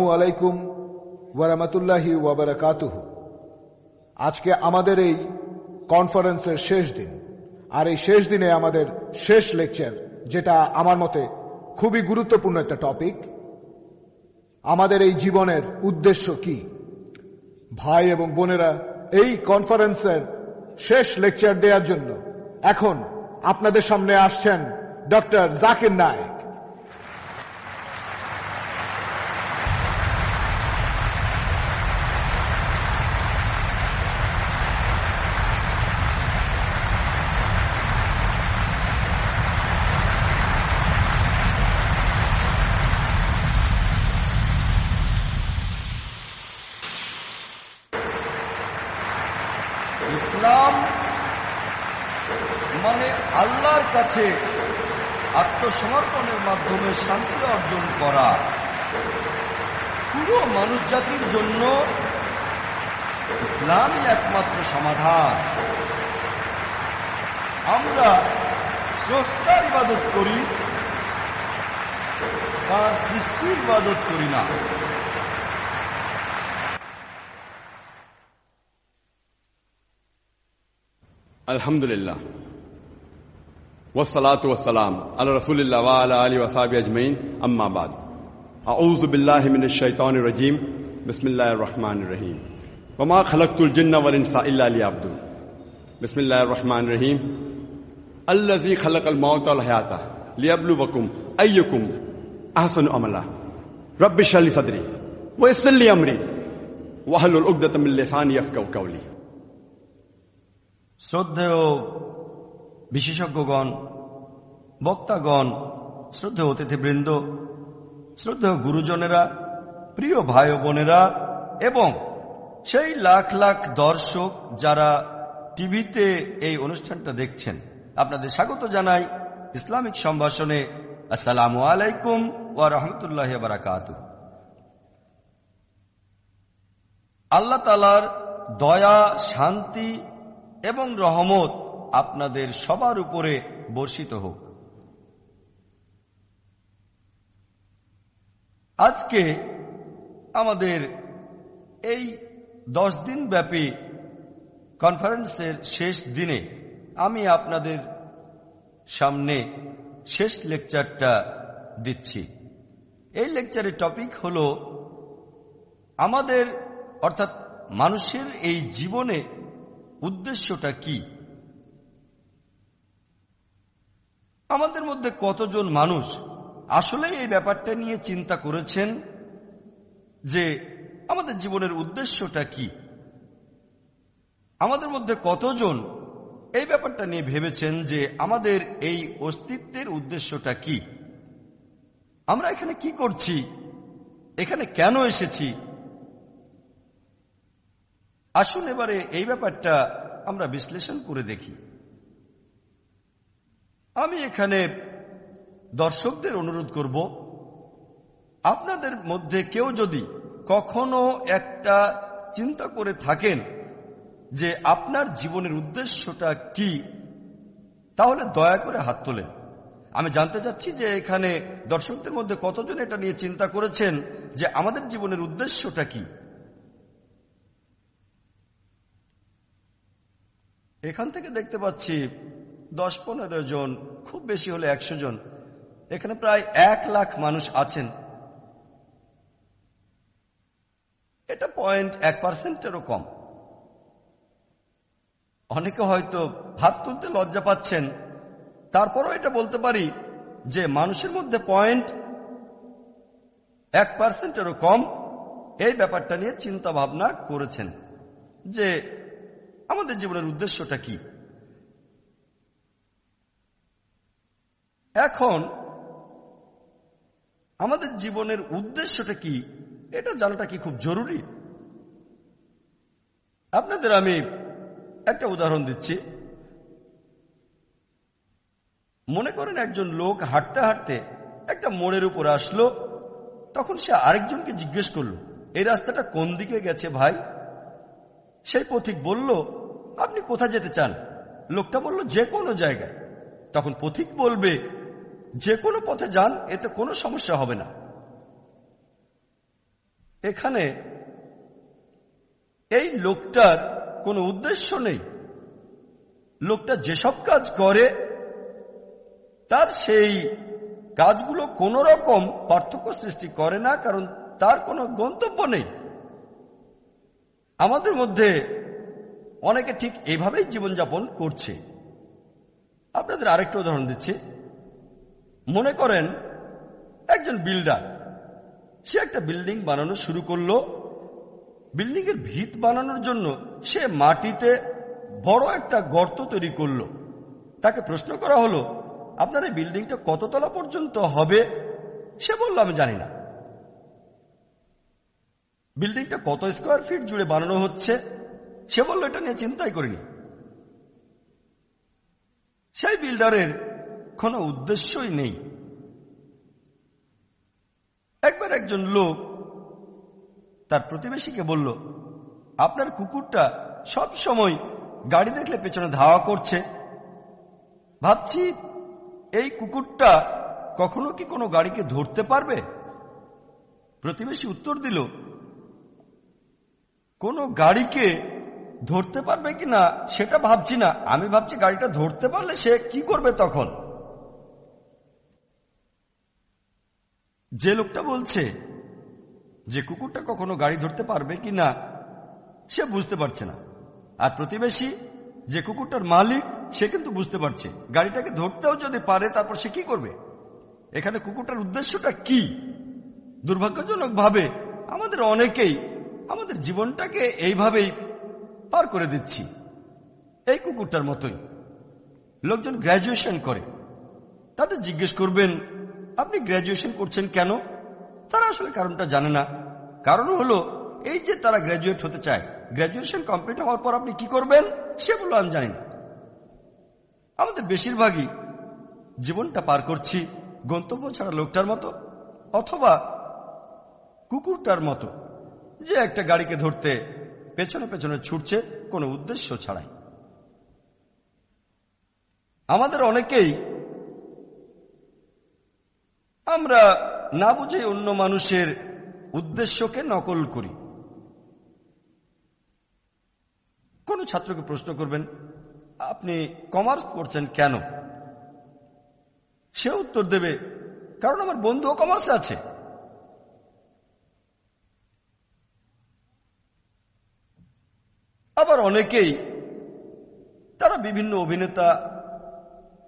আসসালামু আলাইকুম ওয়ারামাতুল্লাহি ওয়াবারাকাতুহ আজকে আমাদের এই কনফারেন্সের শেষ দিন। আর এই শেষ দিনে আমাদের শেষ লেকচার, যেটা আমার মতে খুবই গুরুত্বপূর্ণ একটা টপিক, আমাদের এই জীবনের উদ্দেশ্য কি? ভাই এবং বোনেরা, এই কনফারেন্সের শেষ লেকচার দেওয়ার জন্য এখন আপনাদের সামনে আসছেন ডক্টর জাকির নায়েক ইসলাম মানে আল্লাহর কাছে আত্মসমর্পণের মাধ্যমে শান্তি অর্জন করা। পুরো মানুষ জাতির জন্য ইসলামই একমাত্র সমাধান। আমরা স্রষ্টার ইবাদত করি, তার সৃষ্টির ইবাদত করি না। আলহামদুলিল্লাহ। والصلاة والسلام على رسول الله وعلى آله وصحبه أجمعين. أما بعد، أعوذ بالله من الشيطان الرجيم. بسم الله الرحمن الرحيم. وما خلقت الجن والإنس إلا ليعبدون. بسم الله الرحمن الرحيم. الذي خلق الموت والحياة ليبلوكم أيكم أحسن عملا. رب اشرح لي صدري ويسر لي أمري واحلل عقدة من لساني يفقهوا قولي. سدھو বিশেষজ্ঞগণ, বক্তাগণ, শ্রদ্ধেয় অতিথিবৃন্দ, শ্রদ্ধেয় গুরুজনেরা, প্রিয় ভাই বোনেরা এবং সেই লাখ লাখ দর্শক যারা টিভিতে এই অনুষ্ঠানটা দেখছেন, আপনাদের স্বাগত জানাই ইসলামিক সম্ভাষণে। আসসালামু আলাইকুম ওয়া রহমতুল্লাহ বারাকাত আল্লাহ তালার দয়া, শান্তি এবং রহমত আপনাদের সবার উপরে বর্ষিত হোক। আজকে আমাদের এই দশ দিন ব্যাপী কনফারেন্সের শেষ দিনে আমি আপনাদের সামনে শেষ লেকচারটা দিচ্ছি। এই লেকচারের টপিক হল আমাদের অর্থাৎ মানুষের এই জীবনে উদ্দেশ্যটা কি? আমাদের মধ্যে কতজন মানুষ আসলে এই ব্যাপারটা নিয়ে চিন্তা করেছেন যে আমাদের জীবনের উদ্দেশ্যটা কি? আমাদের মধ্যে কতজন এই ব্যাপারটা নিয়ে ভেবেছেন যে আমাদের এই অস্তিত্বের উদ্দেশ্যটা কি? আমরা এখানে কি করছি? এখানে কেন এসেছি? আসুন এবারে এই ব্যাপারটা আমরা বিশ্লেষণ করে দেখি। আমি এখানে দর্শকদের অনুরোধ করব, আপনাদের মধ্যে কেউ যদি কখনো একটা চিন্তা করে থাকেন যে আপনার জীবনের উদ্দেশ্যটা কি, তাহলে দয়া করে হাত তোলেন। আমি জানতে চাচ্ছি যে এখানে দর্শকদের মধ্যে কতজন এটা নিয়ে চিন্তা করেছেন যে আমাদের জীবনের উদ্দেশ্যটা কি? এখান থেকে দেখতে পাচ্ছি দশ পনেরো জন, খুব বেশি হলে একশো জন। এখানে প্রায় এক লাখ মানুষ আছেন। এটা পয়েন্ট এক পার্সেন্টেরও কম। অনেকে হয়তো হাত তুলতে লজ্জা পাচ্ছেন। তারপরও এটা বলতে পারি যে মানুষের মধ্যে পয়েন্ট এক পার্সেন্টেরও কম। এই ব্যাপারটা নিয়ে চিন্তা ভাবনা করেছেন যে আমাদের জীবনের উদ্দেশ্যটা কি? এখন আমাদের জীবনের উদ্দেশ্যটা কি? এটা জানাটা কি খুব জরুরি? আপনাদের আমি একটা উদাহরণ দিচ্ছি। মনে করেন একজন লোক হাঁটতে হাঁটতে একটা মোড়ের উপর আসলো, তখন সে আরেকজনকে জিজ্ঞেস করল, এই রাস্তাটা কোন দিকে গেছে ভাই? সেই পথিক বলল, আপনি কোথায় যেতে চান? লোকটা বলল, যে কোনো জায়গায়। তখন পথিক বলবে যে কোনো পথে যান, এতে কোনো সমস্যা হবে না। এখানে এই লোকটার কোনো উদ্দেশ্য নেই। লোকটা যেসব কাজ করে, তার সেই কাজগুলো কোন রকম পার্থক্য সৃষ্টি করে না, কারণ তার কোনো গন্তব্য নেই। আমাদের মধ্যে অনেকে ঠিক এভাবেই জীবনযাপন করছে। আপনাদের আরেকটা উদাহরণ দিচ্ছি। মনে করেন, একজন বিল্ডার সে একটা বিল্ডিং বানানো শুরু করল। বিল্ডিং এর ভিত বানানোর জন্য সে মাটিতে বড় একটা গর্ত তৈরি করল। তাকে প্রশ্ন করা হলো, আপনার এই বিল্ডিংটা কততলা পর্যন্ত হবে? সে বলল, আমি জানি না। বিল্ডিংটা কত স্কোয়ার ফিট জুড়ে বানানো হচ্ছে? সে বলল, এটা নিয়ে চিন্তাই করিনি। সেই বিল্ডারের কোনো উদ্দেশ্যই নেই। একবার একজন লোক তার প্রতিবেশীকে বলল, আপনার কুকুরটা সব সময় গাড়ি দেখলে পেছনে ধাওয়া করছে। ভাবছি এই কুকুরটা কখনো কি কোনো গাড়িকে ধরতে পারবে? প্রতিবেশী উত্তর দিল, কোনো গাড়িকে ধরতে পারবে কি না সেটা ভাবছি না। আমি ভাবছি গাড়িটা ধরতে পারলে সে কি করবে তখন? যে লোকটা বলছে যে কুকুরটা কখনো গাড়ি ধরতে পারবে কি না, সে বুঝতে পারছে না। আর প্রতিবেশী যে কুকুরটার মালিক, সে কিন্তু বুঝতে পারছে। গাড়িটাকে ধরতেও যদি পারে, তারপর সে কি করবে? এখানে কুকুরটার উদ্দেশ্যটা কি? দুর্ভাগ্যজনক ভাবে আমাদের অনেকেই আমাদের জীবনটাকে এইভাবেই পার করে দিচ্ছি। এই কুকুরটার মতোই। লোকজন গ্র্যাজুয়েশন করে। তাদের জিজ্ঞেস করবেন আপনি গ্র্যাজুয়েশন করছেন কেন? তারা আসলে কারণটা জানে না। কারণ হলো, এই যে তারা গ্র্যাজুয়েট হতে চায় গ্র্যাজুয়েশন কমপ্লিট হওয়ার পর আপনি কি করবেন? সে বলল, আমি জানি না। আমাদের বেশিরভাগই জীবনটা পার করছি গন্তব্য ছাড়া লোকটার মতো অথবা কুকুরটার মতো যে একটা গাড়িকে ধরতে পেছনে পেছনে ছুটছে কোনো উদ্দেশ্য ছাড়াই। আমাদের অনেকেই আমরা না বুঝে অন্য মানুষের উদ্দেশ্যকে নকল করি। কোন ছাত্রকে প্রশ্ন করবেন, আপনি কমার্স পড়ছেন কেন? সে উত্তর দেবে, কারণ আমার বন্ধুও কমার্সে আছে। আবার অনেকেই তারা বিভিন্ন অভিনেতা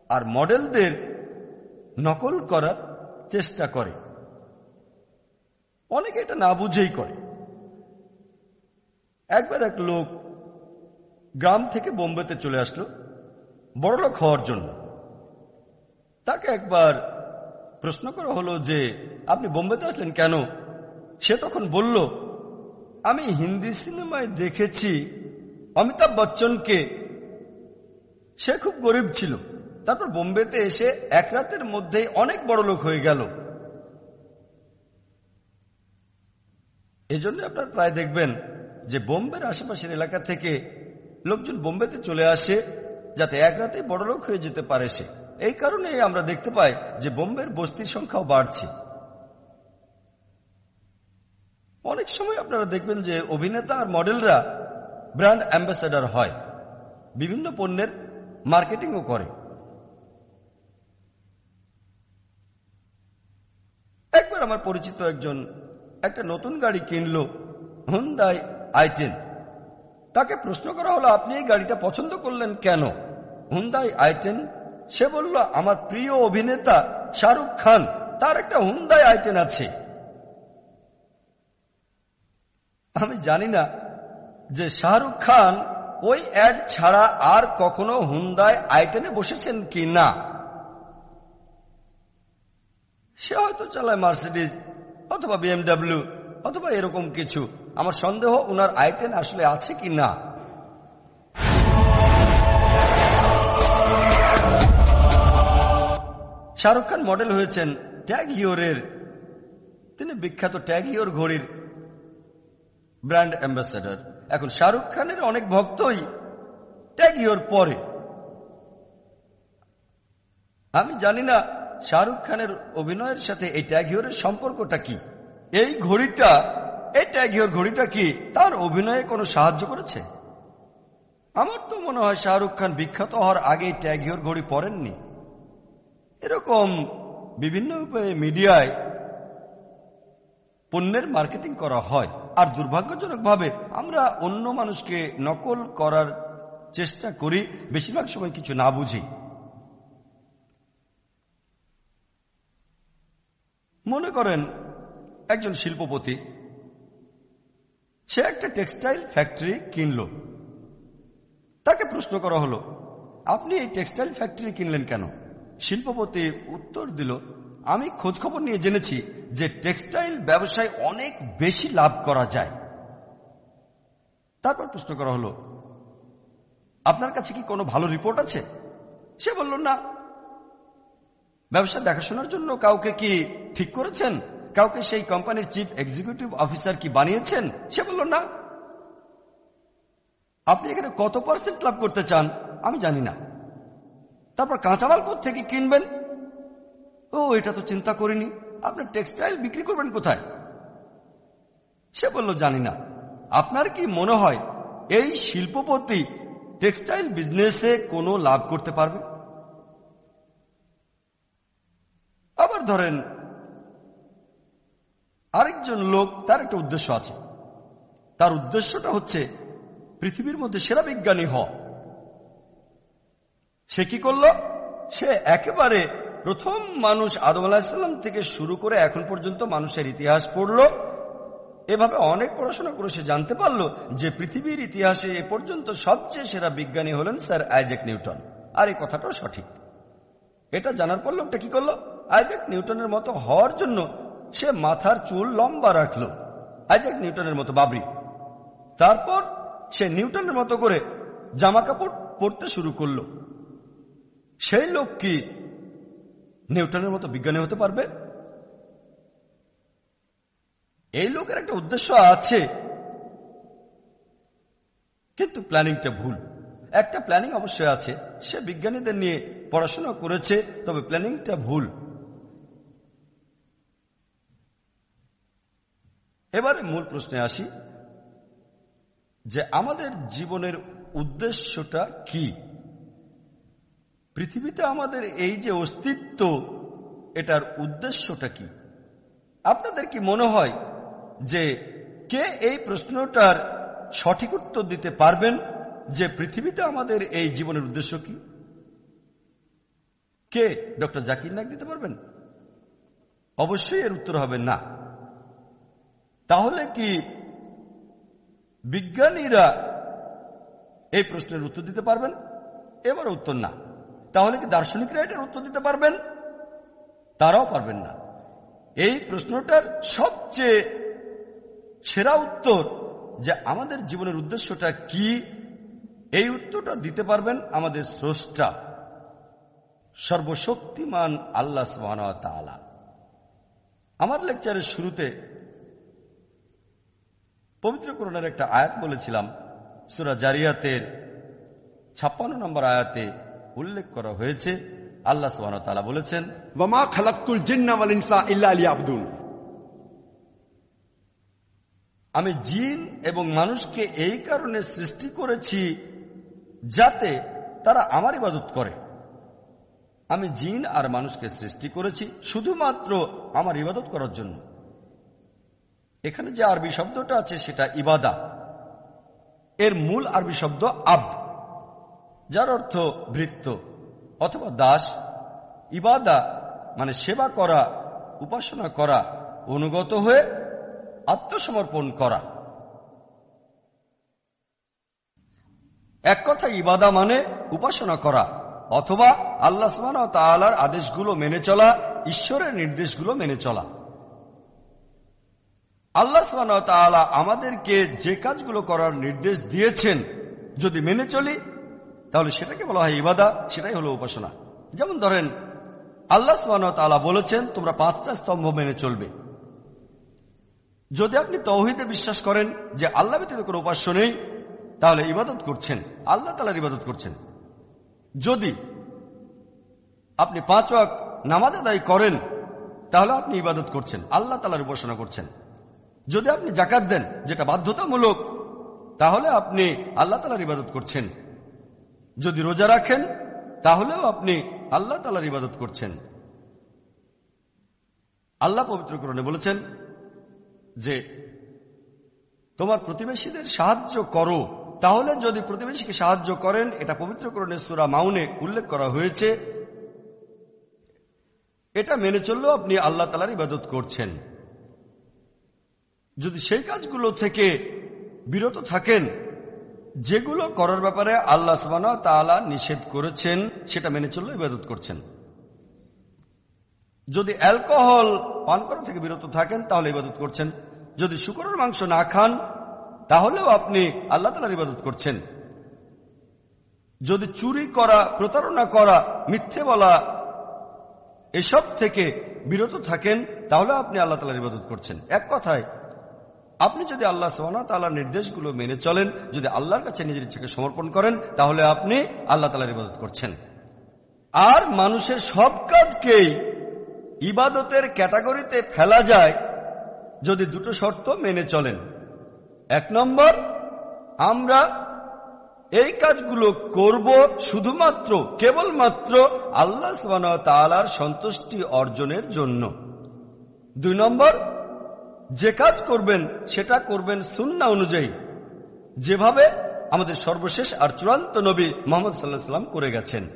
আর মডেলদের নকল করার চেষ্টা করে। অনেকে এটা না বুঝেই করে। একবার এক লোক গ্রাম থেকে বোম্বেতে চলে আসলো বড়লোক হওয়ার জন্য। তাকে একবার প্রশ্ন করা হলো যে, আপনি বোম্বেতে আসলেন কেন? সে তখন বলল, আমি হিন্দি সিনেমায় দেখেছি অমিতাভ বচ্চনকে। সে খুব গরিব ছিল। তারপর বোম্বেতে এসে এক রাতের মধ্যেই অনেক বড় লোক হয়ে গেল। এজন্য আপনার প্রায় দেখবেন যে বোম্বের আশেপাশের এলাকা থেকে লোকজন বোম্বেতে চলে আসে, যাতে এক রাতে বড়লোক হয়ে যেতে পারে সে। এই কারণে আমরা দেখতে পাই যে বোম্বের বস্তির সংখ্যাও বাড়ছে। অনেক সময় আপনারা দেখবেন যে অভিনেতা আর মডেলরা ব্র্যান্ড অ্যাম্বাসেডার হয়। বিভিন্ন পণ্যের মার্কেটিংও করে একবার আমার পরিচিত একজন একটা নতুন গাড়ি কিনল হুন্দাই আইটেন তাকে প্রশ্ন করা হলো, আপনি এই গাড়িটা পছন্দ করলেন কেন? হুন্দাই আইটেন সে বলল, আমার প্রিয় অভিনেতা শাহরুখ খান, তার একটা হুন্দাই আইটেন আছে। আমি জানি না যে শাহরুখ খান ওই অ্যাড ছাড়া আর কখনো হুন্দায় আইটেনে বসেছেন কি না সে হয়তো চালায় মার্সিডিজ, অথবা বিএমডাব্লিউ, অথবা এরকম কিছু। আমার সন্দেহ ওনার আইটেন আসলে আছে কি না। শাহরুখ খান মডেল হয়েছেন ট্যাগ হিওরের, তিনি বিখ্যাত ট্যাগ হিওর ঘড়ির ব্র্যান্ড অ্যাম্বাসেডর। এখন শাহরুখ খানের অনেক ভক্তই ট্যাগ হিওর পরে। আমি জানি না শাহরুখ খানের অভিনয়ের সাথে এই ট্যাগ হিওরের সম্পর্কটা কি? এই ঘড়িটা, এই ট্যাগিওর ঘড়িটা কি তার অভিনয়ে কোনো সাহায্য করেছে? আমার তো মনে হয় শাহরুখ খান বিখ্যাত হওয়ার আগে ট্যাগিওর ঘড়ি পরেননি। এরকম বিভিন্ন উপায়ে মিডিয়ায় পণ্যের মার্কেটিং করা হয়। আর দুর্ভাগ্যজনকভাবে আমরা অন্য মানুষকে নকল করার চেষ্টা করি, বেশিরভাগ সময় কিছু না বুঝি। মনে করেন একজন শিল্পপতি, সে একটা টেক্সটাইল ফ্যাক্টরি কিনল। তাকে প্রশ্ন করা হলো, আপনি এই টেক্সটাইল ফ্যাক্টরি কিনলেন কেন? শিল্পপতি উত্তর দিল, আমি খোঁজখবর নিয়ে জেনেছি যে টেক্সটাইল ব্যবসায় অনেক বেশি লাভ করা যায়। তারপর প্রশ্ন করা হলো, আপনার কাছে কি কোনো ভালো রিপোর্ট আছে? সে বলল, না। ব্যবসা দেখাশোনার জন্য কাউকে কি ঠিক করেছেন? কাউকে সেই কোম্পানির চিফ এক্সিকিউটিভ অফিসার কি বানিয়েছেন? সে বলল, না। আপনি এখানে কত পার্সেন্ট লাভ করতে চান? আমি জানি না। তারপর কাঁচামাল কোথ থেকে কিনবেন? ও, এটা তো চিন্তা করিনি। আপনার টেক্সটাইল বিক্রি করবেন কোথায়? সে বলল, জানি না। আপনার কি মনে হয় এই শিল্পপতি টেক্সটাইল বিজনেসে কোনো লাভ করতে পারবে? আবার ধরেন, আরেকজন লোক, তার একটা উদ্দেশ্য আছে। তার উদ্দেশ্যটা হচ্ছে, পৃথিবীর মধ্যে সেরা বিজ্ঞানী হ। সে কি করল? সে একেবারে প্রথম মানুষ আদম আলাহিসাল্লাম থেকে শুরু করে এখন পর্যন্ত মানুষের ইতিহাস পড়ল। এভাবে অনেক পড়াশোনা করে সে জানতে পারল যে পৃথিবীর ইতিহাসে এ পর্যন্ত সবচেয়ে সেরা বিজ্ঞানী হলেন স্যার আইজেক নিউটন। আর এই কথাটাও সঠিক। এটা জানার পর লোকটা কি করল? আইজেক নিউটনের মতো হওয়ার জন্য সে মাথার চুল লম্বা রাখল। আইজেক নিউটনের মতো বাবরি। তারপর সে নিউটনের মতো করে জামা কাপড় পরতে শুরু করল। সেই লোক কি নিউটনের মতো বিজ্ঞানী হতে পারবে? এই লোকের একটা উদ্দেশ্য আছে। কিন্তু প্ল্যানিংটা ভুল। একটা প্ল্যানিং অবশ্যই আছে। সে বিজ্ঞানীদের নিয়ে পড়াশোনা করেছে, তবে প্ল্যানিংটা ভুল। এবারে মূল প্রশ্নে আসি যে আমাদের জীবনের উদ্দেশ্যটা কি? পৃথিবীতে আমাদের এই যে অস্তিত্ব, এটার উদ্দেশ্যটা কি? আপনাদের কি মনে হয় যে কে এই প্রশ্নটার সঠিক উত্তর দিতে পারবেন যে পৃথিবীতে আমাদের এই জীবনের উদ্দেশ্য কি? কে ডক্টর জাকির নাক দিতে পারবেন? অবশ্যই এর উত্তর হবে না। তাহলে কি বিজ্ঞানীরা এই প্রশ্নের উত্তর দিতে পারবেন? এবার উত্তর না। তাহলে কি দার্শনিকরা এটার উত্তর দিতে পারবেন? তারাও পারবেন না। এই প্রশ্নটার সবচেয়ে সেরা উত্তর যে আমাদের জীবনের উদ্দেশ্যটা কি, এই উত্তরটা দিতে পারবেন আমাদের স্রষ্টা, সর্বশক্তিমান আল্লাহ তালা আমার লেকচারের শুরুতে পবিত্র করোনার একটা আয়াত বলেছিলাম সুরা জারিয়াতের ছাপ্পান্ন নম্বর আয়াতে উল্লেখ করা হয়েছে। আল্লাহ সুবাহ বলেছেন ওয়ামা খালাক্তুল ইল্লা আব্দুল আমি জিন এবং মানুষকে এই কারণে সৃষ্টি করেছি যাতে তারা আমার ইবাদত করে। আমি জিন আর মানুষকে সৃষ্টি করেছি শুধুমাত্র আমার ইবাদত করার জন্য। এখানে যে আরবি শব্দটা আছে সেটা ইবাদা। এর মূল আরবি শব্দ আব, যার অর্থ বৃত্ত অথবা দাস। ইবাদা মানে সেবা করা, উপাসনা করা, অনুগত হয়ে আত্মসমর্পণ করা। এক কথা ইবাদা মানে উপাসনা করা, অথবা আল্লাহ তালার আদেশগুলো মেনে চলা, ঈশ্বরের নির্দেশগুলো মেনে চলা। আল্লাহ তালা আমাদেরকে যে কাজগুলো করার নির্দেশ দিয়েছেন যদি মেনে চলি, তাহলে সেটাকে বলা হয় ইবাদা, সেটাই হলো উপাসনা। যেমন ধরেন, আল্লাহ তালা বলেছেন, তোমরা পাঁচটা স্তম্ভ মেনে চলবে। যদি আপনি তৌহিদে বিশ্বাস করেন যে আল্লাহ ব্যতীত কোনো উপাস্য নেই, তাহলে ইবাদত করছেন। আল্লাহ তালার ইবাদত করছেন। যদি আপনি পাঁচ ওয়াক নামাজ আদায় করেন, তাহলে আপনি ইবাদত করছেন। আল্লাহ তালার উপাসনা করছেন। যদি আপনি জাকাত দেন, যেটা বাধ্যতামূলক, তাহলে আপনি আল্লাহ তালার ইবাদত করছেন। যদি রোজা রাখেন, তাহলেও আপনি আল্লাহ তালার ইবাদত করছেন। আল্লাহ পবিত্রকরণে বলেছেন যে, তোমার প্রতিবেশীদের সাহায্য করো। তাহলে যদি প্রতিবেশীকে সাহায্য করেন, এটা পবিত্রকরণের সুরা মাউনে উল্লেখ করা হয়েছে, এটা মেনে চললেও আপনি আল্লাহ তালার ইবাদত করছেন। যদি সেই কাজগুলো থেকে বিরত থাকেন, যেগুলো করার ব্যাপারে আল্লাহ সুবানা তালা নিষেধ করেছেন, সেটা মেনে চললে ইবাদত করছেন। যদি অ্যালকোহল পান করা থেকে বিরত থাকেন, তাহলে ইবাদত করছেন। যদি শুকরের মাংস না খান, তাহলেও আপনি আল্লাহ তালার ইবাদত করছেন। যদি চুরি করা, প্রতারণা করা, মিথ্যে বলা এসব থেকে বিরত থাকেন তাহলে আপনি আল্লাহ তালার ইবাদত করছেন। এক কথায় আপনি যদি আল্লাহ সোহানা নির্দেশগুলো মেনে চলেন, যদি আল্লাহর কাছে নিজের ইচ্ছাকে সমর্পণ করেন, তাহলে আপনি আল্লাহ তালার ইবাদত করছেন। আর মানুষের সব কাজকেই ইবাদতের ক্যাটাগরিতে ফেলা যায় যদি দুটো শর্ত মেনে চলেন। এক নম্বর, আমরা এই কাজগুলো করব শুধুমাত্র, কেবলমাত্র আল্লাহ তালার সন্তুষ্টি অর্জনের জন্য। দুই নম্বর যে কাজ করবেন, সেটা করবেন সুন্না অনুযায়ী। যেভাবে আমাদের সর্বশেষ আর চূড়ান্ত নবী মোহাম্মদ সাল্লাহ সাল্লাম করে গেছেন।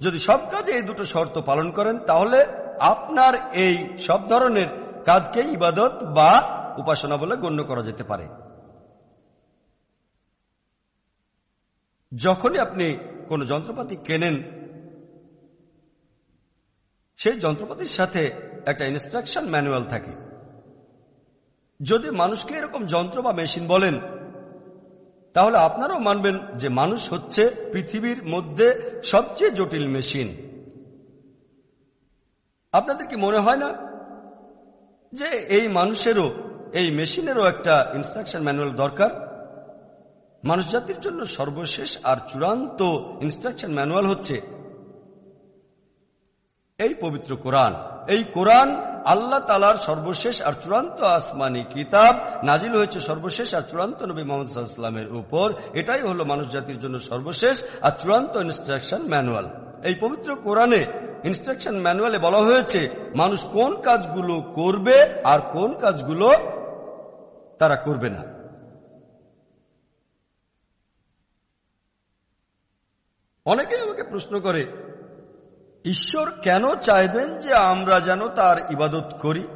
যদি সব কাজে এই দুটো শর্ত পালন করেন, তাহলে আপনার এই সব ধরনের কাজকে ইবাদত বা উপাসনা বলে গণ্য করা যেতে পারে। যখনই আপনি কোনো যন্ত্রপাতি কেনেন, সেই যন্ত্রপাতির সাথে একটা ইনস্ট্রাকশন ম্যানুয়াল থাকে। যদি মানুষকে এরকম যন্ত্র বা মেশিন বলেন, তাহলে আপনারাও মানবেন যে মানুষ হচ্ছে পৃথিবীর মধ্যে সবচেয়ে জটিল মেশিন। আপনাদের কি মনে হয় না যে এই মানুষেরও, এই মেশিনেরও একটা ইনস্ট্রাকশন ম্যানুয়াল দরকার? মানুষ জাতির জন্য সর্বশেষ আর চূড়ান্ত ইনস্ট্রাকশন ম্যানুয়াল হচ্ছে এই পবিত্র কোরআন। এই কোরআন আল্লাহ তালার সর্বশেষ আর চূড়ান্ত আসমানি কিতাব নাজিল হয়েছে সর্বশেষ আর চূড়ান্ত নবী মোহাম্মদ সাল্লামের উপর। এটাই হলো মানুষ জাতির জন্য সর্বশেষ আর চূড়ান্ত ইনস্ট্রাকশন ম্যানুয়াল এই পবিত্র কোরআনে ইনস্ট্রাকশন ম্যানুয়ালে বলা হয়েছে, মানুষ কোন কাজগুলো করবে আর কোন কাজগুলো তারা করবে না। অনেকেই আমাকে প্রশ্ন করে ঈশ্বর কেন চাইবেন যে আমরা যেন তার ইবাদত করি?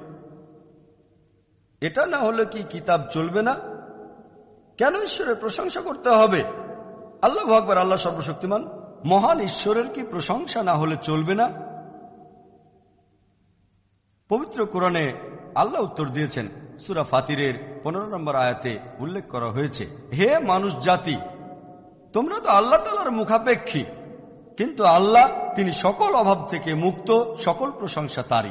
এটা না হলে কি কিতাব চলবে না? কেন ঈশ্বরের প্রশংসা করতে হবে? আল্লাহ আকবর, আল্লাহ সর্বশক্তিমান। মহান ঈশ্বরের কি প্রশংসা না হলে চলবে না? পবিত্র কোরআনে আল্লাহ উত্তর দিয়েছেন, সুরা ফাতিরের পনেরো নম্বর আয়াতে উল্লেখ করা হয়েছে, হে মানুষ জাতি তোমরা তো আল্লাহ তালার মুখাপেক্ষী। কিন্তু আল্লাহ তিনি সকল অভাব থেকে মুক্ত, সকল প্রশংসা তারই।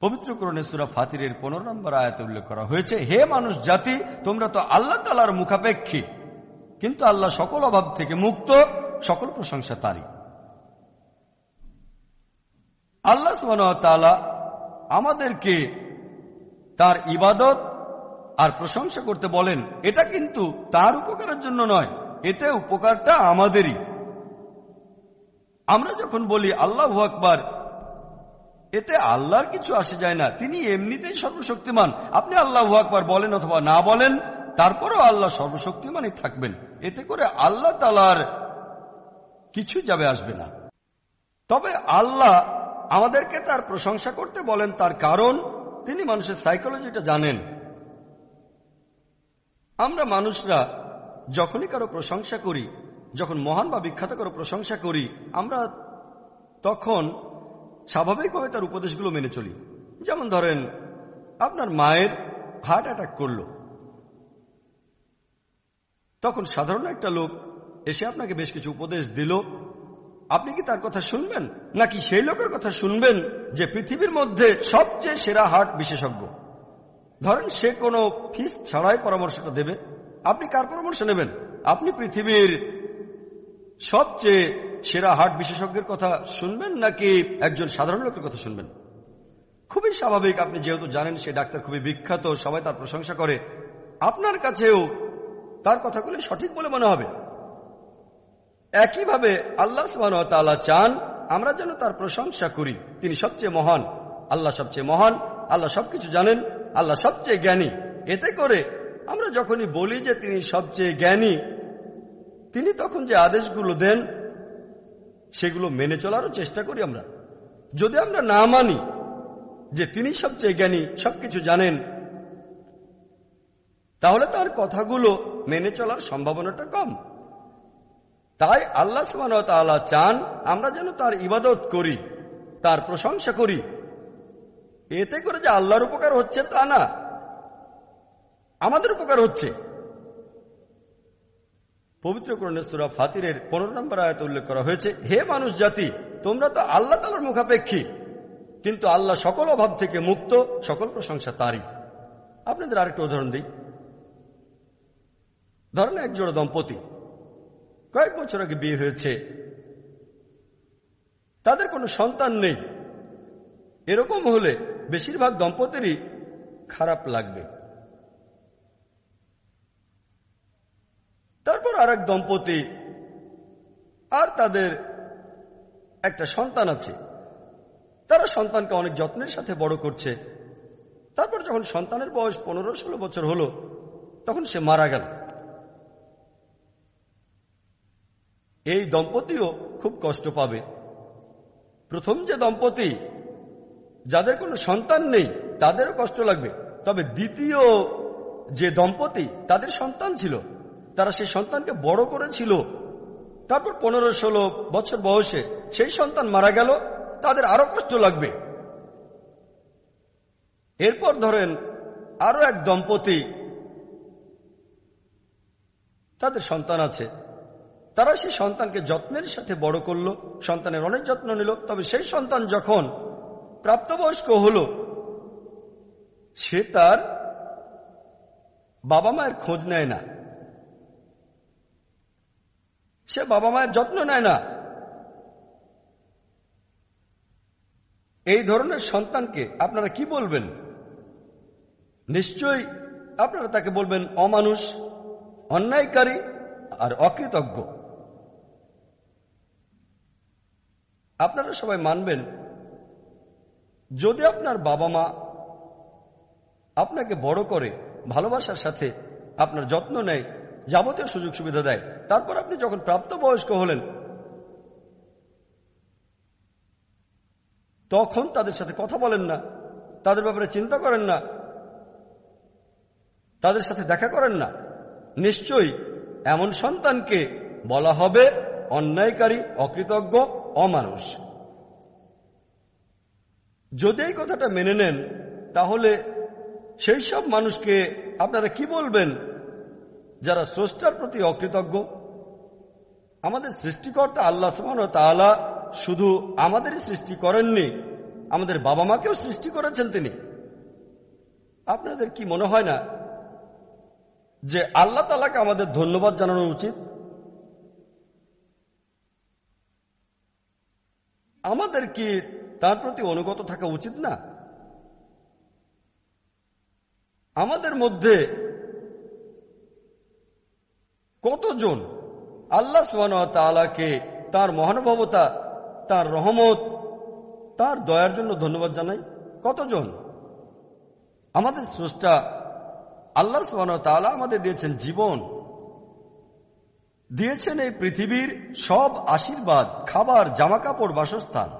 পবিত্র করণে সুরা ফাতিরের পনেরো নম্বর আয়াতে উল্লেখ করা হয়েছে, হে মানুষ জাতি, তোমরা তো আল্লাহ তালার মুখাপেক্ষী। কিন্তু আল্লাহ সকল অভাব থেকে মুক্ত, সকল প্রশংসা তারই। আল্লাহ সুবাহ আমাদেরকে তার ইবাদত আর প্রশংসা করতে বলেন। এটা কিন্তু তার উপকারের জন্য নয়, এতে উপকারটা আমাদেরই। আমরা যখন বলি আল্লাহ আকবার, এতে আল্লাহর কিছু আসে যায় না। তিনি এমনিতেই সর্বশক্তিমান। আপনি আল্লাহ আকবার বলেন অথবা না বলেন, তারপরেও আল্লাহ সর্বশক্তিমানই থাকবেন। এতে করে আল্লাহ তালার কিছু যাবে আসবে না। তবে আল্লাহ আমাদেরকে তার প্রশংসা করতে বলেন, তার কারণ তিনি মানুষের সাইকোলজিটা জানেন। আমরা মানুষরা যখনই কারও প্রশংসা করি যখন মহান বা বিখ্যাত কারও প্রশংসা করি, আমরা তখন স্বাভাবিকভাবে তার উপদেশগুলো মেনে চলি। যেমন ধরেন, আপনার মায়ের হার্ট অ্যাটাক করল। তখন সাধারণ একটা লোক এসে আপনাকে বেশ কিছু উপদেশ দিল। আপনি কি তার কথা শুনবেন? নাকি সেই লোকের কথা শুনবেন যে পৃথিবীর মধ্যে সবচেয়ে সেরা হার্ট বিশেষজ্ঞ? ধরেন, সে কোনো ফিস ছাড়াই পরামর্শটা দেবে। আপনি কার পরামর্শ নেবেন? আপনি পৃথিবীর সবচেয়ে সেরা হার্ট বিশেষজ্ঞের কথা শুনবেন নাকি একজন সাধারণ লোকের কথা শুনবেন? খুবই স্বাভাবিক, আপনি যেহেতু জানেন সে ডাক্তার খুবই বিখ্যাত, সবাই তার প্রশংসা করে। আপনার কাছেও তার কথাগুলি সঠিক বলে মনে হবে। একইভাবে আল্লাহ তাআলা চান আমরা যেন তার প্রশংসা করি। তিনি সবচেয়ে মহান, আল্লাহ সবচেয়ে মহান, আল্লাহ সবকিছু জানেন, আল্লাহ সবচেয়ে জ্ঞানী। এতে করে আমরা যখনই বলি যে তিনি সবচেয়ে জ্ঞানী তিনি তখন যে আদেশগুলো দেন, সেগুলো মেনে চলারও চেষ্টা করি আমরা। যদি আমরা না মানি যে তিনি সবচেয়ে জ্ঞানী, সবকিছু জানেন, তাহলে তার কথাগুলো মেনে চলার সম্ভাবনাটা কম। তাই আল্লাহ সুবাহ চান আমরা যেন তার ইবাদত করি, তার প্রশংসা করি। এতে করে যে আল্লাহর উপকার হচ্ছে তা না, আমাদের উপকার হচ্ছে। পবিত্র সুরা ফাতিরের পনেরো নম্বর আয়ত উল্লেখ করা হয়েছে, হে মানুষ জাতি, তোমরা তো আল্লাহ তালার মুখাপেক্ষী, কিন্তু আল্লাহ সকল অভাব থেকে মুক্ত, সকল প্রশংসা তারই। আপনাদের আরেকটা উদাহরণ দিই। ধরেন এক জোড়া দম্পতি, কয়েক বছর আগে বিয়ে হয়েছে, তাদের কোনো সন্তান নেই, এরকম হলে বেশিরভাগ দম্পতিরই খারাপ লাগবে। তারপর আর এক দম্পতি আর তাদের একটা সন্তান আছে। তারা সন্তানকে অনেক যত্নের সাথে বড় করছে। তারপর যখন সন্তানের বয়স পনেরো ষোলো বছর হলো, তখন সে মারা গেল। এই দম্পতিও খুব কষ্ট পাবে। প্রথম যে দম্পতি, যাদের কোনো সন্তান নেই, তাদেরও কষ্ট লাগবে। তবে দ্বিতীয় যে দম্পতি, তাদের সন্তান ছিল। তারা সেই সন্তানকে বড় করেছিল। তারপর পনেরো ষোলো বছর বয়সে সেই সন্তান মারা গেল, তাদের আরও কষ্ট লাগবে। এরপর ধরেন আরও এক দম্পতি, তাদের সন্তান আছে। তারা সেই সন্তানকে যত্নের সাথে বড় করল, সন্তানের অনেক যত্ন নিল, তবে সেই সন্তান যখন প্রাপ্তবয়স্ক হল, সে তার বাবা মায়ের খোঁজ নেয় না। সে বাবা মায়ের যত্ন নেয় না। এই ধরনের সন্তানকে আপনারা কি বলবেন? নিশ্চয়ই আপনারা তাকে বলবেন অমানুষ, অন্যায়কারী আর অকৃতজ্ঞ। আপনারা সবাই মানবেন, যদি আপনার বাবা মা আপনাকে বড় করে, ভালোবাসার সাথে আপনার যত্ন নেয় যাবতীয় সুযোগ সুবিধা দেয়। তারপর আপনি যখন প্রাপ্তবয়স্ক হলেন, তখন তাদের সাথে কথা বলেন না, তাদের ব্যাপারে চিন্তা করেন না, তাদের সাথে দেখা করেন না। নিশ্চয়ই এমন সন্তানকে বলা হবে অন্যায়কারী, অকৃতজ্ঞ, অমানুষ। যদি এই কথাটা মেনে নেন, তাহলে সেই সব মানুষকে আপনারা কি বলবেন? যারা স্রষ্টার প্রতি অকৃতজ্ঞ, আমাদের সৃষ্টিকর্তা আল্লাহ সুমান তালা শুধু আমাদেরই সৃষ্টি করেননি, আমাদের বাবা মাকেও সৃষ্টি করেছেন তিনি। আপনাদের কি মনে হয় না যে আল্লাহ তালাকে আমাদের ধন্যবাদ জানানো উচিত? আমাদের কি তার প্রতি অনুগত থাকা উচিত না? আমাদের মধ্যে কতজন? আল্লাহ তালাকে তার মহানুভবতা, তার রহমত, তার দয়ার জন্য ধন্যবাদ জানাই। কতজন? আমাদের স্রষ্টা আল্লাহ তাআলা আমাদের দিয়েছেন জীবন। দিয়েছেন এই পৃথিবীর সব আশীর্বাদ, খাবার জামা কাপড় বাসস্থান।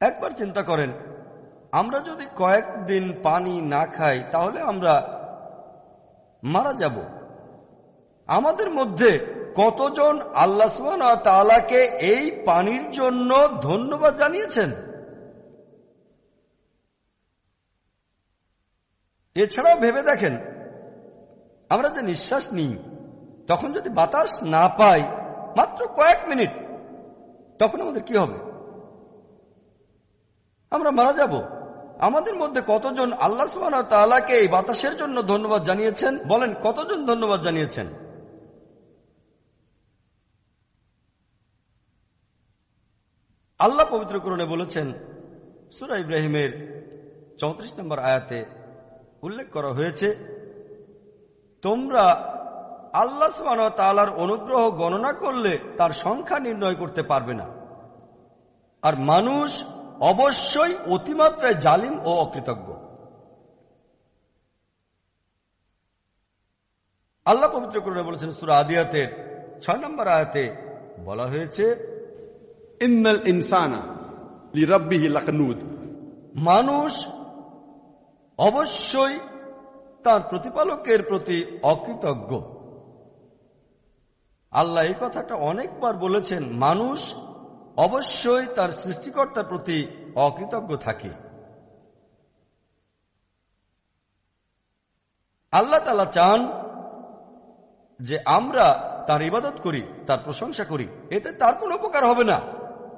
একবার চিন্তা করেন, আমরা যদি কয়েকদিন পানি না খাই, তাহলে আমরা মারা যাব। আমাদের মধ্যে কতজন আল্লাহ তালাকে এই পানির জন্য ধন্যবাদ জানিয়েছেন? এছাড়াও ভেবে দেখেন, আমরা যে নিঃশ্বাস নিই, তখন যদি বাতাস না পাই, মাত্র কয়েক মিনিট, তখন আমাদের কি হবে? আমরা মারা যাব। আমাদের মধ্যে কতজন আল্লাহ তালাকে এই বাতাসের জন্য ধন্যবাদ জানিয়েছেন? বলেন, কতজন ধন্যবাদ জানিয়েছেন? আল্লাহ পবিত্র করণে বলেছেন, সুরা ইব্রাহিমের চৌত্রিশ নম্বর আয়াতে উল্লেখ করা হয়েছে, তোমরা আল্লাহ তালার অনুগ্রহ গণনা করলে তার সংখ্যা নির্ণয় করতে পারবে না। আর মানুষ অবশ্যই অতিমাত্রায় জালিম ও অকৃতজ্ঞ। আল্লাহ পবিত্র করে বলেছেন সুরা আদিয়াতের ছয় নম্বর আয়াতে বলা হয়েছে ইন্নাল ইনসানা লিরাব্বিহি লাকনুদ। মানুষ অবশ্যই তার প্রতিপালকের প্রতি অকৃতজ্ঞ। আল্লাহ এই কথাটা অনেকবার বলেছেন মানুষ অবশ্যই তার সৃষ্টিকর্তার প্রতি অকৃতজ্ঞ থাকে। আল্লাহ তালা চান যে আমরা তার ইবাদত করি, তার প্রশংসা করি। এতে তার কোনো উপকার হবে না।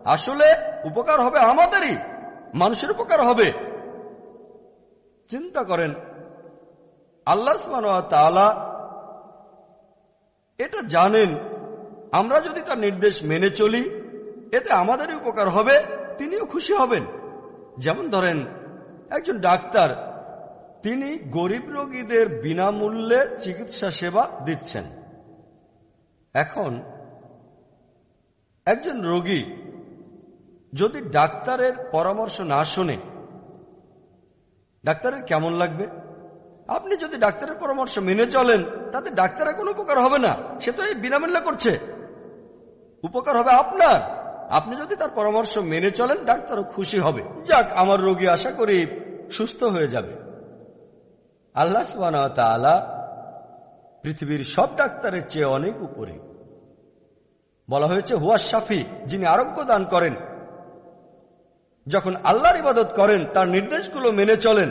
আসলে উপকার হবে আমাদেরই, মানুষের উপকার হবে। চিন্তা করেন, আল্লাহ তালা এটা জানেন, আমরা যদি তার নির্দেশ মেনে চলি এতে আমাদেরই উপকার হবে, তিনিও খুশি হবেন। যেমন ধরেন, একজন ডাক্তার, তিনি গরিব রোগীদের বিনামূল্যে চিকিৎসা সেবা দিচ্ছেন। এখন, একজন রোগী যদি ডাক্তারের পরামর্শ না শোনে, ডাক্তারের কেমন লাগবে? আপনি যদি ডাক্তারের পরামর্শ মেনে চলেন, তাতে ডাক্তারের কোনো উপকার হবে না, সে তো এই বিনামূল্যে করছে। উপকার হবে আপনার। আপনি যদি তার পরামর্শ মেনে চলেন, ডাক্তারও খুশি হবে। যাক, আমার রোগী আশা করি সুস্থ হয়ে যাবে। আল্লাহ তালা পৃথিবীর সব ডাক্তারের চেয়ে অনেক উপরে। বলা হয়েছে, হুয়া শাফি, যিনি আরোগ্য দান করেন। যখন আল্লাহর ইবাদত করেন, তার নির্দেশগুলো মেনে চলেন।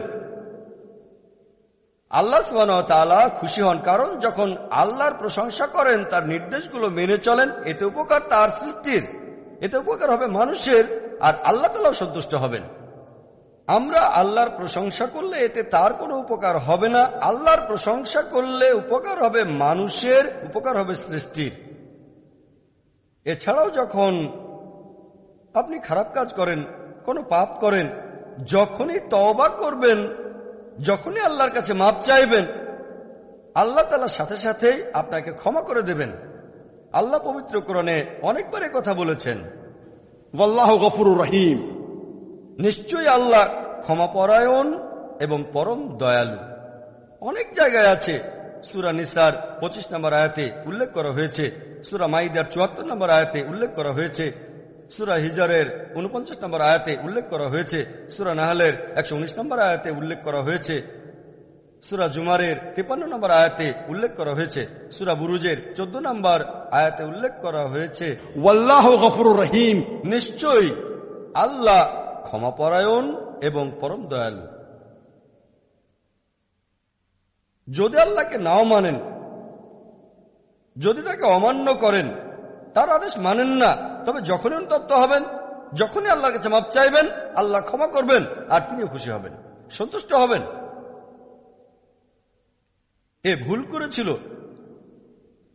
আল্লাহ তালা খুশি হন, কারণ যখন আল্লাহর প্রশংসা করেন, তার নির্দেশগুলো মেনে চলেন, এতে উপকার তার সৃষ্টির। এতে উপকার হবে মানুষের, আর আল্লাহ তালাও সন্তুষ্ট হবেন। আমরা আল্লাহর প্রশংসা করলে এতে তার কোনো উপকার হবে না। আল্লাহর প্রশংসা করলে উপকার হবে মানুষের, উপকার হবে সৃষ্টির। এছাড়াও যখন আপনি খারাপ কাজ করেন, কোনো পাপ করেন, যখনই তওবা করবেন, যখনই আল্লাহর কাছে মাপ চাইবেন, আল্লাহ তালার সাথে সাথেই আপনাকে ক্ষমা করে দেবেন। আল্লাহ পবিত্র কোরণে অনেকবার কথা বলেছেন। রহিম। নিশ্চয়ই আল্লাহ ক্ষমাপরায়ণ এবং পরম দয়ালু। অনেক জায়গায় আছে, সুরা নিসার পঁচিশ নম্বর আয়াতে উল্লেখ করা হয়েছে, সুরা মাইদার চুয়াত্তর নম্বর আয়াতে উল্লেখ করা হয়েছে, সুরা হিজারের উনপঞ্চাশ নম্বর আয়াতে উল্লেখ করা হয়েছে, সুরা নাহালের একশো উনিশ নম্বর আয়াতে উল্লেখ করা হয়েছে সুরা জুমারের তিপান্ন নম্বর আয়াতে উল্লেখ করা হয়েছে। সুরা বুরুজের চোদ্দ নম্বর আয়াতে উল্লেখ করা হয়েছে রহিম। নিশ্চয়ই আল্লাহ ক্ষমাপরায়ণ এবং পরম দয়ালু। যদি আল্লাহকে নাও মানেন যদি তাকে অমান্য করেন তার আদেশ মানেন না তবে যখনই অনুতপ্ত হবেন যখনই আল্লাহর কাছে মাপ চাইবেন আল্লাহ ক্ষমা করবেন আর তিনিও খুশি হবেন সন্তুষ্ট হবেন। এ ভুল করেছিল,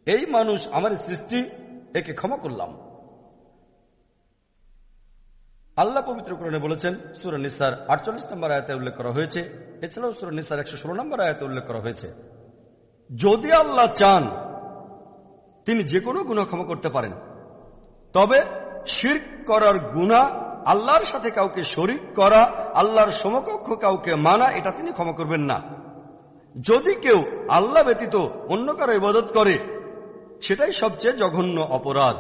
এই মানুষ আমার সৃষ্টি, একে ক্ষমা করলাম। আল্লাহ পবিত্র করণে বলেছেন, সুরা নিসার আটচল্লিশ নম্বর আয়তে উল্লেখ করা হয়েছে, এছাড়াও সুরা নিসার একশো ষোলো নম্বর আয়তে উল্লেখ করা হয়েছে। যদি আল্লাহ চান, তিনি যে কোনো গুণা ক্ষমা করতে পারেন। তবে শির করার গুণা আল্লাহর সাথে কাউকে শরিক করা, আল্লাহর সমকক্ষ কাউকে মানা, এটা তিনি ক্ষমা করবেন না। যদি কেউ আল্লাহ ব্যতীত অন্য কারও ইবাদত করে, সেটাই সবচেয়ে জঘন্য অপরাধ।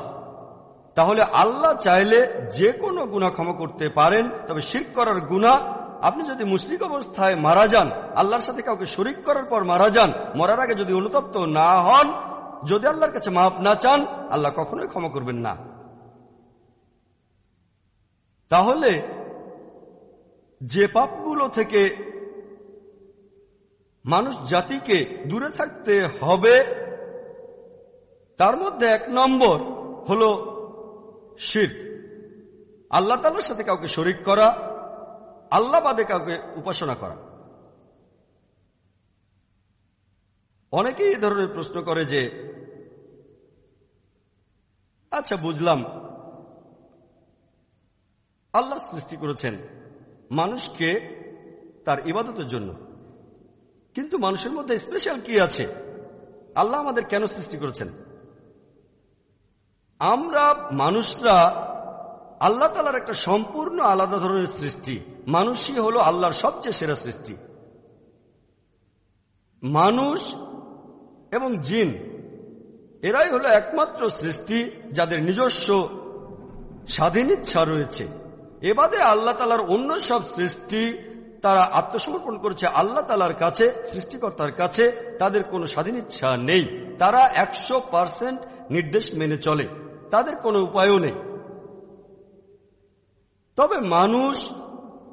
তাহলে আল্লাহ চাইলে যে কোনো গুণা ক্ষমা করতে পারেন, তবে শির করার গুণা আপনি যদি মুসলিক অবস্থায় মারা যান, আল্লাহর সাথে কাউকে শরিক করার পর মারা যান, মরার আগে যদি অনুতপ্ত না হন, যদি আল্লাহর কাছে মাফ না চান, আল্লাহ কখনোই ক্ষমা করবেন না। তাহলে যে পাপগুলো থেকে মানুষ জাতিকে দূরে থাকতে হবে, তার মধ্যে এক নম্বর হল শির আল্লাহ তালার সাথে কাউকে শরিক করা, আল্লাহ বাদে কাউকে উপাসনা করা। অনেকেই এই ধরনের প্রশ্ন করে যে আচ্ছা বুঝলাম, আল্লাহ সৃষ্টি করেছেন মানুষকে তার ইবাদতের জন্য। কিন্তু মানুষের মধ্যে স্পেশাল কি আছে? আল্লাহ আমাদের কেন সৃষ্টি করেছেন? আমরা মানুষরা আল্লাহ তালার একটা সম্পূর্ণ আলাদা ধরনের সৃষ্টি। মানুষই হলো আল্লাহর সবচেয়ে সেরা সৃষ্টি। মানুষ এবং জিন, এরাই হলো একমাত্র সৃষ্টি যাদের নিজস্ব স্বাধীন ইচ্ছা রয়েছে। এবাদে আল্লাহ তালার অন্য সব সৃষ্টি তারা আত্মসমর্পণ করেছে আল্লাহ তালার কাছে, সৃষ্টিকর্তার কাছে, তাদের কোনো স্বাধীন ইচ্ছা নেই। তারা একশো পার্সেন্ট নির্দেশ মেনে চলে। তাদের কোনো উপায়ও নেই। তবে মানুষ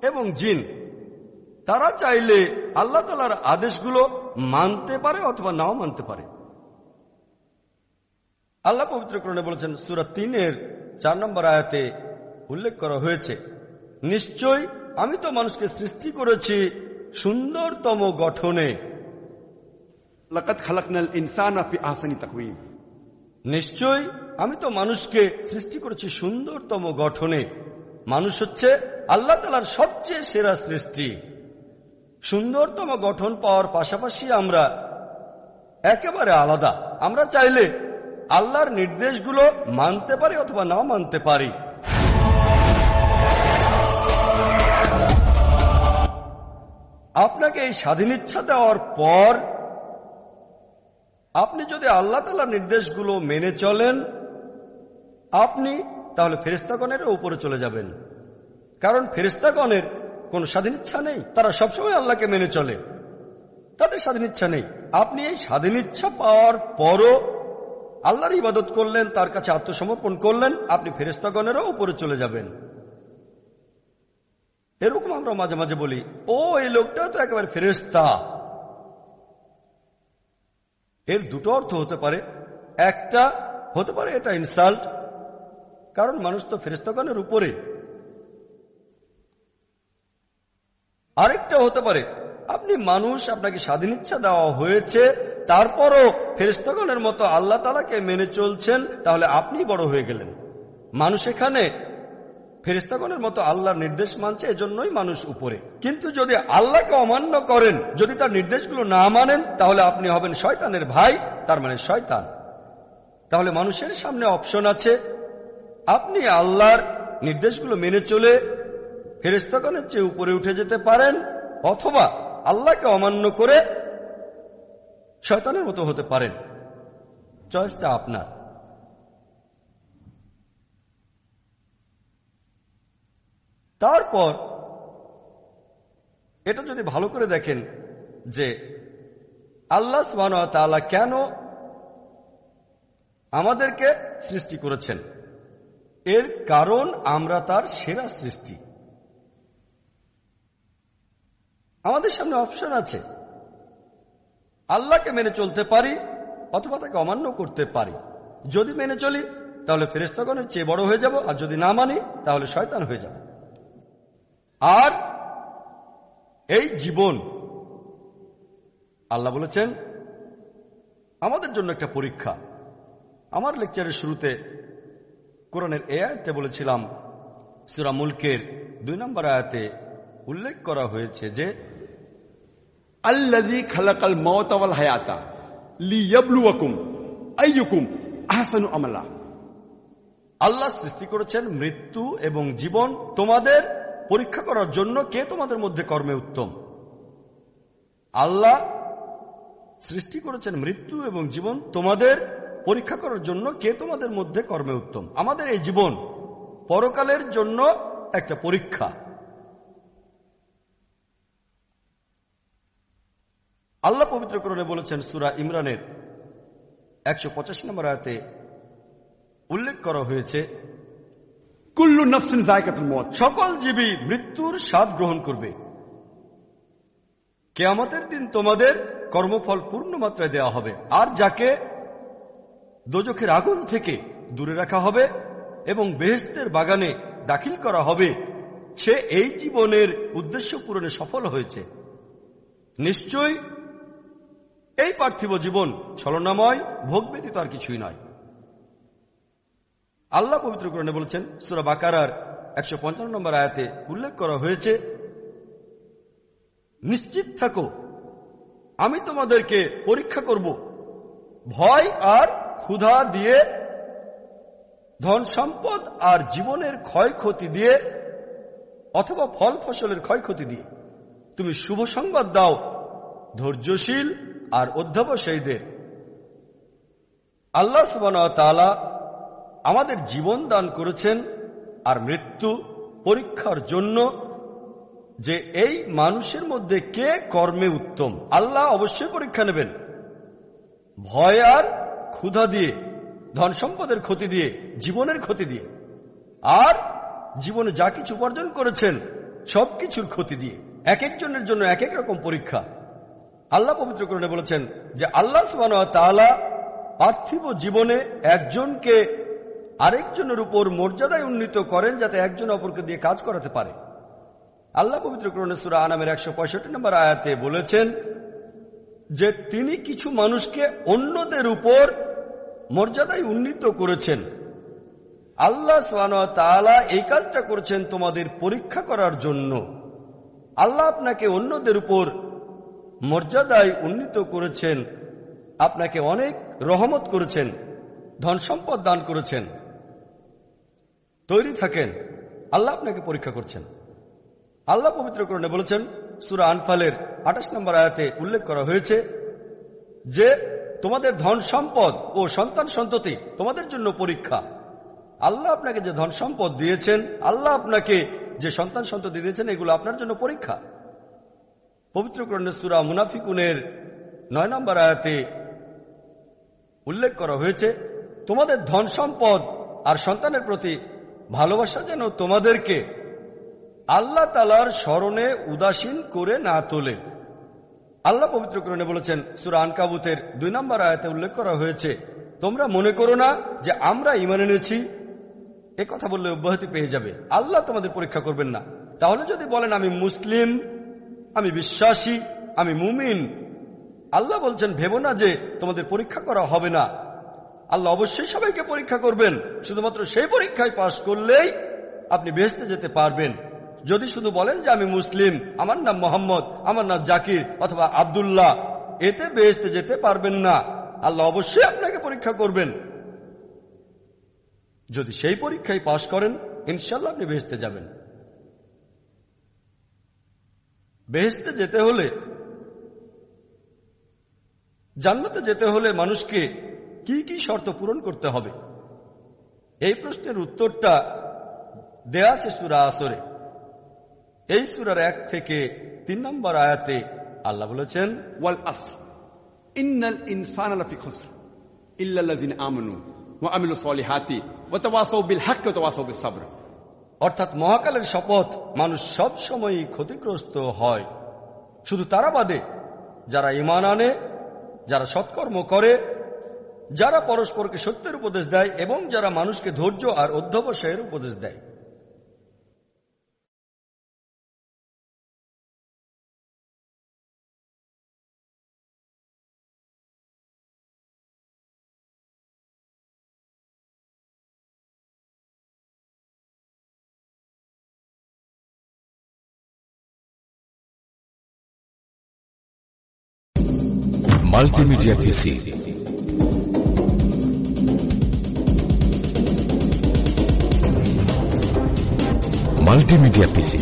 এবং জিন, তারা চাইলে আল্লাহ তালার আদেশগুলো মানতে পারে অথবা নাও মানতে পারে। আল্লাহ পবিত্রকরণে বলেছেন, সুরা তিনের চার নম্বর আয়াতে উল্লেখ করা হয়েছে, নিশ্চয় আমি তো মানুষকে সৃষ্টি করেছি সুন্দরতম গঠনে। নিশ্চয় আমি তো মানুষকে সৃষ্টি করেছি সুন্দরতম গঠনে। মানুষ হচ্ছে আল্লাহ তালার সবচেয়ে সেরা সৃষ্টি। সুন্দরতম গঠন পাওয়ার পাশাপাশি আমরা একেবারে আলাদা। আমরা চাইলে আল্লাহর নির্দেশগুলো মানতে পারি অথবা না মানতে পারি। আপনাকে এই স্বাধীন ইচ্ছা দেওয়ার পর আপনি যদি আল্লাহ তালার নির্দেশগুলো মেনে চলেন, আপনি তাহলে ফেরিস্তাগণের উপরে চলে যাবেন। কারণ ফেরিস্তাগণের কোনো স্বাধীন ইচ্ছা নেই, তারা সবসময় আল্লাহকে মেনে চলে। তাদের স্বাধীন ইচ্ছা নেই। আপনি এই স্বাধীন ইচ্ছা পাওয়ার পরও আল্লাহর ইবাদত করলেন, তার কাছে আত্মসমর্পণ করলেন, আপনি ফেরিস্তাগণেরও উপরে চলে যাবেন। এরকম আমরা মাঝে মাঝে বলি, ও, এই লোকটা তো একেবারে ফেরেস্তা এর দুটো অর্থ হতে পারে, একটা হতে পারে এটা ইনসাল্ট কারণ মানুষ তো ফেরেস্তাগণের উপরে। আরেকটা হতে পারে, আপনি মানুষ, আপনাকে স্বাধীন ইচ্ছা দেওয়া হয়েছে, তারপরও ফেরেস্তগণের মতো আল্লাহ তালাকে মেনে চলছেন, তাহলে আপনি বড় হয়ে গেলেন। মানুষ এখানে ফেরিস্তাগণের মতো আল্লাহর নির্দেশ মানছে, এজন্যই মানুষ উপরে। কিন্তু যদি আল্লাহকে অমান্য করেন, যদি তার নির্দেশগুলো না মানেন, তাহলে আপনি হবেন শয়তানের ভাই, তার মানে শয়তান। তাহলে মানুষের সামনে অপশন আছে, আপনি আল্লাহর নির্দেশগুলো মেনে চলে ফেরিস্তাগণের চেয়ে উপরে উঠে যেতে পারেন, অথবা আল্লাহকে অমান্য করে শয়তানের মতো হতে পারেন। চয়েসটা আপনার। তারপর, এটা যদি ভালো করে দেখেন যে আল্লাহ তাআলা কেন আমাদেরকে সৃষ্টি করেছেন? এর কারণ আমরা তার সেরা সৃষ্টি। আমাদের সামনে অপশন আছে। আল্লাহকে মেনে চলতে পারি অথবা তাকে অমান্য করতে পারি। যদি মেনে চলি, তাহলে ফেরেস্তাগণের চেয়ে বড় হয়ে যাব, আর যদি না মানি, তাহলে শয়তান হয়ে যাব। আর এই জীবন আল্লাহ বলেছেন আমাদের জন্য একটা পরীক্ষা। আমার লেকচারের শুরুতে কোরআনের এ আয়তে বলেছিলাম সুরা মুলকের দুই নম্বর আয়াতে উল্লেখ করা হয়েছে যে আল্লাদি খালাকাল মতাল হায়াতা লিয়াবলুয়াকুম আইয়ুকুম আহসানু আমলা। আল্লাহ সৃষ্টি করেছেন মৃত্যু এবং জীবন তোমাদের পরীক্ষা করার জন্য কে তোমাদের মধ্যে কর্মে উত্তম? আল্লাহ সৃষ্টি করেছেন মৃত্যু এবং জীবন। তোমাদের পরীক্ষা করার জন্য কে তোমাদের মধ্যে কর্মে উত্তম? আমাদের এই জীবন পরকালের জন্য একটা পরীক্ষা। আল্লাহ পবিত্র পবিত্রকরণে বলেছেন, সুরা ইমরানের একশো পঁচাশি নম্বর আয়তে উল্লেখ করা হয়েছে কুল্লু নফসিন জায়কাতুল মত সকল জীবী মৃত্যুর স্বাদ গ্রহণ করবে। কেয়ামতের দিন তোমাদের কর্মফল পূর্ণ মাত্রায় দেওয়া হবে। আর যাকে দোজখের আগুন থেকে দূরে রাখা হবে এবং বেহেস্তের বাগানে দাখিল করা হবে, সে এই জীবনের উদ্দেশ্য পূরণে সফল হয়েছে। নিশ্চয় এই পার্থিব জীবন ছলনাময় ভোগ ব্যতীত আর কিছুই নয়। আল্লাহ পবিত্র করণে বলেছেন, সুরা বাকারার একশো পঞ্চান্ন নম্বর আয়াতে উল্লেখ করা হয়েছে, নিশ্চিত থাকো, আমি তোমাদেরকে পরীক্ষা করব। ভয় আর ক্ষুধা দিয়ে, ধন সম্পদ আর জীবনের ক্ষয়ক্ষতি দিয়ে, অথবা ফল ফসলের ক্ষয়ক্ষতি দিয়ে। তুমি শুভ সংবাদ দাও, ধৈর্যশীল আর অধ্যাবসায়ীদের। আল্লাহ সুবান আমাদের জীবন দান করেছেন আর মৃত্যু পরীক্ষার জন্য যে এই মানুষের মধ্যে কে কর্মে উত্তম, আল্লাহ অবশ্যই পরীক্ষা নেবেন। ভয় আর ক্ষুধা দিয়ে, ধন সম্পদের ক্ষতি দিয়ে, জীবনের ক্ষতি দিয়ে, আর জীবনে যা কিছু উপার্জন করেছেন সব কিছুর ক্ষতি দিয়ে, এক একজনের জন্য এক এক রকম পরীক্ষা। আল্লাহ পবিত্রকরণে বলেছেন যে আল্লাহ তাআলা পার্থিব জীবনে একজনকে আরেকজনের উপর মর্যাদায় উন্নীত করেন যাতে একজন অপরকে দিয়ে কাজ করাতে পারে। আল্লাহ পবিত্র সুরা আনামের একশো পঁয়ষট্টি নম্বর আয়াতে বলেছেন যে তিনি কিছু মানুষকে অন্যদের উপর মর্যাদায় উন্নীত করেছেন। আল্লাহ তাআলা এই কাজটা করেছেন তোমাদের পরীক্ষা করার জন্য। আল্লাহ আপনাকে অন্যদের উপর মর্যাদায় উন্নীত করেছেন। আপনাকে অনেক রহমত করেছেন, ধন সম্পদ দান করেছেন। তৈরি থাকেন। আল্লাহ আপনাকে পরীক্ষা করছেন। আল্লাহ পবিত্রকরণে বলেছেন, সুরা আনফালের আঠাশ নম্বর আয়াতে উল্লেখ করা হয়েছে যে, তোমাদের ধন সম্পদ ও সন্তান সন্ততি তোমাদের জন্য পরীক্ষা। আল্লাহ আপনাকে যে ধন সম্পদ দিয়েছেন, আল্লাহ আপনাকে যে সন্তান সন্ততি দিয়েছেন, এগুলো আপনার জন্য পরীক্ষা। পবিত্রকরণে সুরা মুনাফিকুনের নয় নম্বর আয়াতে উল্লেখ করা হয়েছে, তোমাদের ধন সম্পদ আর সন্তানের প্রতি ভালোবাসা যেন তোমাদেরকে আল্লাহ তালার স্মরণে উদাসীন করে না তোলে। আল্লাহ পবিত্রকরণে বলেছেন, সুরা আনকাবুতের দুই নম্বর আয়াতে উল্লেখ করা হয়েছে, তোমরা মনে করো না যে আমরা ইমান এনেছি? এ কথা বললে অব্যাহতি পেয়ে যাবে। আল্লাহ তোমাদের পরীক্ষা করবেন না। তাহলে যদি বলেন, আমি মুসলিম, আমি বিশ্বাসী, আমি মুমিন, আল্লাহ বলছেন, ভেবো না যে তোমাদের পরীক্ষা করা হবে না। আল্লাহ অবশ্যই সবাইকে পরীক্ষা করবেন। শুধুমাত্র সেই পরীক্ষায় পাশ করলেই আপনি বেহেস্তে যেতে পারবেন। যদি শুধু বলেন যে আমি মুসলিম, আমার নাম মোহাম্মদ, আমার নাম জাকির অথবা আবদুল্লাহ, এতে বেহেস্তে যেতে পারবেন না। আল্লাহ অবশ্যই আপনাকে পরীক্ষা করবেন। যদি সেই পরীক্ষায় পাশ করেন ইনশাল্লাহ আপনি বেহেস্তে যাবেন। বেহেস্তে যেতে হলে, জান্নাতে যেতে হলে মানুষকে কি কি শর্ত পূরণ করতে হবে? এই প্রশ্নের উত্তরটা দেয়া আছে সুরা আসরে। এই সুরার এক থেকে তিন নম্বর আয়াতে আল্লাহ বলেছেন ওয়াল আসর। ইন্নাল ইনসান লাফি খুসর ইল্লা আল্লাযিনা আমানু ওয়া আমিলুস সলিহাতি ওয়া তাওয়াসাউ বিল হাক্কি ওয়া তাওয়াসাউ বিস সাবর। অর্থাৎ মহাকালের শপথ মানুষ সব সময়ই ক্ষতিগ্রস্ত হয়। শুধু তারা বাদে যারা ইমান আনে যারা সৎকর্ম করে যারা পরস্পরকে সত্যের উপদেশ দেয় এবং যারা মানুষকে ধৈর্য আর অধ্যবসায়ের উপদেশ দেয়। Multimedia PC multimedia PC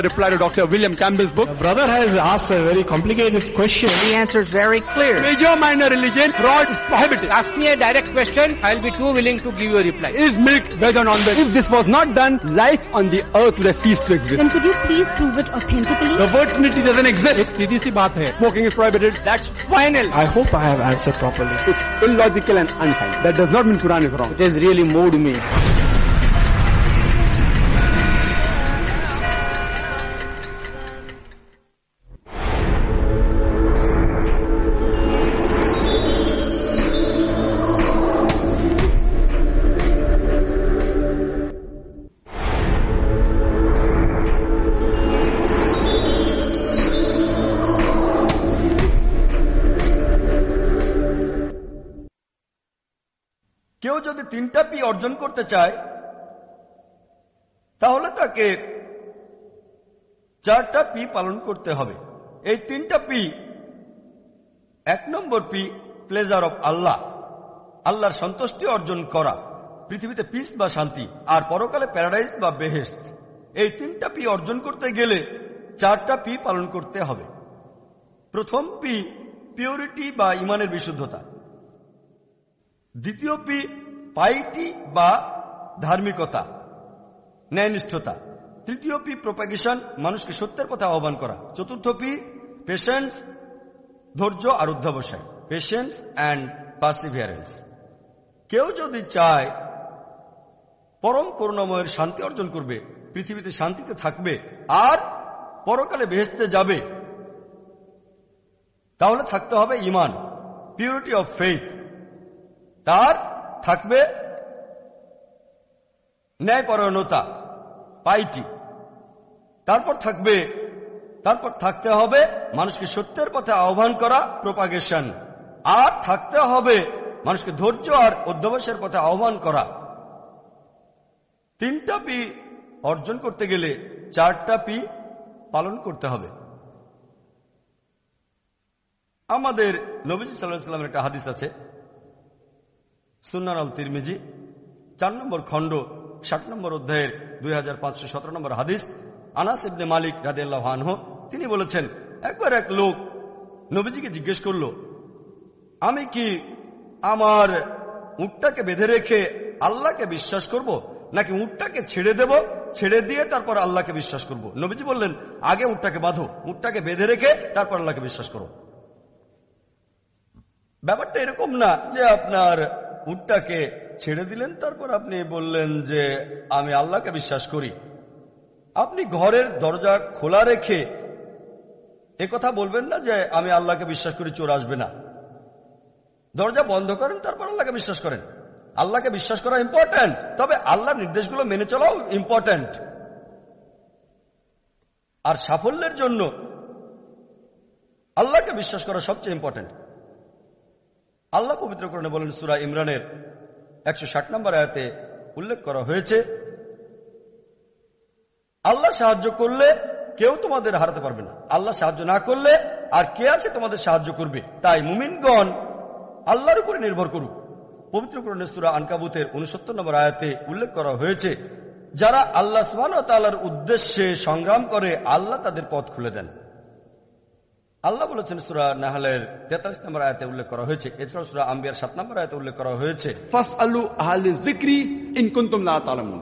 a reply to Dr. William Campbell's book. Brother has asked a very complicated question. The answer is very clear. Major minor religion, fraud is prohibited. Ask me a direct question, I'll be too willing to give you a reply. Is milk veg or non-veg? If this was not done, life on the earth would have ceased to exist. Then could you please prove it authentically? The word Trinity doesn't exist. एक सीधी सी बात है Smoking is prohibited. That's final. I hope I have answered properly. It's illogical and unscientific. That does not mean Quran is wrong. It has really moved me. তিনটা P অর্জন করতে চায়, তাহলে তাকে চারটা পি পালন করতে হবে। এই তিনটা পি, এক নম্বর পি প্লেজার অফ আল্লাহ আল্লাহর সন্তুষ্টি অর্জন করা, পৃথিবীতে পিস বা শান্তি, আর পরকালে প্যারাডাইজ বা বেহেস্ত এই তিনটা পি অর্জন করতে গেলে চারটা পি পালন করতে হবে। প্রথম পি পিওরিটি বা ইমানের বিশুদ্ধতা। দ্বিতীয় পি পাইটি বা ধার্মিকতা, ন্যায়নিষ্ঠতা। তৃতীয় পি প্রোপাগেশন মানুষকে সত্যের পথে আহ্বান করা। চতুর্থ পি পেশেন্স ধৈর্য আর অধ্যাবসায় পেশেন্স অ্যান্ড পার্সিভিয়ারেন্স কেউ যদি চায় পরম করুণাময়ের শান্তি অর্জন করবে, পৃথিবীতে শান্তিতে থাকবে আর পরকালে বেহেস্তে যাবে, তাহলে থাকতে হবে ইমান পিউরিটি অফ ফেইথ তার থাকবে ন্যায়পরায়ণতা পাইটি। তারপর থাকবে, তারপর থাকতে হবে মানুষকে সত্যের পথে আহ্বান করা প্রোপাগেশন আর থাকতে হবে মানুষকে ধৈর্য আর অধ্যবসায়ের পথে আহ্বান করা। তিনটা পি অর্জন করতে গেলে চারটা পি পালন করতে হবে। আমাদের নবীজি সাল্লাহ সাল্লামের একটা হাদিস আছে। সুন্নান আল তিরমিজি চার নম্বর খণ্ড, ষাট নম্বর অধ্যায়ের দুই হাজার পাঁচশো সতেরো নম্বর হাদিস, আনাস ইবনে মালিক রাদিয়াল্লাহ আনহ, তিনি বলেছেন, একবার এক লোক নবীজিকে জিজ্ঞেস করল, আমি কি আমার উটটাকে বেঁধে রেখে আল্লাহকে বিশ্বাস করব, নাকি উটটাকে ছেড়ে দেব, ছেড়ে দিয়ে তারপর আল্লাহকে বিশ্বাস করব? নবীজি বললেন, আগে উটটাকে বাঁধো, উটটাকে বেঁধে রেখে তারপর আল্লাহকে বিশ্বাস করো। ব্যাপারটা এরকম না যে আপনার উটটাকে ছেড়ে দিলেন, তারপর আপনি বললেন যে, আমি আল্লাহকে বিশ্বাস করি। আপনি ঘরের দরজা খোলা রেখে কথা বলবেন না যে, আমি আল্লাহকে বিশ্বাস করি, চোর আসবে না। দরজা বন্ধ করেন, তারপর আল্লাহকে বিশ্বাস করেন। আল্লাহকে বিশ্বাস করা ইম্পর্ট্যান্ট তবে আল্লাহর নির্দেশগুলো মেনে চলাও ইম্পর্ট্যান্ট আর সাফল্যের জন্য আল্লাহকে বিশ্বাস করা সবচেয়ে ইম্পর্ট্যান্ট আল্লাহ পবিত্র পবিত্রকরণে বলেন সুরা ইমরানের একশো ষাট নম্বর আয়াতে উল্লেখ করা হয়েছে, আল্লাহ সাহায্য করলে কেউ তোমাদের হারাতে পারবে না। আল্লাহ সাহায্য না করলে আর কে আছে তোমাদের সাহায্য করবে? তাই মুমিনগণ আল্লাহর উপরে নির্ভর করুক। পবিত্রকরণে সুরা আনকাবুতের উনসত্তর নম্বর আয়াতে উল্লেখ করা হয়েছে, যারা আল্লাহ সুবান তাল্লার উদ্দেশ্যে সংগ্রাম করে, আল্লাহ তাদের পথ খুলে দেন। আল্লাহ বলেছেন সুরা নাহালের তেতাল্লিশ নম্বর আয়তে উল্লেখ করা হয়েছে। এছাড়াও সুরা আম্বিয়ার সাত নম্বর আয়তে উল্লেখ করা হয়েছে। ফাস আলু আহলি জিক্রি ইন কুনতুম তালামুন।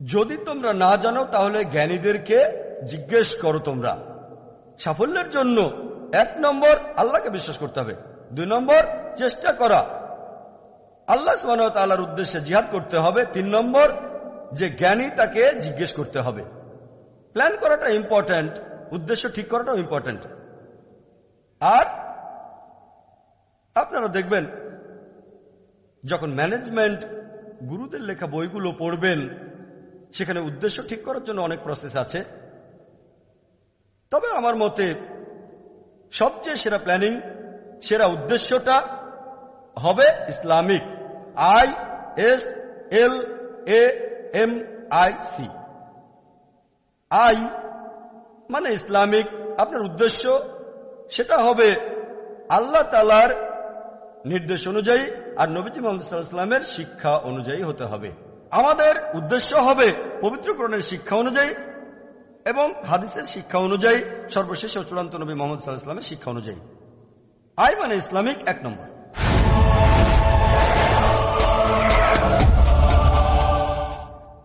যদি তোমরা না জানো তাহলে জ্ঞানীদেরকে জিজ্ঞেস করো তোমরা। সাফল্যের জন্য এক নম্বর আল্লাহকে বিশ্বাস করতে হবে। দুই নম্বর চেষ্টা করা। আল্লাহ সুবাহর উদ্দেশ্যে জিহাদ করতে হবে। তিন নম্বর যে জ্ঞানী তাকে জিজ্ঞেস করতে হবে। প্ল্যান করাটা ইম্পর্ট্যান্ট উদ্দেশ্য ঠিক করাটাও ইম্পর্ট্যান্ট। আর আপনারা দেখবেন, যখন ম্যানেজমেন্ট গুরুদের লেখা বইগুলো পড়বেন, সেখানে উদ্দেশ্য ঠিক করার জন্য অনেক প্রসেস আছে। তবে আমার মতে, সবচেয়ে সেরা প্ল্যানিং সেরা উদ্দেশ্যটা হবে Islamic, I S L A M I C. I মানে ইসলামিক, আপনার উদ্দেশ্য সেটা হবে আল্লাহ তালার নির্দেশ অনুযায়ী আর নবীজি মোহাম্মদ সাল্লাহামের শিক্ষা অনুযায়ী হতে হবে। আমাদের উদ্দেশ্য হবে পবিত্রকরণের শিক্ষা অনুযায়ী এবং হাদিসের শিক্ষা অনুযায়ী সর্বশেষ ও চূড়ান্ত নবী মোহাম্মদ সাল্লাহ শিক্ষা অনুযায়ী। আই মানে ইসলামিক এক নম্বর।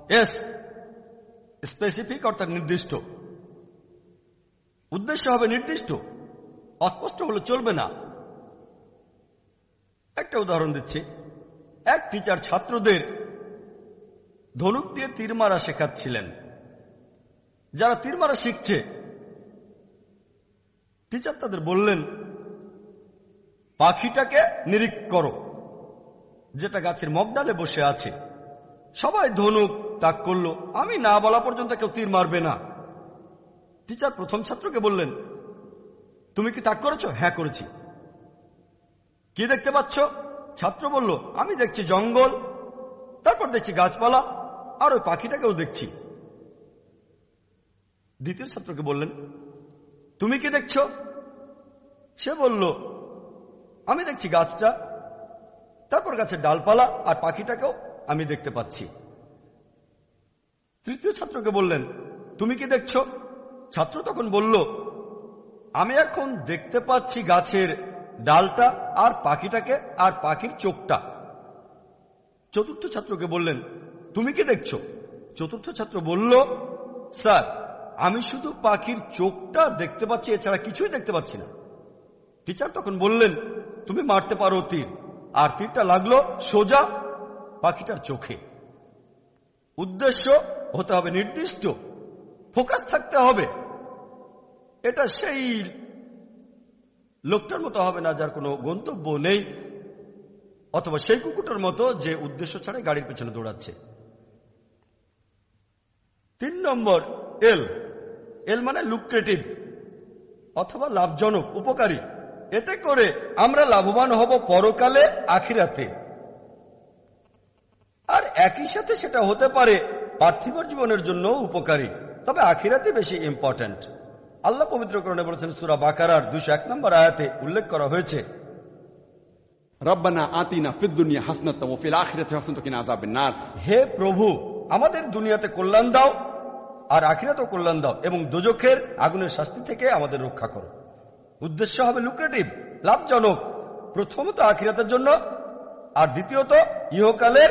এস স্পেসিফিক অর্থাৎ নির্দিষ্ট। উদ্দেশ্য হবে নির্দিষ্ট। অস্পষ্ট হলে চলবে না। একটা উদাহরণ দিচ্ছি। এক টিচার ছাত্রদের ধনুক দিয়ে তীর মারা শেখাচ্ছিলেন। যারা তীর মারা শিখছে টিচার তাদের বললেন, পাখিটাকে নিরীক করো, যেটা গাছের মগডালে বসে আছে। সবাই ধনুক তাক করল। আমি না বলা পর্যন্ত কেউ তীর মারবে না। টিচার প্রথম ছাত্রকে বললেন তুমি কি তাক করেছ? হ্যাঁ করেছি। কি দেখতে পাচ্ছ? ছাত্র বলল, আমি দেখছি জঙ্গল, তারপর দেখছি গাছপালা, আর ওই পাখিটাকেও দেখছি। দ্বিতীয় ছাত্রকে বললেন, তুমি কি দেখছ? সে বলল, আমি দেখছি গাছটা, তারপর গাছের ডালপালা আর পাখিটাকেও আমি দেখতে পাচ্ছি। তৃতীয় ছাত্রকে বললেন, তুমি কি দেখছ? ছাত্র তখন বলল আমি এখন দেখতে পাচ্ছি গাছের ডালটা আর পাখিটাকে আর পাখির চোখটা। চতুর্থ ছাত্রকে বললেন, তুমি কি দেখছ? চতুর্থ ছাত্র বলল, স্যার, আমি শুধু পাখির চোখটা দেখতে পাচ্ছি, এছাড়া কিছুই দেখতে পাচ্ছি না। টিচার তখন বললেন, তুমি মারতে পারো তীর, আর তীরটা লাগল সোজা পাখিটার চোখে। উদ্দেশ্য হতে হবে, নির্দিষ্ট। ফোকাস থাকতে হবে। এটা সেই লোকটার মতো হবে না যার কোনো গন্তব্য নেই, অথবা সেই কুকুরটার মতো যে উদ্দেশ্য ছাড়া গাড়ির পেছনে দৌড়াচ্ছে। তিন নম্বর, এল। এল মানে লুক্রেটিভ অথবা লাভজনক, উপকারী। এতে করে আমরা লাভবান হব পরকালে, আখিরাতে। আর একই সাথে সেটা হতে পারে পার্থিব জীবনের জন্য উপকারী, তবে আখিরাতে বেশি ইম্পর্ট্যান্ট আল্লাহ পবিত্রকরণে বলেছেন সুরা বাকারার দুশো এক নম্বর আয়াতে উল্লেখ করা হয়েছে হে প্রভু আমাদের দুনিয়াতে কল্যাণ দাও আর আখিরাতেও কল্যাণ দাও এবং দোজখের আগুনের শাস্তি থেকে আমাদের রক্ষা করো। উদ্দেশ্য হবে লুক্রেটিভ লাভজনক। প্রথমত আখিরাতের জন্য আর দ্বিতীয়ত ইহকালের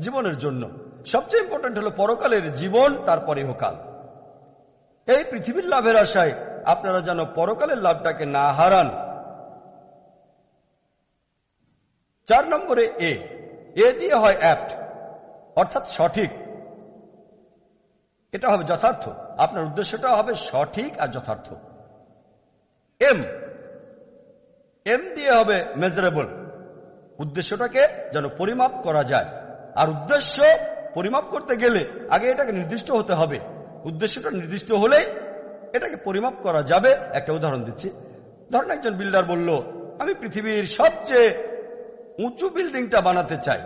জীবনের জন্য। সবচেয়ে ইম্পর্টেন্ট হলো পরকালের জীবন তারপর ইহকাল। এই পৃথিবীর লাভের আশায় আপনারা যেন পরকালের লাভটাকে না হারান। চার নম্বরে এ। এ দিয়ে হয় অ্যাপ্ট, অর্থাৎ সঠিক। এটা হবে যথার্থ। আপনার উদ্দেশ্যটা হবে সঠিক আর যথার্থ। এম। এম দিয়ে হবে মেজারেবল উদ্দেশ্যটাকে যেন পরিমাপ করা যায়। আর উদ্দেশ্য পরিমাপ করতে গেলে আগে এটাকে নির্দিষ্ট হতে হবে। উদ্দেশ্যটা নির্দিষ্ট হলেই এটাকে পরিমাপ করা যাবে। একটা উদাহরণ দিচ্ছি। ধরেন একজন বিল্ডার বলল, আমি পৃথিবীর সবচেয়ে উঁচু বিল্ডিংটা বানাতে চাই।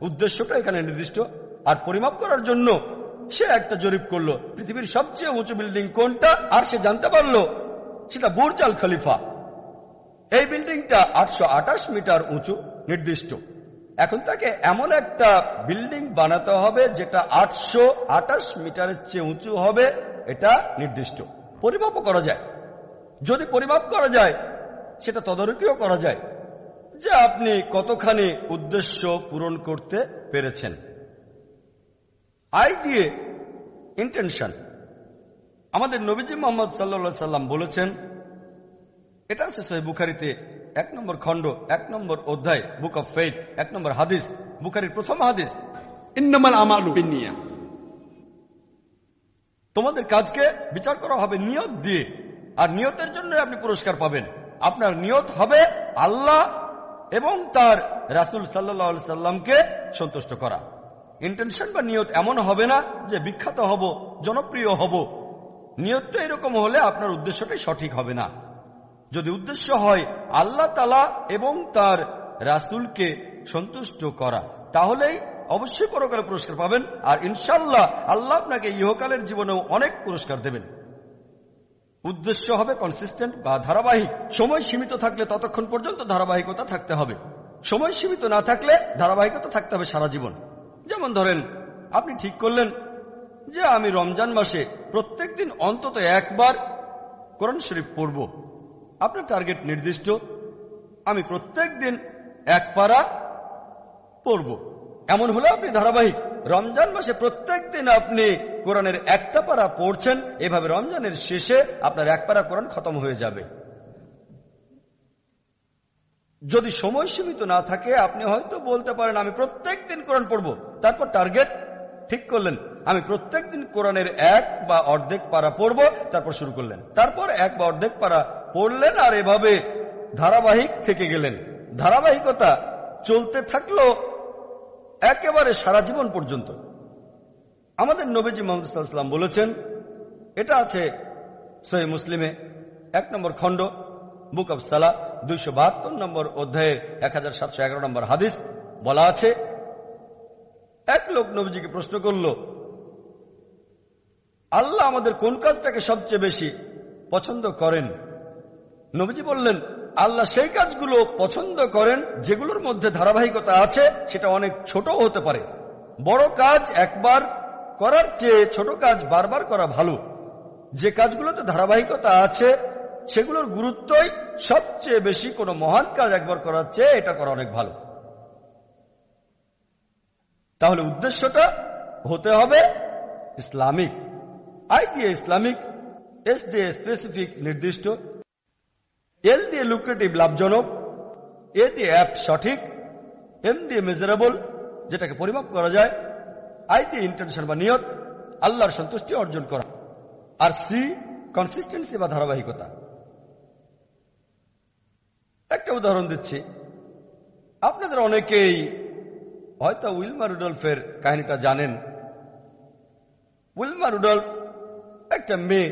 উদ্দেশ্যটা এখানে নির্দিষ্ট। আর পরিমাপ করার জন্য সে একটা জরিপ করল, পৃথিবীর সবচেয়ে উঁচু বিল্ডিং কোনটা? আর সে জানতে পারল, সেটা বুর্জ খলিফা। এই বিল্ডিংটা আটশো আটাশ মিটার উঁচু, নির্দিষ্ট। এখন তাকে এমন একটা বিল্ডিং বানাতে হবে যেটা আটশো আটাশ মিটারের চেয়ে উঁচু হবে, এটা নির্দিষ্ট। পরিমাপও করা যায়। যদি পরিমাপ করা যায়, সেটা তদারকিও করা যায় যে আপনি কতখানি উদ্দেশ্য পূরণ করতে পেরেছেন। আই দিয়ে ইন্টেনশন আমাদের নবীজি মোহাম্মদ সাল্লা সাল্লাম বলেছেন, এটা আছে সহি বুখারিতে এক নম্বর খণ্ড এক নম্বর অধ্যায় বুক অফ ফেথ এক নম্বর হাদিস বুকারির প্রথম হাদিস। তোমাদের কাজকে বিচার করা হবে নিয়ত দিয়ে আর নিয়তের জন্য আপনি পুরস্কার পাবেন। আপনার নিয়ত হবে আল্লাহ এবং তার রাসুল সাল্লাহামকে সন্তুষ্ট করা। ইন্টেনশন বা নিয়ত এমন হবে না যে বিখ্যাত হব জনপ্রিয় হব। নিয়ত এরকম হলে আপনার উদ্দেশ্যটাই সঠিক হবে না। যদি উদ্দেশ্য হয় আল্লাহ তালা এবং তার রাসুলকে সন্তুষ্ট করা, তাহলেই অবশ্যই পরকালে পুরস্কার পাবেন আর ইনশাল্লাহ আল্লাহ আপনাকে ইহকালের জীবনেও অনেক পুরস্কার দেবেন। উদ্দেশ্য হবে কনসিস্টেন্ট বা ধারাবাহিক। সময় সীমিত থাকলে ততক্ষণ পর্যন্ত ধারাবাহিকতা থাকতে হবে। সময় সীমিত না থাকলে ধারাবাহিকতা থাকতে হবে সারা জীবন। যেমন ধরেন, আপনি ঠিক করলেন যে আমি রমজান মাসে প্রত্যেক দিন অন্তত একবার কোরআন শরীফ পড়ব। আপনার টার্গেট নির্দিষ্ট, আমি প্রত্যেক দিন এক পারা পড়ব। এমন হলে আপনি ধারাবাহিক রমজান মাসে প্রত্যেক দিন আপনি কোরআনের একটা পারা পড়ছেন, এভাবে রমজানের শেষে আপনার এক পারা কোরআন খতম হয়ে যাবে। যদি সময় সীমিত না থাকে, আপনি হয়তো বলতে পারেন, আমি প্রত্যেক দিন কোরআন পড়ব। তারপর টার্গেট ঠিক করলেন, আমি প্রত্যেক দিন কোরআনের এক বা অর্ধেক পারা পড়ব, তারপর শুরু করলেন। তারপর এক বা অর্ধেক পারা পড়লেন আর এভাবে ধারাবাহিক থেকে গেলেন। ধারাবাহিকতা চলতে থাকল একেবারে সারা জীবন পর্যন্ত। আমাদের নবীজি মোহাম্মদাম বলেছেন, এটা আছে সহি মুসলিমে, এক নম্বর খণ্ড, বুক অব সালা, দুইশো বাহাত্তর নম্বর অধ্যায়ের এক হাজার সাতশো এগারো নম্বর হাদিস বলা আছে। এক লোক নবীজিকে প্রশ্ন করল, আল্লাহ আমাদের কোন কাজটাকে সবচেয়ে বেশি পছন্দ করেন? নবীজি বললেন, আল্লাহ সেই কাজগুলো পছন্দ করেন যেগুলোর মধ্যে ধারাবাহিকতা আছে, সেটা অনেক ছোট হতে পারে। বড় কাজ একবার করার চেয়ে ছোট কাজ বারবার করা ভালো। যে কাজগুলোতে ধারাবাহিকতা আছে, সেগুলোর গুরুত্বই সবচেয়ে বেশি কোনো মহান কাজ একবার করার চেয়ে এটা করা অনেক ভালো। তাহলে উদ্দেশ্যটা হতে হবে ইসলামিক। আই দিয়ে ইসলামিক, এস দিয়ে স্পেসিফিক, নির্দিষ্ট এল দিয়ে লুক্রেটিভ লাভজনক এ দিয়ে অ্যাপ সঠিক এম দিয়ে মেজারেবল যেটাকে পরিমাপ করা যায়, আই দিয়ে ইন্টেনশন বা নিয়ত, আল্লাহর সন্তুষ্টি অর্জন করা, আর সি কনসিস্টেন্সি বা ধারাবাহিকতা। একটা উদাহরণ দিচ্ছি। আপনাদের অনেকেই হয়তো উইলমা রুডলফের কাহিনীটা জানেন। উইলমা রুডলফ একটা মেয়ে,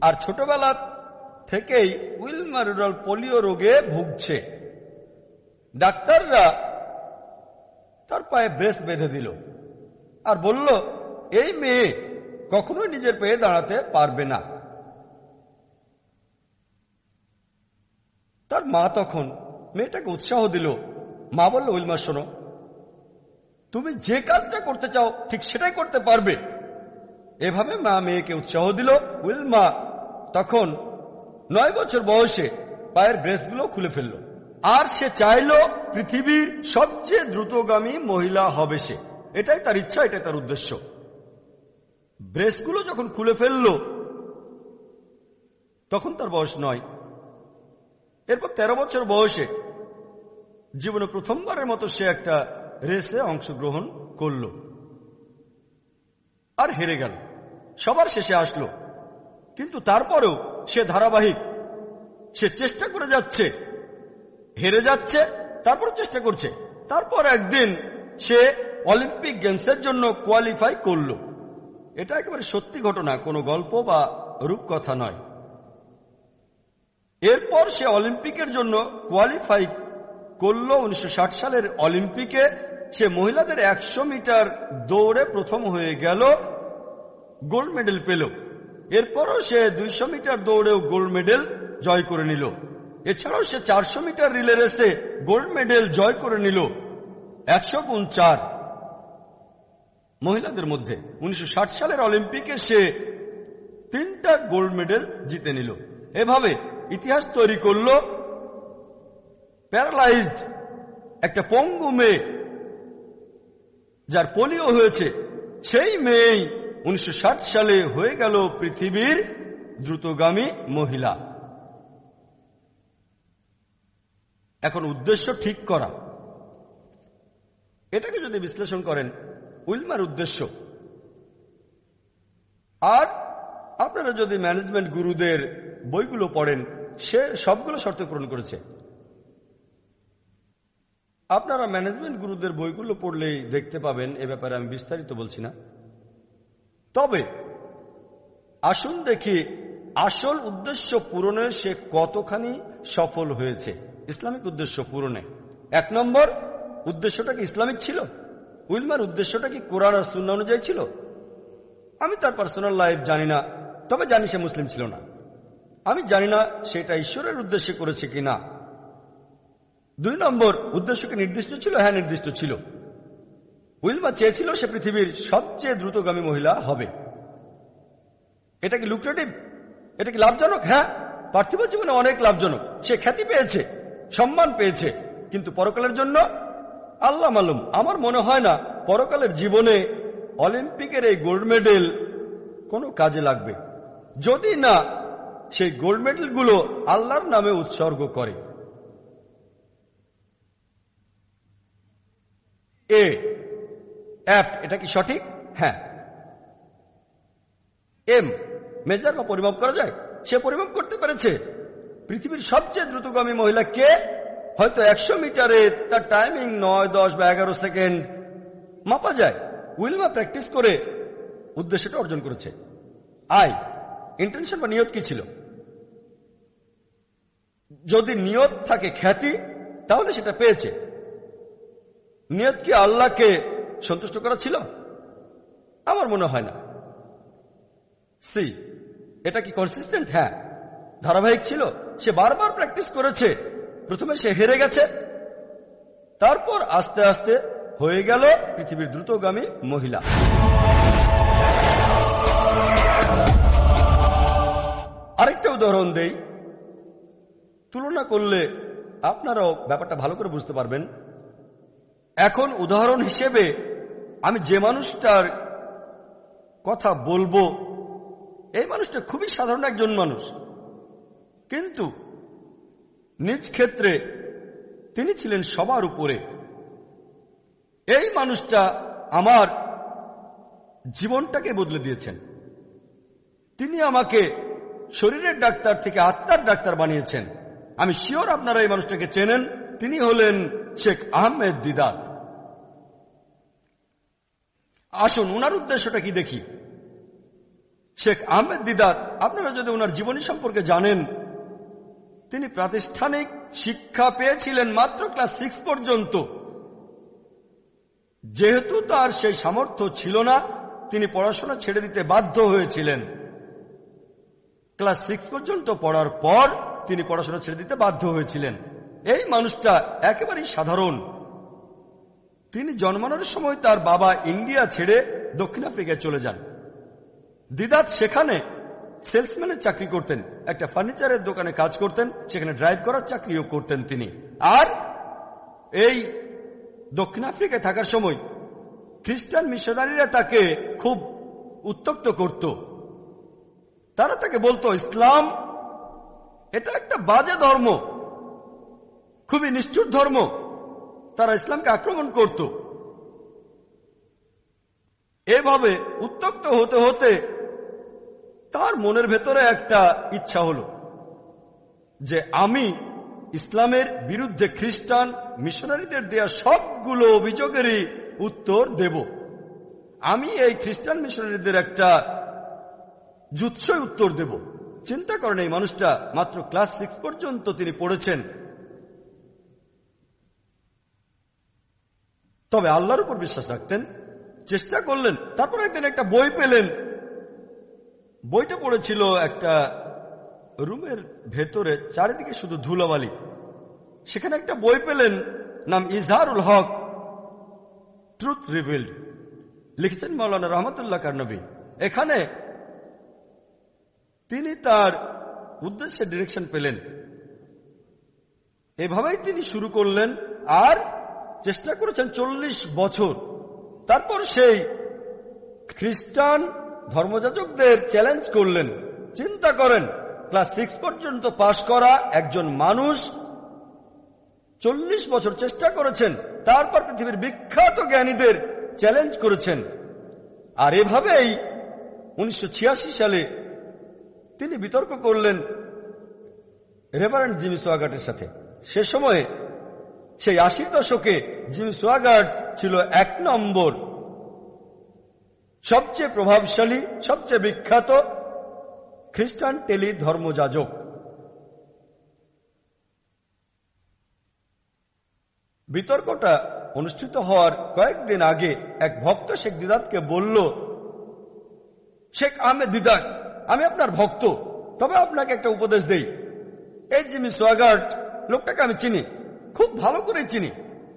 আর ছোটবেলা থেকেই উইলমা রুডলফ পোলিও রোগে ভুগছে। ডাক্তাররা তার পায়ে ব্রেস্ট বেঁধে দিল আর বলল, এই মেয়ে কখনোই নিজের পেয়ে দাঁড়াতে পারবে না। তার মা তখন মেয়েটাকে উৎসাহ দিল। মা বলল উইলমা শোনো, তুমি যে কাজটা করতে চাও ঠিক সেটাই করতে পারবে। এভাবে মা মেয়েকে উৎসাহ দিল। উইলমা তখন নয় বছর বয়সে পায়ের ব্রেসগুলো খুলে ফেলল। আর সে চাইল পৃথিবীর সবচেয়ে দ্রুতগামী মহিলা হবে সে। এটাই তার ইচ্ছা, এটাই তার উদ্দেশ্য। ব্রেসগুলো যখন খুলে ফেলল, তখন তার বয়স নয়। এরপর ১৩ বছর বয়সে জীবনে প্রথমবারের মতো সে একটা রেসে অংশগ্রহণ করল। আর হেরে গেল। সবার শেষে আসলো। কিন্তু তারপরেও সে ধারাবাহিক। সে চেষ্টা করে যাচ্ছে। হেরে যাচ্ছে, তারপর চেষ্টা করছে। তারপর একদিন সে অলিম্পিক গেমসের জন্য কোয়ালিফাই করল। এটা একেবারে সত্যি ঘটনা, কোনো গল্প বা রূপকথা নয়। এরপর সে অলিম্পিকের জন্য কোয়ালিফাই করল। উনিশশো ষাট সালের অলিম্পিকে সে মহিলাদের একশো মিটার দৌড়ে প্রথম হয়ে গেল, গোল্ড মেডেল পেল। এরপরও সে দুইশো মিটার দৌড়েও গোল্ড মেডেল জয় করে নিল। এছাড়াও সে চারশো মিটার রিলে রেসে গোল্ড মেডেল জয় করে নিল একশো গুণ চার। মহিলাদের মধ্যে উনিশশো ষাট সালের অলিম্পিকে সে তিনটা গোল্ড মেডেল জিতে নিল। এভাবে ইতিহাস তৈরি করল প্যারালাইজড একটা পঙ্গু মেয়ে, যার পোলিও হয়েছে। সেই মেয়েই উনিশশো ষাট সালে হয়ে গেল পৃথিবীর দ্রুতগামী মহিলা। এখন উদ্দেশ্য ঠিক করা। এটাকে যদি বিশ্লেষণ করেন, উইলমার উদ্দেশ্য। আর আপনারা যদি ম্যানেজমেন্ট গুরুদের বইগুলো পড়েন, সে সবগুলো শর্ত পূরণ করেছে। আপনারা ম্যানেজমেন্ট গুরুদের বইগুলো পড়লেই দেখতে পাবেন, এ ব্যাপারে আমি বিস্তারিত বলছি না। তবে আসুন দেখি আসল উদ্দেশ্য পূরণে সে কতখানি সফল হয়েছে। ইসলামিক উদ্দেশ্য পূরণে। এক নম্বর, উদ্দেশ্যটা কি ইসলামিক ছিল? উইলমার উদ্দেশ্যটা কি কোরআন আর সুন্না অনুযায়ী ছিল? আমি তার পার্সোনাল লাইফ জানি না, তবে জানি সে মুসলিম ছিল না। আমি জানি না সেটা ঈশ্বরের উদ্দেশ্যে করেছে কি না দুই নম্বর উদ্দেশ্যকে নির্দিষ্ট ছিল? হ্যাঁ নির্দিষ্ট ছিল। উইলমা চেয়েছিল সে পৃথিবীর সবচেয়ে দ্রুতগামী মহিলা হবে। এটা কি লুক্রেটিভ এটা কি লাভজনক? হ্যাঁ পার্থিব জীবনে অনেক লাভজনক। সে খ্যাতি পেয়েছে, সম্মান পেয়েছে, কিন্তু পরকালের জন্য আল্লাহ মালুম। আমার মনে হয় না পরকালের জীবনে অলিম্পিকের এই গোল্ড মেডেল কোনো কাজে লাগবে। যদি না, সেই গোল্ড মেডেলগুলো আল্লাহর নামে উৎসর্গ করে। এ অ্যাপ এটা কি সঠিক? হ্যাঁ। এম মেজার বা পরিমাপ করা যায়? সে পরিমাপ করতে পেরেছে। পৃথিবীর সবচেয়ে দ্রুতগামী মহিলা কে? হয়তো একশো মিটারে তার টাইমিং নয়, দশ বা এগারো সেকেন্ড মাপা যায়। উইলমা প্র্যাকটিস করে উদ্দেশ্যটা অর্জন করেছে। আই ইন্টেনশন বা নিয়ত কি ছিল? যদি নিয়ত থাকে খ্যাতি, তাহলে সেটা পেয়েছে। নিয়ত কি আল্লাহকে সন্তুষ্ট করা ছিল? আমার মনে হয় না। সি, এটা কি কনসিস্টেন্ট হ্যাঁ। ধারাবাহিক ছিল। সে বারবার প্র্যাকটিস করেছে। প্রথমে সে হেরে গেছে। তারপর আস্তে আস্তে হয়ে গেল পৃথিবীর দ্রুতগামী মহিলা। আরেকটা উদাহরণ দেই। তুলনা করলে আপনারাও ব্যাপারটা ভালো করে বুঝতে পারবেন। এখন উদাহরণ হিসেবে আমি যে মানুষটার কথা বলব, এই মানুষটা খুবই সাধারণ একজন মানুষ। কিন্তু নিজ ক্ষেত্রে তিনি ছিলেন সবার উপরে। এই মানুষটা আমার জীবনটাকে বদলে দিয়েছেন। তিনি আমাকে শরীরের ডাক্তার থেকে আত্মার ডাক্তার বানিয়েছেন। আমি শিওর আপনারা এই মানুষটাকে চেনেন। তিনি হলেন শেখ আহমেদ দিদাত। আসুন, উনার উদ্দেশ্যটা কি দেখি? শেখ আহমেদ দিদাত আপনারা যদি ওনার জীবনী সম্পর্কে জানেন, তিনি প্রাতিষ্ঠানিক শিক্ষা পেয়েছিলেন মাত্র ক্লাস সিক্স পর্যন্ত। যেহেতু তার সেই সামর্থ্য ছিল না, তিনি পড়াশোনা ছেড়ে দিতে বাধ্য হয়েছিলেন। ক্লাস সিক্স পর্যন্ত পড়ার পর তিনি পড়াশোনা ছেড়ে দিতে বাধ্য হয়েছিলেন। এই মানুষটা একেবারেই সাধারণ। তিনি জন্মানোর সময় তার বাবা ইন্ডিয়া ছেড়ে দক্ষিণ আফ্রিকায় চলে যান। দিদাত সেখানে সেলসম্যানের চাকরি করতেন, একটা ফার্নিচারের দোকানে কাজ করতেন, সেখানে ড্রাইভ করার চাকরিও করতেন তিনি। আর এই দক্ষিণ আফ্রিকায় থাকার সময় খ্রিস্টান মিশনারিরা তাকে খুব উত্তক্ত করত। তারা তাকে বলতো, ইসলাম, এটা একটা বাজে ধর্ম, খুবই নিষ্ঠুর ধর্ম তারা ইসলামকে আক্রমণ করত। এভাবে উত্তক্ত হতে হতে তার মনের ভেতরে একটা ইচ্ছা হলো যে আমি ইসলামের বিরুদ্ধে খ্রিস্টান মিশনারিদের দেয়া সবগুলো অভিযোগেরই উত্তর দেব। আমি এই খ্রিস্টান মিশনারিদের একটা জুৎসই উত্তর দেব। চিন্তা করেন এই মানুষটা মাত্র ক্লাস সিক্স পর্যন্ত তিনি পড়েছেন। তবে আল্লাহর উপর বিশ্বাস রাখতেন, চেষ্টা করলেন, তারপর একদিন একটা বই পেলেন। বইটা পড়েছিল একটা রুমের ভেতরে, চারিদিকে শুধু ধুলোবালি। সেখানে একটা বই পেলেন, নাম ইজহারুল হক, ট্রুথ রিভিল্ড। লিখেছেন মৌলানা রহমতুল্লাহ কারনবী। এখানে তিনি তার উদ্দেশ্যে ডিরেকশন পেলেন। এভাবেই তিনি শুরু করলেন, আর চেষ্টা করেছেন চল্লিশ বছর। তারপর সেই খ্রিস্টান ধর্মযাজকদের চ্যালেঞ্জ করলেন, চিন্তা করেন, ক্লাস সিক্স পর্যন্ত পাশ করা একজন মানুষ চল্লিশ বছর চেষ্টা করেছেন, তারপর পৃথিবীর বিখ্যাত জ্ঞানীদের চ্যালেঞ্জ করেছেন। আর এভাবেই উনিশশো ছিয়াশি সালে তিনি বিতর্ক করলেন রেভারেন্ট জিমি সোয়াগাটের সাথে। সে সময়ে সেই আশির দশকে জিমি সোয়াগার্ড ছিল এক নম্বর। সবচেয়ে প্রভাবশালী, সবচেয়ে বিখ্যাত খ্রিস্টান টেলি ধর্মযাজক। বিতর্কটা অনুষ্ঠিত হওয়ার কয়েকদিন আগে এক ভক্ত শেখ দিদাতকে বলল, শেখ আহমেদ দিদাত, আমি আপনার ভক্ত, তবে আপনাকে একটা উপদেশ দেই। এই জিমি সোয়াগার্ট লোকটাকে আমি চিনি খুব ভালো করে চিনি।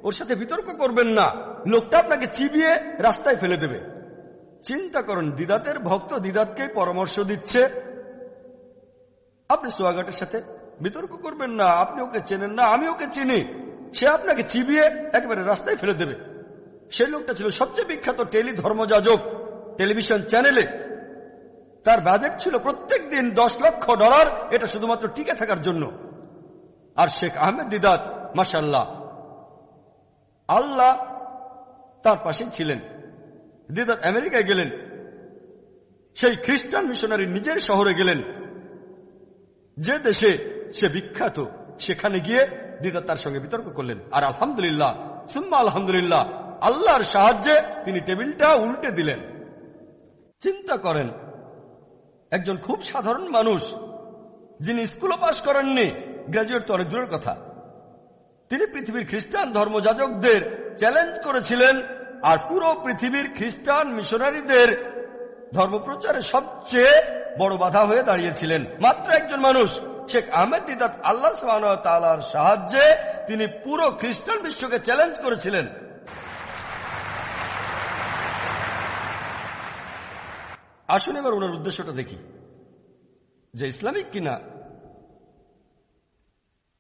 ওর সাথে বিতর্ক করবেন না। লোকটা আপনাকে চিবিয়ে রাস্তায় ফেলে দেবে। চিন্তা করুন, দিদাতের ভক্ত দিদাতকে পরামর্শ দিচ্ছে। আপনি সোয়াগাটের সাথে বিতর্ক করবেন না। আপনি ওকে চেনেন না, আমি ওকে চিনি। সে আপনাকে চিবিয়ে একেবারে রাস্তায় ফেলে দেবে। সেই লোকটা ছিল সবচেয়ে বিখ্যাত টেলি ধর্মযাজক টেলিভিশন চ্যানেলে। তার বাজেট ছিল প্রত্যেক দিন দশ লক্ষ ডলার। এটা শুধুমাত্র টিকে থাকার জন্য। আর শেখ আহমেদ দিদাত মাসাল্লাহ আল্লাহ তার পাশেই ছিলেন। দিদাত আমেরিকায় গেলেন। সেই খ্রিস্টান মিশনারি নিজের শহরে গেলেন। যে দেশে সে বিখ্যাত, সেখানে গিয়ে দিদা তার সঙ্গে বিতর্ক করলেন। আর আলহামদুলিল্লাহ, সুম্মা আলহামদুলিল্লাহ, আল্লাহর সাহায্যে তিনি টেবিলটা উল্টে দিলেন। চিন্তা করেন, একজন খুব সাধারণ মানুষ, যিনি স্কুলও পাশ করেননি, গ্রাজুয়েট তো অনেক দূরের কথা তিনি পৃথিবীর খ্রিস্টান ধর্মযাজকদের চ্যালেঞ্জ করেছিলেন আর পুরো পৃথিবীর খ্রিস্টান মিশনারিদের ধর্মপ্রচারে সবচেয়ে বড় বাধা হয়ে দাঁড়িয়েছিলেন। মাত্র একজন মানুষ, শেখ আহমেদ দিদাত আল্লাহ তালার সাহায্যে তিনি পুরো খ্রিস্টান বিশ্বকে চ্যালেঞ্জ করেছিলেন। আসুন এবার ওনার উদ্দেশ্যটা দেখি। যে ইসলামিক কিনা?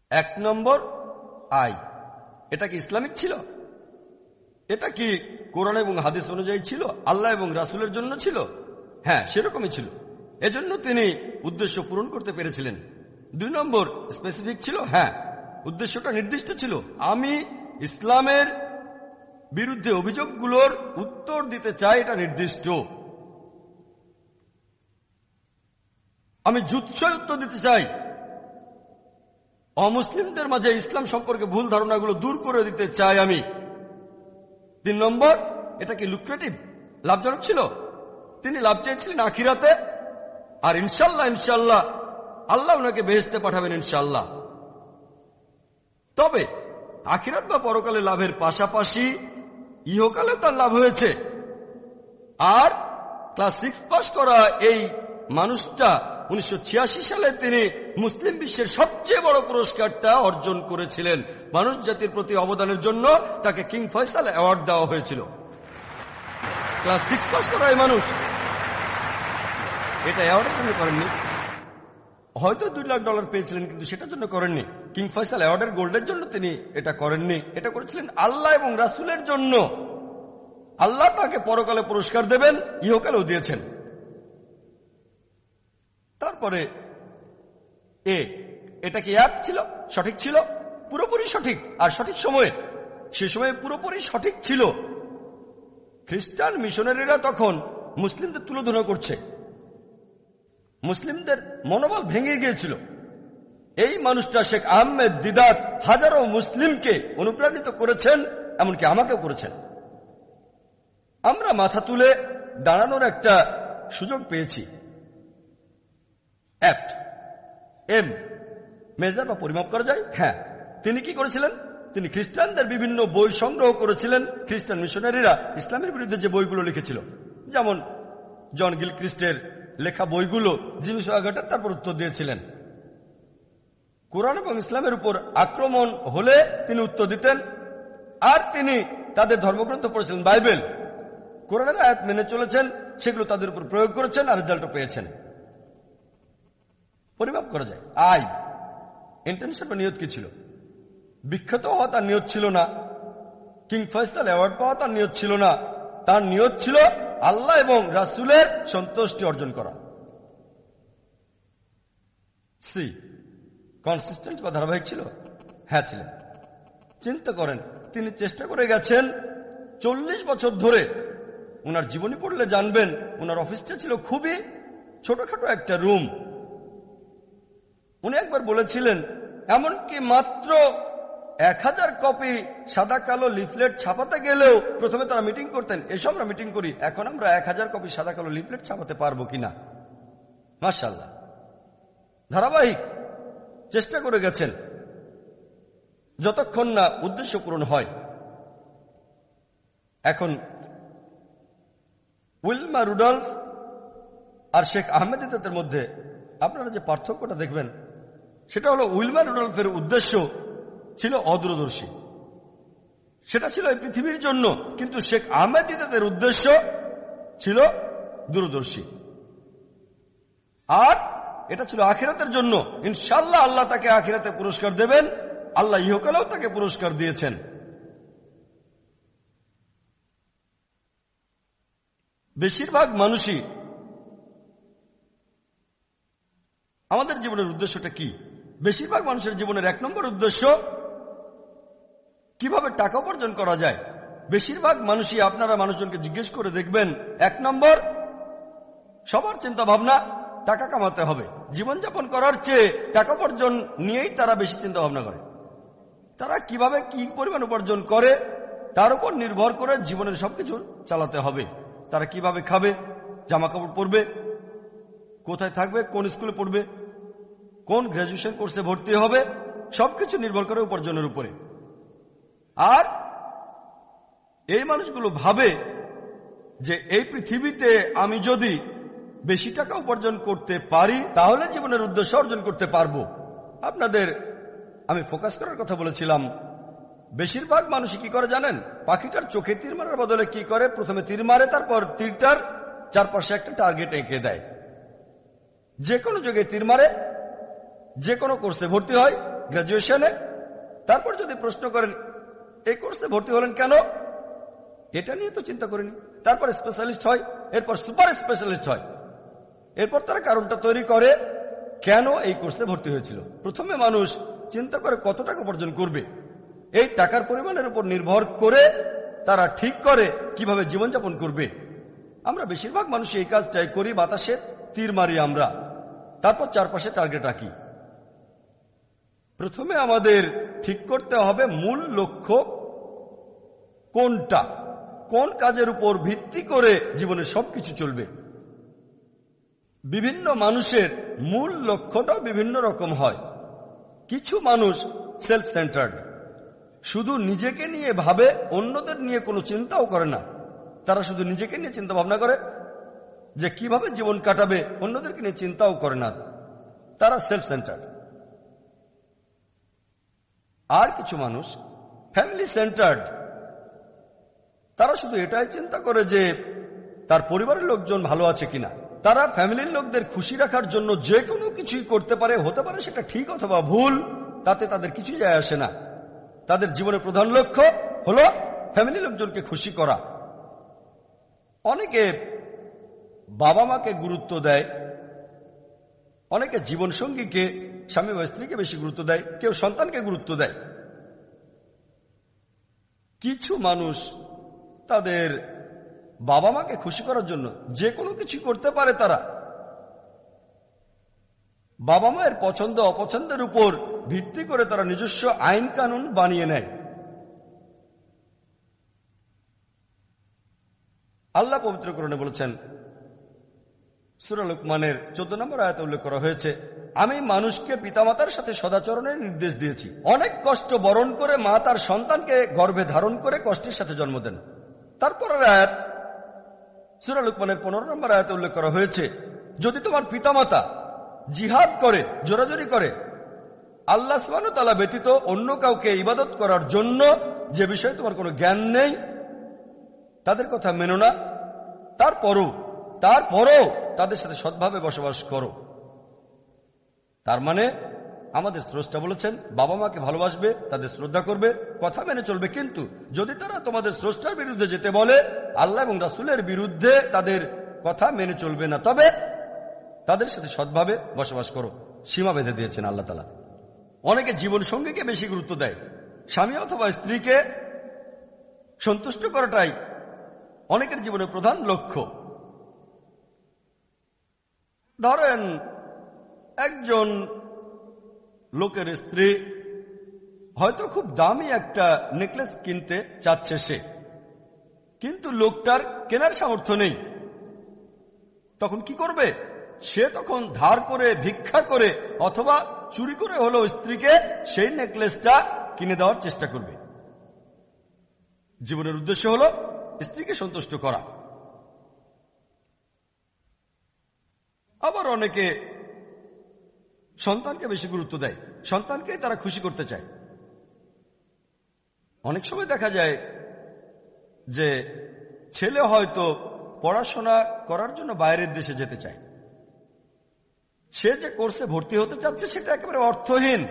এক নম্বর আই। এটা কি ইসলামিক ছিল? এটা কি কোরআন এবং হাদিস অনুযায়ী ছিল? আল্লাহ এবং রাসুলের জন্য ছিল? হ্যাঁ সেরকমই ছিল। এজন্য তিনি উদ্দেশ্য পূরণ করতে পেরেছিলেন। দুই নম্বর স্পেসিফিক ছিল? হ্যাঁ উদ্দেশ্যটা নির্দিষ্ট ছিল। আমি ইসলামের বিরুদ্ধে অভিযোগগুলোর উত্তর দিতে চাই, এটা নির্দিষ্ট। আমি জুৎসয় উত্তর দিতে চাই। অমুসলিমদের মাঝে ইসলাম সম্পর্কে ভুল ধারণাগুলো দূর করে দিতে চাই আমি। তিন নম্বর, এটা কি লুক্রেটিভ লাভজনক ছিল? তিনি লাভ চেয়েছিলেন আখিরাতে। আর ইনশাল্লাহ ইনশাল্লাহ, আল্লাহ ওনাকে বেহেস্তে পাঠাবেন ইনশাল্লাহ। তবে, আখিরাত বা পরকালে লাভের পাশাপাশি ইহকালেও তার লাভ হয়েছে। আর ক্লাস সিক্স পাস করা এই মানুষটা উনিশশো ছিয়াশি সালে তিনি মুসলিম বিশ্বের সবচেয়ে বড় পুরস্কারটা অর্জন করেছিলেন। মানুষ জাতির প্রতি অবদানের জন্য তাকে কিং ফয়সাল অ্যাওয়ার্ড দেওয়া হয়েছিল। ক্লাস সিক্স পাস করা মানুষ। এটা অ্যাওয়ার্ডের জন্য করেননি। হয়তো দুই লাখ ডলার পেয়েছিলেন, কিন্তু সেটার জন্য করেননি। কিং ফয়সাল অ্যাওয়ার্ডের গোল্ডের জন্য তিনি এটা করেননি। এটা করেছিলেন আল্লাহ এবং রাসুলের জন্য। আল্লাহ তাকে পরকালে পুরস্কার দেবেন, ইহকালেও দিয়েছেন। তারপরে এ, এটা কি অ্যাপ ছিল? সঠিক ছিল? পুরোপুরি সঠিক। আর সঠিক সময়ে, সে সময়ে পুরোপুরি সঠিক ছিল। খ্রিস্টান মিশনারিরা তখন মুসলিমদের তুলোধনা করছে। মুসলিমদের মনোবল ভেঙে গিয়েছিল। এই মানুষটা শেখ আহমেদ দিদাত হাজারো মুসলিমকে অনুপ্রাণিত করেছেন, এমনকি আমাকেও করেছেন। আমরা মাথা তুলে দাঁড়ানোর একটা সুযোগ পেয়েছি। অ্যাপ্ট এম মেজার বা পরিমাপ করা যায়? হ্যাঁ। তিনি কি করেছিলেন? তিনি খ্রিস্টানদের বিভিন্ন বই সংগ্রহ করেছিলেন। খ্রিস্টান মিশনারিরা ইসলামের বিরুদ্ধে যে বইগুলো লিখেছিল। যেমন জন গিল খ্রিস্টের লেখা বইগুলো জিমি সোয়াঘাটার তারপর উত্তর দিয়েছিলেন। কোরআন এবং ইসলামের উপর আক্রমণ হলে তিনি উত্তর দিতেন। আর তিনি তাদের ধর্মগ্রন্থ পড়েছিলেন বাইবেল। কোরআনের আয়াত মেনে চলেছেন, সেগুলো তাদের উপর প্রয়োগ করেছেন আর রেজাল্টও পেয়েছেন। পরিমাপ করা যায়। আই ইন্টেনশন বা নিয়ত কি ছিল? বিখ্যাত হওয়া তার নিয়ত ছিল না। কিং ফয়সাল অ্যাওয়ার্ড পাওয়া তার নিয়ত ছিল না। তার নিয়ত ছিল আল্লাহ এবং রাসুলের সন্তুষ্টি অর্জন করা। সি কনসিস্টেন্ট বা ধারাবাহিক ছিল? হ্যাঁ ছিলেন চিন্তা করেন, তিনি চেষ্টা করে গেছেন চল্লিশ বছর ধরে। ওনার জীবনী পড়লে জানবেন ওনার অফিসটা ছিল খুবই ছোটখাটো একটা রুম। উনি একবার বলেছিলেন, এমনকি মাত্র এক হাজার কপি সাদা কালো লিফলেট ছাপাতে গেলেও প্রথমে তারা মিটিং করতেন। এসব আমরা মিটিং করি, এখন আমরা এক হাজার কপি সাদা কালো লিফলেট ছাপাতে পারব কিনা? মার্শাল্লাহ ধারাবাহিক চেষ্টা করে গেছেন। যতক্ষণ না উদ্দেশ্য পূরণ হয়। এখন উইলমা রুডলফ আর শেখ আহমেদ মধ্যে আপনারা যে পার্থক্যটা দেখবেন সেটা হলো উইলমা রুডলফের উদ্দেশ্য ছিল অদূরদর্শী। সেটা ছিল এই পৃথিবীর জন্য, কিন্তু শেখ আহমেদ দিদাদের উদ্দেশ্য ছিল দূরদর্শী। আর এটা ছিল আখিরাতের জন্য। ইনশাল্লাহ আল্লাহ তাকে আখিরাতে পুরস্কার দেবেন, আল্লাহ ইহকালেও তাকে পুরস্কার দিয়েছেন। বেশিরভাগ মানুষই আমাদের জীবনের উদ্দেশ্যটা কি? বেশিরভাগ মানুষের জীবনের এক নম্বর উদ্দেশ্য কীভাবে টাকা উপার্জন করা যায়। বেশিরভাগ মানুষই আপনারা মানুষজনকে জিজ্ঞেস করে দেখবেন, এক নম্বর, সবার চিন্তা ভাবনা টাকা কামাতে হবে। জীবনযাপন করার চেয়ে টাকা উপার্জন নিয়েই তারা বেশি চিন্তা ভাবনা করে। তারা কীভাবে কি পরিমাণ উপার্জন করে, তার উপর নির্ভর করে জীবনের সবকিছু চালাতে হবে। তারা কীভাবে খাবে জামা কাপড় পরবে, কোথায় থাকবে, কোন স্কুলে পড়বে কোন গ্রাজুয়েশন কোর্সে ভর্তি হবে, সবকিছু নির্ভর করে উপার্জনের উপরে। আর এই মানুষগুলো ভাবে যে এই পৃথিবীতে আমি যদি বেশি টাকা উপার্জন করতে পারি, তাহলে জীবনের উদ্দেশ্য অর্জন করতে পারব। আপনাদের, আমি ফোকাস করার কথা বলেছিলাম, বেশিরভাগ মানুষই কি করে জানেন? পাখিটার চোখে তীর মারার বদলে কি করে? প্রথমে তীর মারে, তারপর তীরটার চারপাশে একটা টার্গেট এঁকে দেয়। যে কোনো যোগে তীর মারে যে কোনো কোর্সে ভর্তি হয় গ্রাজুয়েশনে তারপর যদি প্রশ্ন করেন, এই কোর্সে ভর্তি হলেন কেন? এটা নিয়ে তো চিন্তা করিনি। তারপর স্পেশালিস্ট হয়, এরপর সুপার স্পেশালিস্ট হয়। এরপর তারা কারণটা তৈরি করে, কেন এই কোর্সে ভর্তি হয়েছিল? প্রথমে মানুষ চিন্তা করে কত টাকা উপার্জন করবে? এই টাকার পরিমাণের উপর নির্ভর করে তারা ঠিক করে কীভাবে জীবনযাপন করবে। আমরা বেশিরভাগ মানুষ এই কাজটাই করি বাতাসে তীর মারি আমরা। তারপর চারপাশে টার্গেট রাখি। প্রথমে আমাদের ঠিক করতে হবে মূল লক্ষ্য কোনটা? কোন কাজের উপর ভিত্তি করে জীবনে সবকিছু চলবে? বিভিন্ন মানুষের মূল লক্ষ্যটাও বিভিন্ন রকম হয়। কিছু মানুষ সেলফ সেন্টার্ড শুধু নিজেকে নিয়ে ভাবে, অন্যদের নিয়ে কোনো চিন্তাও করে না। তারা শুধু নিজেকে নিয়ে চিন্তা ভাবনা করে যে কীভাবে জীবন কাটাবে, অন্যদেরকে নিয়ে চিন্তাও করে না। তারা সেলফ সেন্টার্ড আর কিছু মানুষ ফ্যামিলি সেন্টার্ড তারা শুধু এটাই চিন্তা করে যে তার পরিবারের লোকজন ভালো আছে কিনা। তারা ফ্যামিলির লোকদের খুশি রাখার জন্য যে কোনো কিছুই করতে পারে, হতে পারে সেটা ঠিক অথবা ভুল, তাতে তাদের কিছু যায় আসে না। তাদের জীবনের প্রধান লক্ষ্য হলো ফ্যামিলি লোকজনকে খুশি করা। অনেকে বাবা মাকে গুরুত্ব দেয়, অনেকে জীবন সঙ্গীকে স্বামী বা স্ত্রীকে বেশি গুরুত্ব দেয়, কেউ সন্তানকে গুরুত্ব দেয়। কিছু মানুষ তাদের বাবা মাকে খুশি করার জন্য যে কোনো কিছু করতে পারে তারা। বাবা মায়ের পছন্দ, অপছন্দের উপর ভিত্তি করে তারা নিজস্ব আইন কানুন বানিয়ে নেয়। আল্লাহ পবিত্রকরণে বলেছেন সুরালুকমানের চোদ্দ নম্বর আয়তে উল্লেখ করা হয়েছে আমি মানুষকে পিতামাতার সাথে সদাচরণের নির্দেশ দিয়েছি। অনেক কষ্ট বরণ করে মা তার সন্তানকে গর্ভে ধারণ করে কষ্টের সাথে জন্ম দেন। তারপরের আয়াত সুরালুকমানের পনেরো নম্বর আয়াতে উল্লেখ করা হয়েছে, যদি তোমার পিতামাতা জিহাদ করে, জোরাজোরি করে, আল্লাহ তালা ব্যতীত অন্য কাউকে ইবাদত করার জন্য যে বিষয়ে তোমার কোনো জ্ঞান নেই, তাদের কথা মেনো না। তারপরও তারপরও তাদের সাথে সৎভাবে বসবাস করো। তার মানে আমাদের স্রষ্টা বলেছেন, বাবা মাকে ভালোবাসবে, তাদের শ্রদ্ধা করবে, কথা মেনে চলবে, কিন্তু যদি তারা তোমাদের স্রষ্টার বিরুদ্ধে যেতে বলে, আল্লাহ এবং রাসুলের বিরুদ্ধে তাদের কথা মেনে চলবে না, তবে তাদের সাথে সৎভাবে বসবাস করো। সীমা বেঁধে দিয়েছেন আল্লাহ তালা অনেকে জীবন সঙ্গীকে বেশি গুরুত্ব দেয়। স্বামী অথবা স্ত্রীকে সন্তুষ্ট করাটাই অনেকের জীবনের প্রধান লক্ষ্য। ধরেন একজন লোকের স্ত্রী হয়তো খুব দামি একটা নেকলেস কিনতে চাচ্ছে সে। কিন্তু লোকটার কেনার সামর্থ্য নেই। তখন কি করবে? সে তখন ধার করে, ভিক্ষা করে অথবা চুরি করে হলো স্ত্রীকে সেই নেকলেসটা কিনে দেওয়ার চেষ্টা করবে। জীবনের উদ্দেশ্য হলো স্ত্রীকে সন্তুষ্ট করা। আবার অনেকে সন্তানকে বেশি গুরুত্ব দেয়, সন্তানকে তারা খুশি করতে চায়। অনেক সময় দেখা যায় যে ছেলে হয়তো পড়াশোনা করার জন্য বাইরের দেশে যেতে চায়। সে যে কোর্সে ভর্তি হতে চাচ্ছে সেটা একেবারে অর্থহীন।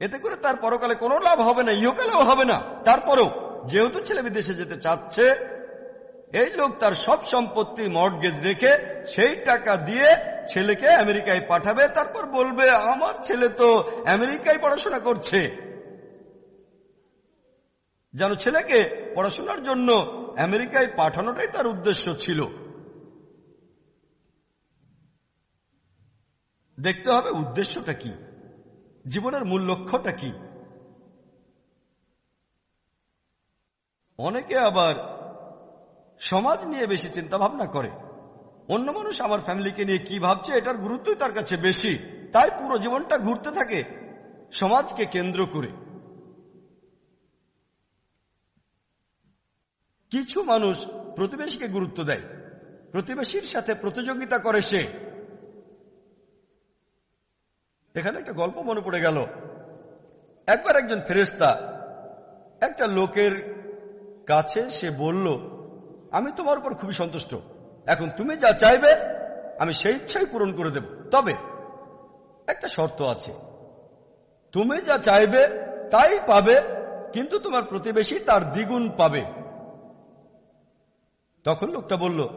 এতে করে তার পরকালে কোনো লাভ হবে না, ইহকালেও হবে না। তারপরেও যেহেতু ছেলে বিদেশে যেতে চাচ্ছে, এই লোক তার সব সম্পত্তি, মর্টগেজ রেখে সেই টাকা দিয়ে ছেলেকে আমেরিকায় পাঠাবে, তারপর বলবে, আমার ছেলে তো আমেরিকায় পড়াশোনা করছে। যেন ছেলেকে পড়াশোনার জন্য আমেরিকায় পাঠানোটাই তার উদ্দেশ্য ছিল। দেখতে হবে উদ্দেশ্যটা কি, জীবনের মূল লক্ষ্যটা কি। অনেকে আবার সমাজ নিয়ে বেশি চিন্তা ভাবনা করে। অন্য মানুষ আমার ফ্যামিলিকে নিয়ে কি ভাবছে, এটার গুরুত্বই তার কাছে বেশি। তাই পুরো জীবনটা ঘুরতে থাকে সমাজকে কেন্দ্র করে। কিছু মানুষ প্রতিবেশীকে গুরুত্ব দেয়। প্রতিবেশীর সাথে প্রতিযোগিতা করে সে। এখানে একটা গল্প মনে পড়ে গেল। একবার একজন ফেরেস্তা একটা লোকের কাছে সে বলল, আমি তোমার উপর খুবই সন্তুষ্ট। এখন তুমি যা চাইবে, আমি সেই ইচ্ছাই পূরণ করে দেব। তবে একটা শর্ত আছে। তুমি যা চাইবে, তাই পাবে, কিন্তু তোমার প্রতিবেশী তার দ্বিগুণ পাবে। তখন লোকটা বলল,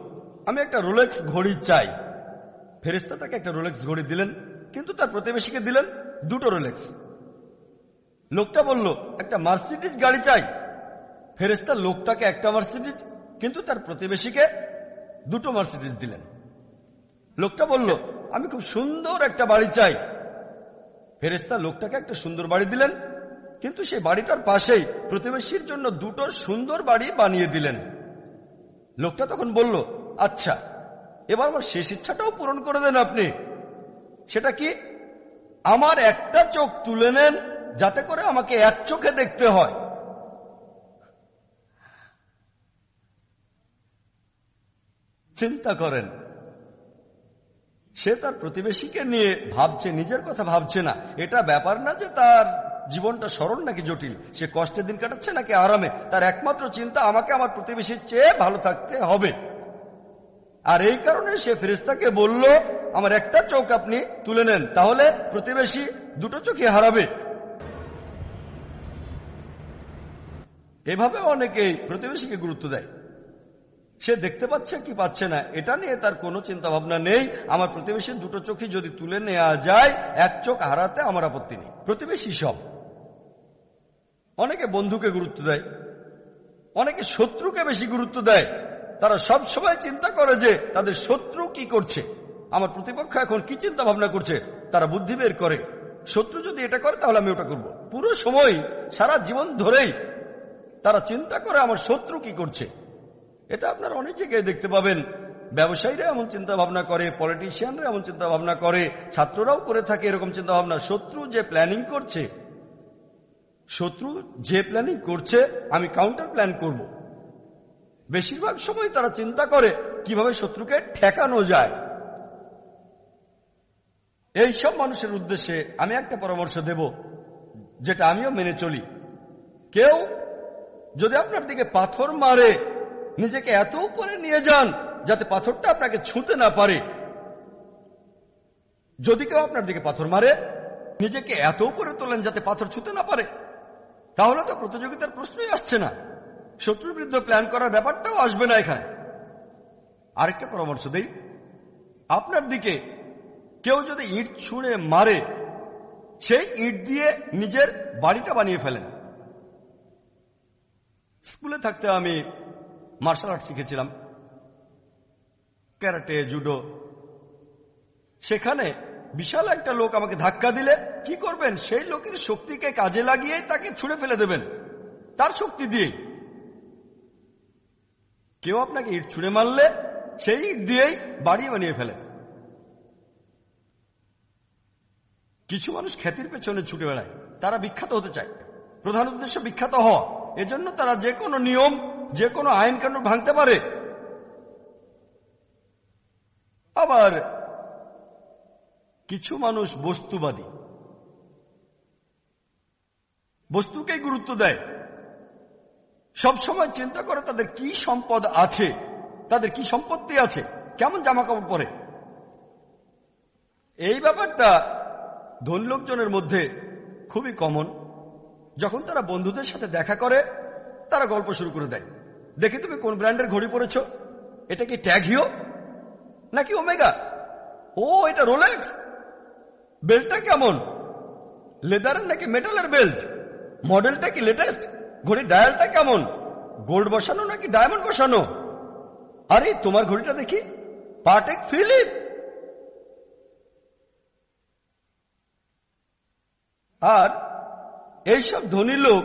আমি একটা রোলেক্স ঘড়ি চাই। ফেরেস্তা তাকে একটা রোলেক্স ঘড়ি দিলেন, কিন্তু তার প্রতিবেশীকে দিলেন দুটো রোলেক্স। লোকটা বলল, একটা মার্সিডিজ গাড়ি চাই। ফেরেস্তা লোকটাকে একটা মার্সিডিজ, কিন্তু তার প্রতিবেশীকে দুটো মার্সিডিস দিলেন। লোকটা বলল, আমি খুব সুন্দর একটা বাড়ি চাই। ফেরেস্তা লোকটাকে একটা সুন্দর বাড়ি দিলেন, কিন্তু সেই বাড়িটার পাশেই প্রতিবেশীর জন্য দুটো সুন্দর বাড়ি বানিয়ে দিলেন। লোকটা তখন বলল আচ্ছা এবার আমার শেষ ইচ্ছাটাও পূরণ করে দেন আপনি। সেটা কি? আমার একটা চোখ তুলে নেন, যাতে করে আমাকে এক চোখে দেখতে হয়। চিন্তা করেন। সে তার প্রতিবেশীকে নিয়ে ভাবছে, নিজের কথা ভাবছে না। এটা ব্যাপার না যে তার জীবনটা সরল নাকি জটিল। সে কষ্টের দিন কাটাচ্ছে নাকি আরামে? তার একমাত্র চিন্তা, আমাকে আমার প্রতিবেশীর চেয়ে ভালো থাকতে হবে। আর এই কারণে সে ফেরিস্তাকে বলল, আমার একটা চোখ আপনি তুলে নেন, তাহলে প্রতিবেশী দুটো চোখে হারাবে। এভাবে অনেকেই প্রতিবেশীকে গুরুত্ব দেয়। সে দেখতে পাচ্ছে কি পাচ্ছে না, এটা নিয়ে তার কোনো চিন্তা ভাবনা নেই। আমার প্রতিবেশীর দুটো চোখে যদি তুলে নেওয়া যায়, এক চোখ হারাতে আমার আপত্তি নেই। প্রতিবেশী সব। অনেকে বন্ধুকে গুরুত্ব দেয়, অনেকে শত্রুকে বেশি গুরুত্ব দেয়। তারা সব সময় চিন্তা করে যে তাদের শত্রু কি করছে। আমার প্রতিপক্ষ এখন কি চিন্তা ভাবনা করছে, তারা বুদ্ধি বের করে। শত্রু যদি এটা করে, তাহলে আমি ওটা করব। পুরো সময়, সারা জীবন ধরেই তারা চিন্তা করে আমার শত্রু কি করছে। এটা আপনার অনেক জায়গায় দেখতে পাবেন। ব্যবসায়ীরা এমন চিন্তা ভাবনা করে পলিটিশিয়ানরা এমন চিন্তা ভাবনা করে, ছাত্ররাও করে থাকে এরকম চিন্তা ভাবনা শত্রু যে প্ল্যানিং করছে, শত্রু যে প্ল্যানিং করছে, আমি কাউন্টার প্ল্যান করব। বেশিরভাগ সময় তারা চিন্তা করে কীভাবে শত্রুকে ঠেকানো যায়। এই সব মানুষের উদ্দেশ্যে আমি একটা পরামর্শ দেব, যেটা আমিও মেনে চলি। কেউ যদি আপনার দিকে পাথর মারে নিজেকে এত উপরে নিয়ে যান যাতে পাথরটা আপনাকে ছুঁতে না পারে। যদি কেউ আপনার দিকে পাথর মারে, নিজেকে এত উপরে তোলেন যাতে পাথর ছুঁতে না পারে, তাহলে তো প্রতিযোগিতার প্রশ্নই আসছে না। শত্রুর বিরুদ্ধে প্ল্যান করার ব্যাপারটাও আসবে না এখানে। আরেকটা পরামর্শ দেই। আপনার দিকে কেউ যদি ইট ছুঁড়ে মারে, সেই ইট দিয়ে নিজের বাড়িটা বানিয়ে ফেলেন। স্কুলে থাকতে আমি মার্শাল আর্ট শিখেছিলাম। ক্যারাটে জুডো সেখানে বিশাল একটা লোক আমাকে ধাক্কা দিলে, কি করবেন? সেই লোকের শক্তিকে কাজে লাগিয়ে তাকে ছুঁড়ে ফেলে দেবেন। তার শক্তি দিয়ে কেউ আপনাকে ইট ছুঁড়ে মারলে, সেই ইট দিয়েই বাড়ি বানিয়ে ফেলে। কিছু মানুষ খ্যাতির পেছনে ছুটে বেড়ায়। তারা বিখ্যাত হতে চায়। প্রধান উদ্দেশ্য বিখ্যাত হওয়া। এজন্য তারা যে কোনো নিয়ম যে কোনো আইন কানুন ভাঙতে পারে? আবার কিছু মানুষ বস্তুবাদী। বস্তুকে গুরুত্ব দেয়। সব সময় চিন্তা করে তাদের কি সম্পদ আছে, তাদের কি সম্পত্তি আছে, কেমন জামা কাপড় পরে। এই ব্যাপারটা ধনী লোকজনের মধ্যে খুবই কমন যখন তারা বন্ধুদের সাথে দেখা করে, তারা গল্প শুরু করে দেয়। দেখি তুমি কোন ব্র্যান্ডের ঘড়ি পরেছ? এটা কি ট্যাগ হিও নাকি ওমেগা? ও, এটা রোলেক্স? বেল্টটা কেমন? লেদারের নাকি মেটালের বেল্ট? মডেলটা কি লেটেস্ট? ঘড়ির ডায়ালটা কেমন? গোল্ড বসানো নাকি ডায়মন্ড বসানো? আরে, তোমার ঘড়িটা দেখি। Patek Philip! আর, এইসব ধনী লোক,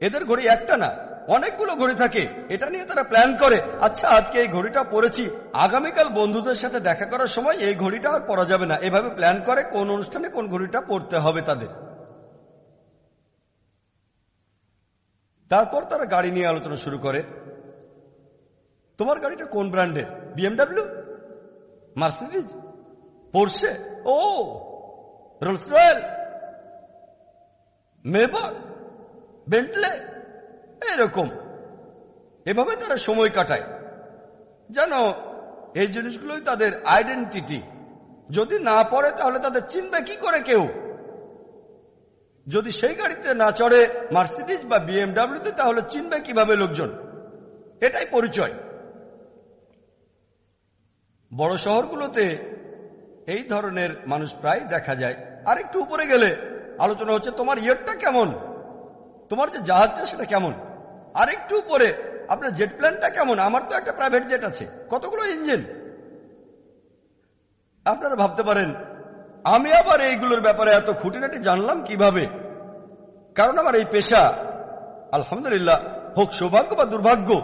এদের ঘড়ি একটা না। অনেকগুলো ঘড়ি থাকে। এটা নিয়ে তারা প্ল্যান করে। আচ্ছা আজকে এই ঘড়িটা পরেছি। আগামীকাল বন্ধুদের সাথে দেখা করার সময় এই ঘড়িটা আর পরা যাবে না। এভাবে প্ল্যান করে কোন অনুষ্ঠানে কোন ঘড়িটা পড়তে হবে তাদের। তারপর তারা গাড়ি নিয়ে আলোচনা শুরু করে। তোমার গাড়িটা কোন ব্র্যান্ডের? বিএমডাব্লিউ মার্সিডিজ পোর্সে ও রোলস রয়েল মেবার বেন্টলে এরকম। এভাবে তারা সময় কাটায়। জানো, এই জিনিসগুলোই তাদের আইডেন্টিটি যদি না পড়ে, তাহলে তাদের চিনবে কি করে কেউ? যদি সেই গাড়িতে না চড়ে মার্সিডিজ বা বিএমডাব্লিউতে তাহলে চিনবে কীভাবে লোকজন? এটাই পরিচয়। বড় শহরগুলোতে এই ধরনের মানুষ প্রায় দেখা যায়। আর একটু উপরে গেলে আলোচনা হচ্ছে, তোমার ইয়েরটা কেমন? তোমার যে জাহাজটা, সেটা কেমন? আর একটু উপরে, আপনার জেট প্ল্যানটা কেমন? আমার তো একটা প্রাইভেট জেট আছে। কতগুলো ইঞ্জিন আপনারা ভাবতে পারেন, আমি আবার এইগুলোর ব্যাপারে এত খুঁটিনাটি জানলাম কীভাবে? কারণ আমার এই পেশা, আলহামদুলিল্লাহ, হোক সৌভাগ্য বা দুর্ভাগ্য,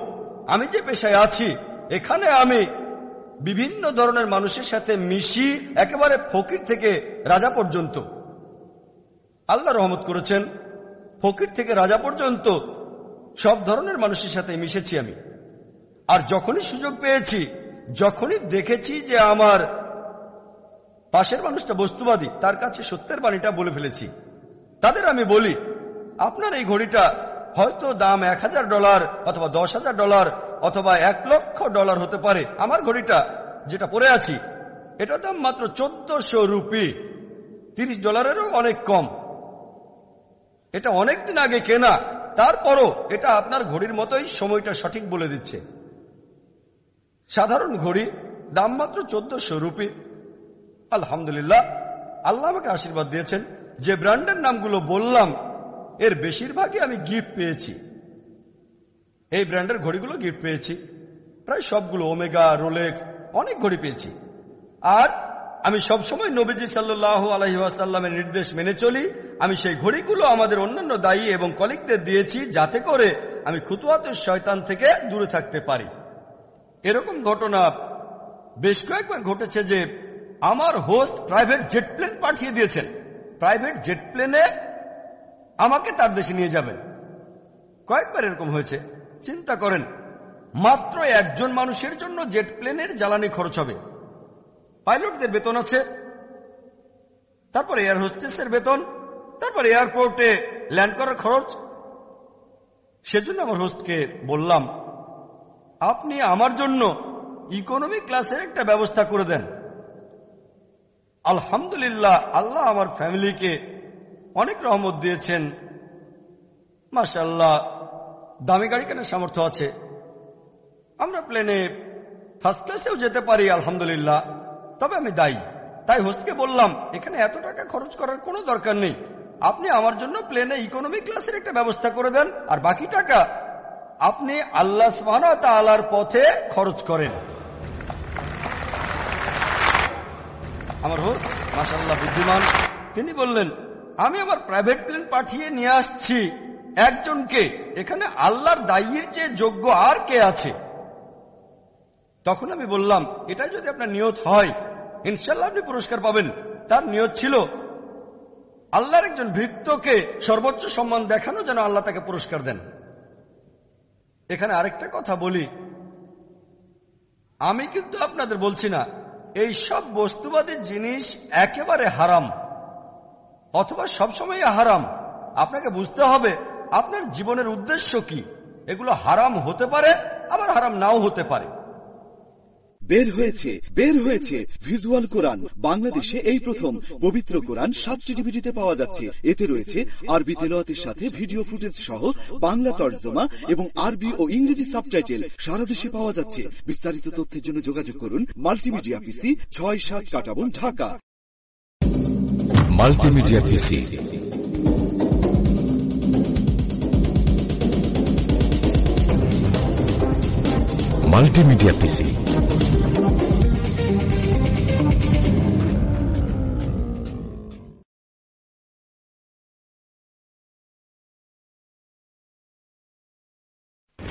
আমি যে পেশায় আছি, এখানে আমি বিভিন্ন ধরনের মানুষের সাথে মিশি, একেবারে ফকির থেকে রাজা পর্যন্ত। আল্লাহ রহমত করেছেন ফকির থেকে রাজা পর্যন্ত সব ধরনের মানুষের সাথে মিশেছি আমি। আর যখনই সুযোগ পেয়েছি, যখনই দেখেছি যে আমার পাশের মানুষটা বস্তুবাদী, তার কাছে সত্যের বাণীটা বলে ফেলেছি। তাদের আমি বলি, আপনার এই ঘড়িটা হয়তো দাম এক হাজার ডলার অথবা দশ হাজার ডলার অথবা এক লক্ষ ডলার হতে পারে। আমার ঘড়িটা যেটা পরে আছি এটা দাম মাত্র চোদ্দশো রুপি। তিরিশ ডলারেরও অনেক কম। এটা অনেক দিন আগে কেনা, তারপরও এটা আপনার ঘড়ির মতোই সময়টা সঠিক বলে দিচ্ছে। সাধারণ ঘড়ি, দাম মাত্র চোদ্দশো রুপি। আলহামদুলিল্লাহ, আল্লাহ আমাকে আশীর্বাদ দিয়েছেন। যে ব্র্যান্ডের নামগুলো বললাম, এর বেশিরভাগই আমি গিফট পেয়েছি। এই ব্র্যান্ডের ঘড়িগুলো গিফট পেয়েছি। প্রায় সবগুলো ওমেগা, রোলেক্স, অনেক ঘড়ি পেয়েছি। আর আমি সবসময় নবীজি সাল্লাহ আলহিহাসাল্লামের নির্দেশ মেনে চলি। আমি সেই ঘড়িগুলো আমাদের অন্যান্য দায়ী এবং কলিকদের দিয়েছি যাতে করে আমি খুতুয়াতের শয়তান থেকে দূরে থাকতে পারি। এরকম ঘটনা বেশ কয়েকবার ঘটেছে যে আমার হোস্ট প্রাইভেট জেট প্লেন পাঠিয়ে দিয়েছেন। প্রাইভেট জেট প্লেনে আমাকে তার দেশে নিয়ে যাবেন। কয়েকবার এরকম হয়েছে। চিন্তা করেন, মাত্র একজন মানুষের জন্য জেট প্লেনের জ্বালানি খরচ হবে। পাইলটদের বেতন আছে। তারপর এয়ার হোস্টেসের বেতন, তারপর এয়ারপোর্টে ল্যান্ড করার খরচ। সেজন্য আমার হোস্টকে বললাম, আপনি আমার জন্য ইকোনমি ক্লাসের একটা ব্যবস্থা করে দেন। আলহামদুলিল্লাহ, আল্লাহ আমার ফ্যামিলিকে অনেক রহমত দিয়েছেন। মাসাল্লাহ দামি গাড়ি কেনার সামর্থ্য আছে। আমরা প্লেনে ফার্স্ট ক্লাসেও যেতে পারি, আলহামদুলিল্লাহ। তবে আমি দায়ী। তাই হোস্টকে বললাম, এখানে এত টাকা খরচ করার কোনো দরকার নেই। আপনি আমার জন্য প্লেনে ইকোনমি ক্লাসের একটা ব্যবস্থা করে দেন, আর বাকি টাকা আপনি আল্লাহ তালার পথে খরচ করেন। আমার হোস্ট মাসাল্লাহ বুদ্ধিমান, তিনি বললেন, আমি আমার প্রাইভেট প্লেন পাঠিয়ে নিয়ে আসছি একজনকে। এখানে আল্লাহর দায়ীর চেয়ে যোগ্য আর কে আছে? তখন আমি বললাম এটা যদি আপনার নিয়ত হয় ইনশাল্লাহ আপনি পুরস্কার পাবেন। তার নিয়ত ছিল, আল্লাহর একজন ভৃত্যকে সর্বোচ্চ সম্মান দেখানো যেন আল্লাহ তাকে পুরস্কার দেন। এখানে আরেকটা কথা বলি। আমি কিন্তু আপনাদের বলছি না, এই সব বস্তুবাদী জিনিস একেবারে হারাম, অথবা সবসময় হারাম। আপনাকে বুঝতে হবে, আপনার জীবনের উদ্দেশ্য কি? এগুলো হারাম হতে পারে, আবার হারাম নাও হতে পারে। বের হয়েছে বের হয়েছে। Visual Quran. বাংলাদেশে এই প্রথম। পবিত্র কোরআন সাতটি ডিভিডিতে পাওয়া যাচ্ছে। এতে রয়েছে আরবি তেলাওয়াতের সাথে ভিডিও ফুটেজ সহ বাংলা তর্জমা এবং আরবি ও ইংরেজি সাবটাইটেল সারা দেশে পাওয়া যাচ্ছে। বিস্তারিত তথ্যের জন্য যোগাযোগ করুন মাল্টিমিডিয়া পিসি ছয় সাত Katabon Dhaka. Multimedia PC. Multimedia PC.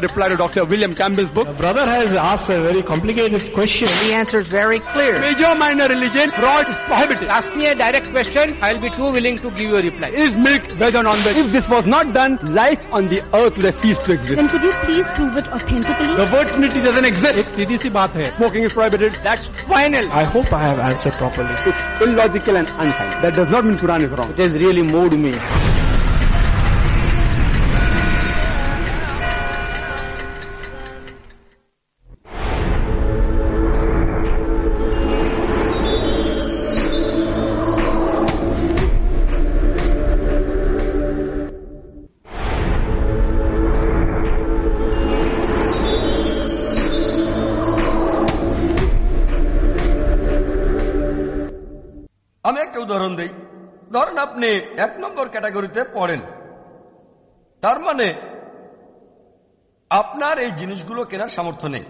reply to Dr. William Campbell's book. The brother has asked a very complicated question. The answer is very clear. Major minor religion, fraud is prohibited. Ask me a direct question, I'll be too willing to give you a reply. Is milk veg or non-veg? If this was not done, life on the earth would have ceased to exist. Then could you please prove it authentically? The word Trinity doesn't exist. एक सीधी सी बात है. Smoking is prohibited. That's final. I hope I have answered properly. It's illogical and unscientific. That does not mean Quran is wrong. It has really moved me. ধরেন আপনি এক নম্বর ক্যাটাগরিতে পড়েন। তার মানে আপনার এই জিনিসগুলো কেনার সামর্থ্য নেই।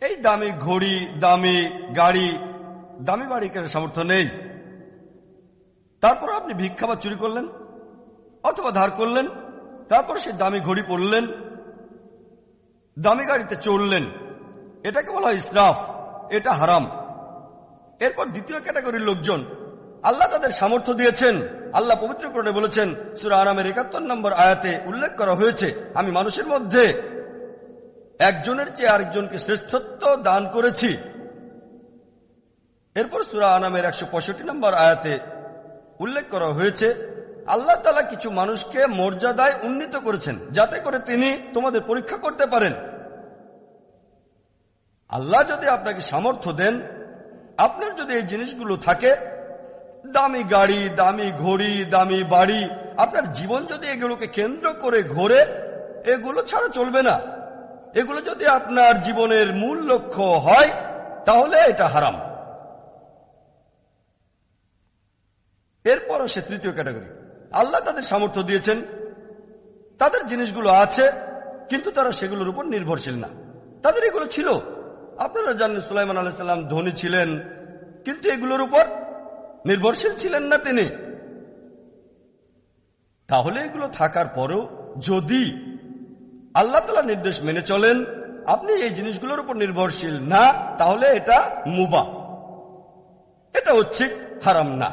এই দামি ঘড়ি, দামি গাড়ি, দামি বাড়ি কেনার সামর্থ্য নেই। তারপর আপনি ভিক্ষা বা চুরি করলেন অথবা ধার করলেন, তারপর সেই দামি ঘড়ি পরলেন দামি গাড়িতে চড়লেন। এটাকে বলা হয় ইসরাফ, এটা হারাম। এরপর দ্বিতীয় ক্যাটাগরির লোকজন আল্লাহ তাদের সামর্থ্য দিয়েছেন। আল্লাহ পবিত্র করে বলেছেন, সুরা আরামের একাত্তর নম্বর আয়াতে উল্লেখ করা হয়েছে, আমি মানুষের মধ্যে একজনের চেয়ে আরেকজনকে শ্রেষ্ঠত্ব দান করেছি। এরপর সুরা আনামের একশো পঁয়ষট্টি নম্বর আয়াতে উল্লেখ করা হয়েছে, আল্লাহ তালা কিছু মানুষকে মর্যাদায় উন্নীত করেছেন, যাতে করে তিনি তোমাদের পরীক্ষা করতে পারেন। আল্লাহ যদি আপনাকে সামর্থ্য দেন, আপনার যদি এই জিনিসগুলো থাকে দামি গাড়ি, দামি ঘড়ি, দামি বাড়ি। আপনার জীবন যদি এগুলোকে কেন্দ্র করে ঘোরে, এগুলো ছাড়া চলবে না। এগুলো যদি আপনার জীবনের মূল লক্ষ্য হয়, তাহলে এটা হারাম। এরপরও সে তৃতীয় ক্যাটাগরি। আল্লাহ তাদের সামর্থ্য দিয়েছেন। তাদের জিনিসগুলো আছে, কিন্তু তারা সেগুলোর উপর নির্ভরশীল না। তাদের এগুলো ছিল। আপনারা জানেন সুলাইমান আলাইসাল্লাম ধনী ছিলেন, কিন্তু এগুলোর উপর নির্ভরশীল ছিলেন না তিনি। তাহলে এগুলো থাকার পরেও যদি আল্লাহ তালা নির্দেশ মেনে চলেন, আপনি এই জিনিসগুলোর উপর নির্ভরশীল না, তাহলে এটা মুবা। এটা হচ্ছে হারাম না।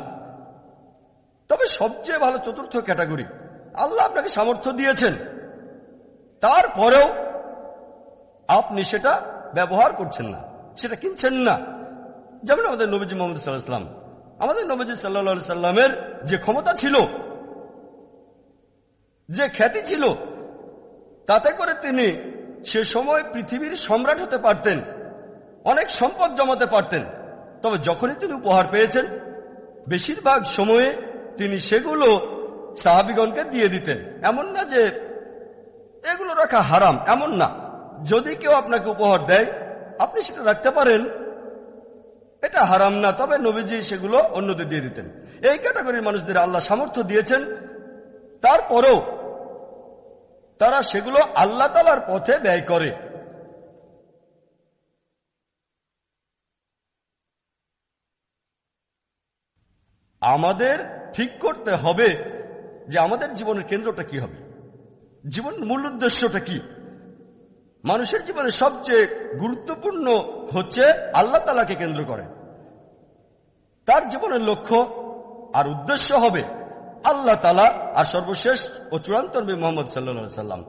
তবে সবচেয়ে ভালো চতুর্থ ক্যাটাগরি, আল্লাহ আপনাকে সামর্থ্য দিয়েছেন। তারপরেও আপনি সেটা ব্যবহার করছেন না, সেটা কিনছেন না। যেমন আমাদের নবীজি মোহাম্মদ সাল্লাহাম আমাদের নবীজি সাল্লা সাল্লামের যে ক্ষমতা ছিল, যে খ্যাতি ছিল, তাতে করে তিনি সে সময় পৃথিবীর সম্রাট হতে পারতেন, অনেক সম্পদ জমাতে পারতেন। তবে যখনই তিনি উপহার পেয়েছেন, বেশিরভাগ সময়ে তিনি সেগুলো সাহাবিগণকে দিয়ে দিতেন। এমন না যে এগুলো রাখা হারাম, এমন না। যদি কেউ আপনাকে উপহার দেয়, আপনি সেটা রাখতে পারেন। এটা হারাম না, তবে নবীজি সেগুলো অন্যদের দিয়ে দিতেন। এই ক্যাটাগরির মানুষদের আল্লাহ সামর্থ্য দিয়েছেন। তারপরেও তারা সেগুলো আল্লাহ তালার পথে ব্যয় করে। আমাদের ঠিক করতে হবে যে আমাদের জীবনের কেন্দ্রটা কি হবে? জীবন মূল উদ্দেশ্যটা কি? মানুষের জীবনে সবচেয়ে গুরুত্বপূর্ণ হচ্ছে আল্লাহ তালাকে কেন্দ্র করে। তার জীবনের লক্ষ্য আর উদ্দেশ্য হবে আল্লাহ তালা আর সর্বশেষ ও চূড়ান্ত মোহাম্মদ সাল্লা সাল্লাম।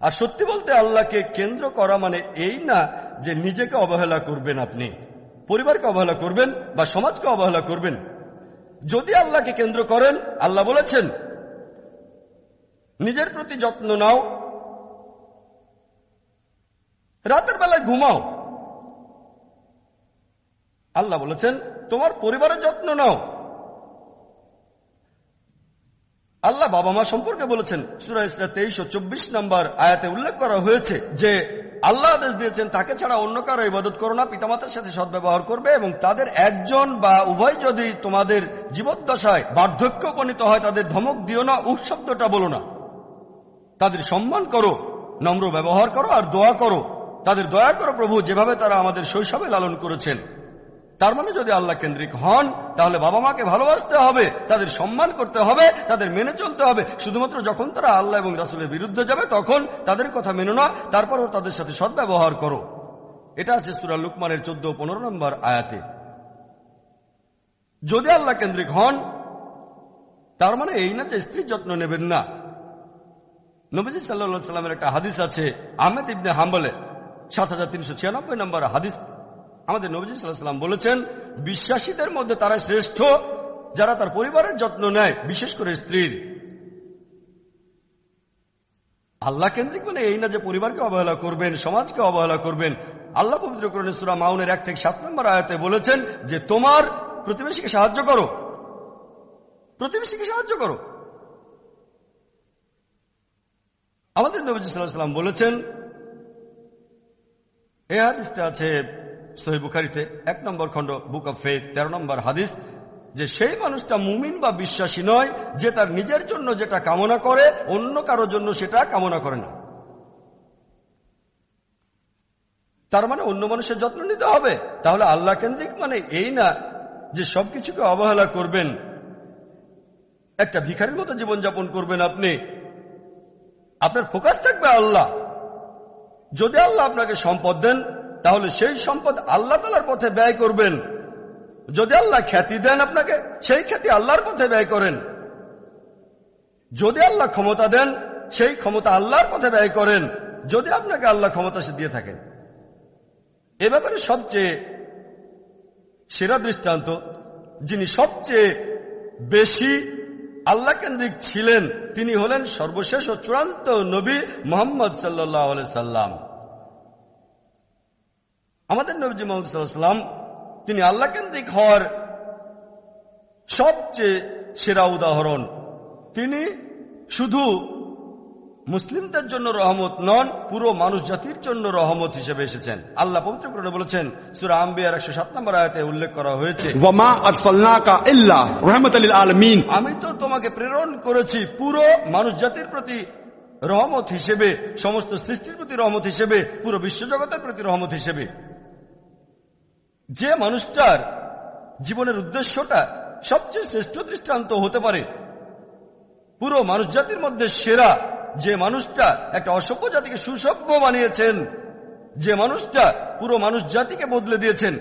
আর সত্যি বলতে আল্লাহকে কেন্দ্র করা মানে এই না যে নিজেকে অবহেলা করবেন আপনি, পরিবারকে অবহেলা করবেন বা সমাজকে অবহেলা করবেন। যদি আল্লাহকে কেন্দ্র করেন, আল্লাহ বলেছেন, নিজের প্রতি যত্ন নাও রাতের বেলায় ঘুমাও। আল্লাহ বলেছেন, তোমার পরিবারের যত্ন নাও। আল্লাহ বাবা মা সম্পর্কে বলেছেন, সুরা ইসরা তেইশ ও চব্বিশ নম্বর আয়াতে উল্লেখ করা হয়েছে যে, আল্লাহ আদেশ দিয়েছেন, তাকে ছাড়া অন্য কারও ইবাদত করো না, পিতামাতার সাথে সদ্ব্যবহার করবে এবং তাদের একজন বা উভয় যদি তোমাদের জীবদ্দশায় বার্ধক্য উপনীত হয়, তাদের ধমক দিও না শব্দটা বলো না। তাদের সম্মান করো, নম্র ব্যবহার করো আর দোয়া করো। তাদের দয়া করো প্রভু, যেভাবে তারা আমাদের শৈশবে লালন করেছেন, তার মানে যদি আল্লাহ কেন্দ্রিক হন, তাহলে বাবা মাকে ভালোবাসতে হবে, তাদের সম্মান করতে হবে, তাদের মেনে চলতে হবে। শুধুমাত্র যখন তারা আল্লাহ এবং রাসুলের বিরুদ্ধে যাবে, তখন তাদের কথা মেনো না তারপরও তাদের সাথে সদ্ব্যবহার করো। এটা আছে সুরা লুকমানের চোদ্দ পনেরো নম্বর আয়াতে। যদি আল্লাহ কেন্দ্রিক হন, তার মানে এই না যে স্ত্রীর যত্ন নেবেন না। নবীজি সাল্লা সাল্লামের একটা হাদিস আছে, আহমেদ ইবনে হাম্বলে। সাত হাজার তিনশো ছিয়ানব্বই নম্বর হাদিস আমাদের নবীজি সাল্লাম বলেছেন, বিশ্বাসীদের মধ্যে তারা শ্রেষ্ঠ যারা তার পরিবারের যত্ন নেয়, বিশেষ করে স্ত্রীর। আল্লাহ কেন্দ্রিক মানে এই না যে পরিবারকে অবহেলা করবেন, সমাজকে অবহেলা করবেন। আল্লাহ পবিত্র করণে সুরা মাউনের এক থেকে সাত নম্বর আয়াতে বলেছেন যে, তোমার প্রতিবেশীকে সাহায্য করো। প্রতিবেশীকে সাহায্য করো। আমাদের নবী সাল্লাম বলেছেন এই হাদিসটা আছে সহি বুখারিতে, এক নম্বর খণ্ড বুক অফ ফেথ তেরো নম্বর হাদিস, যে সেই মানুষটা মুমিন বা বিশ্বাসী নয়, যে তার নিজের জন্য যেটা কামনা করে, অন্য কারোর জন্য সেটা কামনা করে না। তার মানে অন্য মানুষের যত্ন নিতে হবে। তাহলে আল্লাহ কেন্দ্রিক মানে এই না যে সবকিছুকে অবহেলা করবেন। একটা ভিখারির মতো জীবনযাপন করবেন আপনি। আপনার ফোকাস থাকবে আল্লাহ। যদি আল্লাহ আপনাকে সম্পদ দেন, তাহলে সেই সম্পদ আল্লাহ তালার পথে ব্যয় করবেন। যদি আল্লাহ খ্যাতি দেন আপনাকে, সেই খ্যাতি আল্লাহর পথে ব্যয় করেন। যদি আল্লাহ ক্ষমতা দেন, সেই ক্ষমতা আল্লাহর পথে ব্যয় করেন। যদি আপনাকে আল্লাহ ক্ষমতা সে দিয়ে থাকেন। এ ব্যাপারে সবচেয়ে সেরা দৃষ্টান্ত, যিনি সবচেয়ে বেশি আল্লাহ কেন্দ্রিক ছিলেন, তিনি হলেন সর্বশেষ ও চূড়ান্ত নবী মোহাম্মদ সাল্লাম। আমাদের নবীজি মোহাম্মদ সাল্লাম, তিনি আল্লাহ কেন্দ্রিক হওয়ার সবচেয়ে সেরা উদাহরণ। তিনি শুধু মুসলিমদের জন্য রহমত নন পুরো মানুষ জাতির জন্য রহমত হিসেবে এসেছেন। আল্লাহ পবিত্র করে বলেছেন সুরা আম্বিয়ার একশো সাত নম্বর আয়তে উল্লেখ করা হয়েছে আমি তো তোমাকে প্রেরণ করেছি পুরো মানুষ জাতির প্রতি রহমত হিসেবে সমস্ত সৃষ্টির প্রতি রহমত হিসেবে পুরো বিশ্বজগতের প্রতি রহমত হিসেবে। যে মানুষটার জীবনের উদ্দেশ্যটা সবচেয়ে শ্রেষ্ঠ দৃষ্টান্ত হতে পারে পুরো মানুষ জাতির মধ্যে সেরা যে মানুষটা একটা অসভ্য জাতিকে সুসভ্য বানিয়েছেন, যে মানুষটা পুরো মানুষ জাতিকে বদলে দিয়েছেন,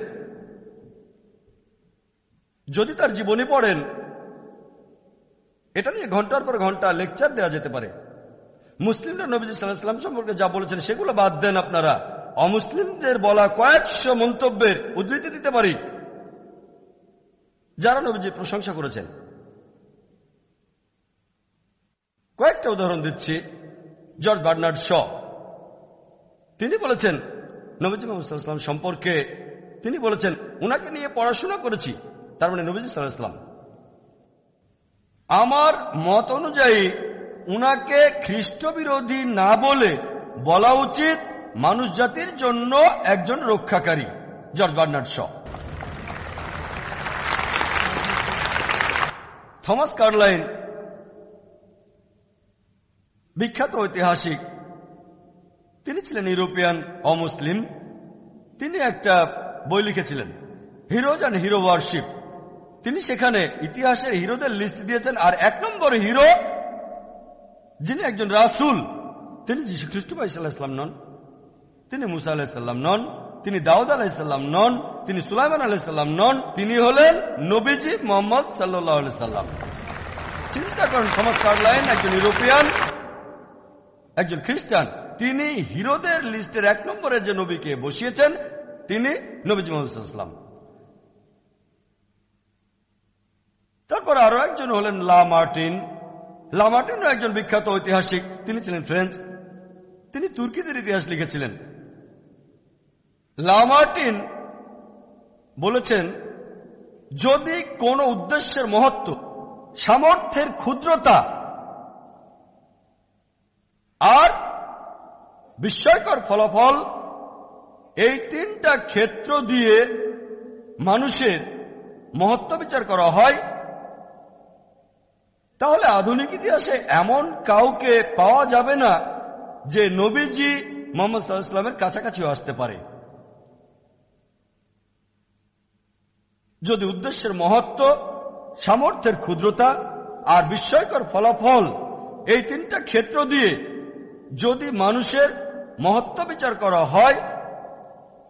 যদি তার জীবনী পড়েন, এটা নিয়ে ঘণ্টার পর ঘণ্টা লেকচার দেওয়া যেতে পারে। মুসলিমরা নবীজ সাল্লাহাম সম্পর্কে যা বলেছেন সেগুলো বাদ দেন আপনারা। অমুসলিমদের বলা কয়েকশো মন্তব্যের উদ্ধৃতি দিতে পারি। যারা নবীজির প্রশংসা করেছেন। কয়েকটা উদাহরণ দিচ্ছি, জর্জ বার্নার্ড শ। তিনি বলেছেন, নবীজি মোহাম্মদ সম্পর্কে তিনি বলেছেন, উনাকে নিয়ে পড়াশোনা করেছি। তার মানে নবীজি সাল্লাহাম আমার মত অনুযায়ী, উনাকে খ্রিস্ট বিরোধী না বলে বলা উচিত মানুষ জাতির জন্য একজন রক্ষাকারী, George Bernard Shaw. Thomas Carlyle বিখ্যাত ঐতিহাসিক, তিনি ছিলেন ইউরোপিয়ান অমুসলিম তিনি একটা বই লিখেছিলেন, হিরোজ অ্যান্ড হিরো ওয়ার্শিপ। তিনি সেখানে ইতিহাসের হিরোদের লিস্ট দিয়েছেন, আর এক নম্বর হিরো, যিনি একজন রাসুল, তিনি যীশু খ্রিস্ট ইসলাম নন, তিনি মুসা আলাহিসাল্লাম নন, তিনি দাউদ আলাহিসাল্লাম নন, তিনি সুলাইমান আলাহিসাল্লাম নন, তিনি হলেন নবীজি মোহাম্মদ সাল্লাহ সাল্লাম। চিন্তা করেন কার্লাইন একজন ইউরোপিয়ান একজন খ্রিস্টান, তিনি হিরোদের লিস্টের এক নম্বরে যে নবীকে বসিয়েছেন, তিনি নবীজি মোহাম্মদাম তারপর আরও একজন হলেন লা মার্টিন। লা মার্টিনও একজন বিখ্যাত ঐতিহাসিক, তিনি ছিলেন ফ্রেঞ্চ। তিনি তুর্কিদের ইতিহাস লিখেছিলেন। লা মার্টিন বলেছেন, যদি কোন উদ্দেশ্যের মহত্ব, সামর্থ্যের ক্ষুদ্রতা আর বিস্ময়কর ফলাফল, এই তিনটা ক্ষেত্র দিয়ে মানুষের মহত্ব বিচার করা হয়। তাহলে আধুনিক ইতিহাসে এমন কাউকে পাওয়া যাবে না যে নবীজি মোহাম্মদ সাল্লামের কাছাকাছিও আসতে পারে। যদি উদ্দেশ্যের মহত্ব, সামর্থ্যের ক্ষুদ্রতা আর বিস্ময়কর ফলাফল এই তিনটা ক্ষেত্র দিয়ে যদি মানুষের মহত্ব বিচার করা হয়,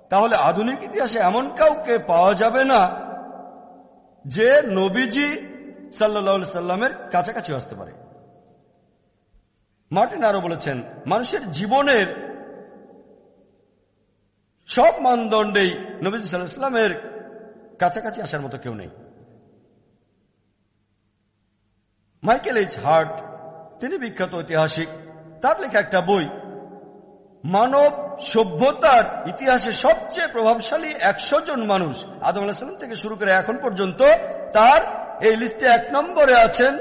তাহলে আধুনিক ইতিহাসে এমন কাউকে পাওয়া যাবে না যে নবীজি সাল্লা সাল্লামের কাছাকাছি আসতে পারে। মার্টিন আরও বলেছেন, মানুষের জীবনের সব মানদণ্ডেই নবীজি সাল্লাহ কাছাকাছি আসার মতো কেউ নেই। মাইকেল এইচ হার্ট, তিনি বিখ্যাত ঐতিহাসিক তার লেখা একটা বই, মানব সভ্যতার ইতিহাসে সবচেয়ে প্রভাবশালী একশো জন মানুষ। আদম আলাহিসাম থেকে শুরু করে এখন পর্যন্ত তার এই লিস্টে এক নম্বরে আছেন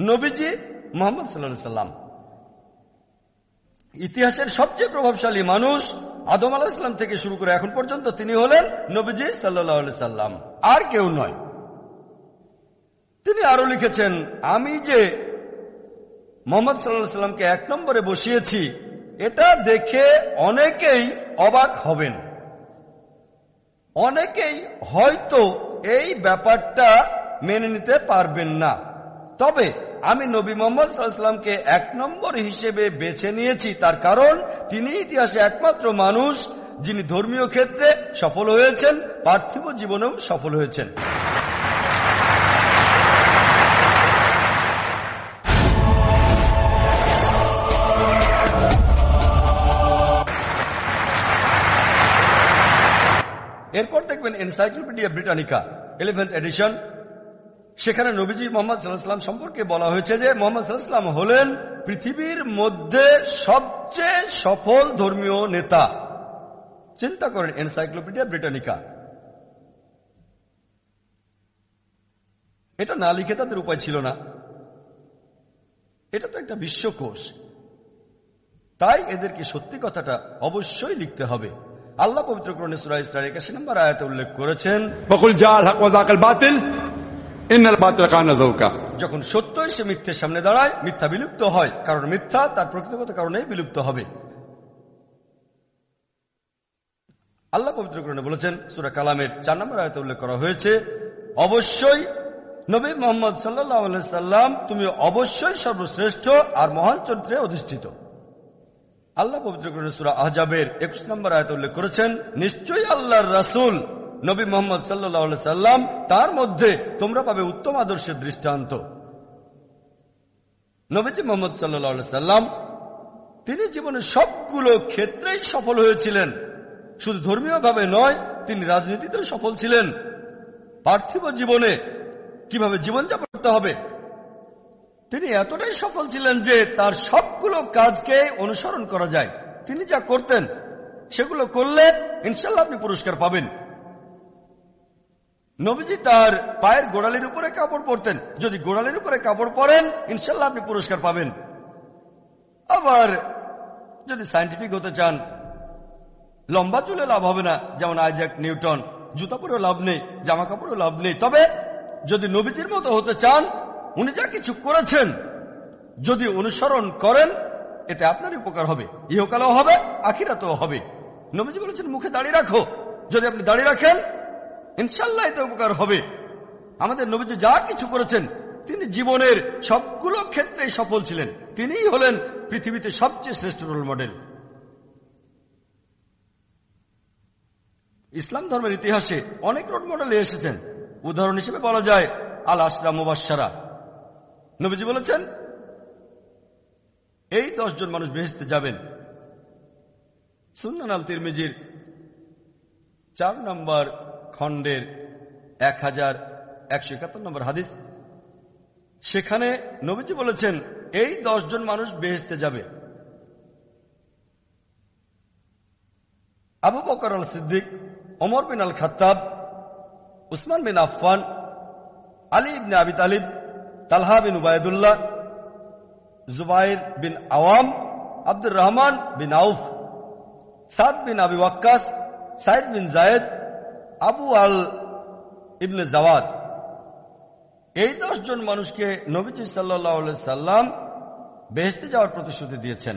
নবীজি মোহাম্মদ সাল্লা সাল্লাম। ইতিহাসের সবচেয়ে প্রভাবশালী মানুষ আদম আলাহিসাম থেকে শুরু করে এখন পর্যন্ত তিনি হলেন নবীজি সাল্লাহ সাল্লাম। আর কেউ নয়। তিনি আরও লিখেছেন, আমি যে মোহাম্মদ সাল্লাহ সাল্লামকে এক নম্বরে বসিয়েছি, এটা দেখে অনেকেই অবাক হবেন। অনেকেই হয়তো এই ব্যাপারটা মেনে নিতে পারবেন না। তবে আমি নবী মোহাম্মদ সাল্লামকে এক নম্বর হিসেবে বেছে নিয়েছি, তার কারণ তিনি ইতিহাসে একমাত্র মানুষ যিনি ধর্মীয় ক্ষেত্রে সফল হয়েছেন, পার্থিব জীবনেও সফল হয়েছেন। এরপর দেখবেন এনসাইক্লোপিডিয়া ব্রিটানিকা ইলেভেন্থ এডিশন সেখানে নবীজি মোহাম্মদ সাল্লাহাম সম্পর্কে বলা হয়েছে যে মোহাম্মদ সাল্লাহাম হলেন পৃথিবীর মধ্যে সবচেয়ে সফল ধর্মীয় নেতা। চিন্তা করেন এনসাইক্লোপিডিয়া ব্রিটানিকা এটা না লিখে তাদের উপায় ছিল না। এটা তো একটা বিশ্বকোষ। তাই এদেরকে সত্যি কথাটা অবশ্যই লিখতে হবে। আল্লাহ পবিত্র করণে সুরা ইসরার একাশি নম্বর আয়াতে উল্লেখ করেছেন বকুল জাল হক ওয়াজাকাল বাতিল ইন্নাল বাতিল কানা যাওকা যখন সত্য সে মিথ্যের সামনে দাঁড়ায় মিথ্যা বিলুপ্ত হয় কারণ মিথ্যা তার প্রকৃতিগত কারণে বিলুপ্ত হবে। আল্লাহ পবিত্র করণে বলেছেন সুরা কালামের চার নম্বর আয়তে উল্লেখ করা হয়েছে অবশ্যই নবী মোহাম্মদ সাল্লাহ সাল্লাম তুমি অবশ্যই সর্বশ্রেষ্ঠ আর মহান চরিত্রে অধিষ্ঠিত। আল্লাহ পবিত্র করেন আহজাবের একুশ নম্বর আয়ত উল্লেখ করেছেন, নিশ্চয়ই আল্লাহর রাসুল নবী মোহাম্মদ সাল্লাহ সাল্লাম তার মধ্যে তোমরা পাবে উত্তম আদর্শের দৃষ্টান্ত। নবীজি মোহাম্মদ সাল্লাহ সাল্লাম তিনি জীবনের সবগুলো ক্ষেত্রেই সফল হয়েছিলেন। শুধু ধর্মীয়ভাবে নয়, তিনি রাজনীতিতেও সফল ছিলেন। পার্থিব জীবনে কীভাবে জীবনযাপন করতে হবে তিনি এতটাই সফল ছিলেন যে তার সবগুলো কাজকে অনুসরণ করা যায়। তিনি যা করতেন, সেগুলো করলে ইনশাল্লাহ আপনি পুরস্কার পাবেন। নবীজি তার পায়ের গোড়ালির উপরে কাপড় পরতেন। যদি গোড়ালির উপরে কাপড় পরেন ইনশাল্লাহ আপনি পুরস্কার পাবেন। আবার যদি সাইন্টিফিক হতে চান, লম্বা চুলে লাভ হবে না, যেমন আইজাক নিউটন। জুতা পরেও লাভ নেই, জামা কাপড়েও লাভ নেই। তবে যদি নবীজির মতো হতে চান উনি যা কিছু করেছেন, যদি অনুসরণ করেন, এতে আপনারই উপকার হবে। ইহকালেও হবে, আখিরাতেও হবে। নবীজি বলেছেন, মুখে দাঁড়িয়ে রাখো। যদি আপনি দাঁড়িয়ে রাখেন ইনশাল্লাহ এতে উপকার হবে। আমাদের নবীজি যা কিছু করেছেন, তিনি জীবনের সবগুলো ক্ষেত্রে সফল ছিলেন। তিনিই হলেন পৃথিবীতে সবচেয়ে শ্রেষ্ঠ রোল মডেল। ইসলাম ধর্মের ইতিহাসে অনেক রোল মডেল এসেছেন। উদাহরণ হিসেবে বলা যায় আল আশরা মুবাসারা নবীজি বলেছেন, এই জন মানুষ বেহেস্তে যাবেন। সুন্নান আল তিরমিজির চার নম্বর খণ্ডের এক হাজার একশো একাত্তর নম্বর হাদিস, সেখানে নবীজি বলেছেন, এই জন মানুষ বেহেস্তে যাবে। আবু বকর আল সিদ্দিক অমর বিন আল খাত্তাব, উসমান বিন আফফান, আলী ইবনে আবি তালিব তালহা বিন উবায়দুল্লাহ, জুবাইর বিন আওয়াম, আব্দুর রহমান বিন Awf, Saad bin Abi Waqqas, Saeed bin Zayd, Abu আল ইবনে জাওয়াদ। এই জন মানুষকে নবীজি সাল্লাহ সাল্লাম বেহেস্তে যাওয়ার প্রতিশ্রুতি দিয়েছেন।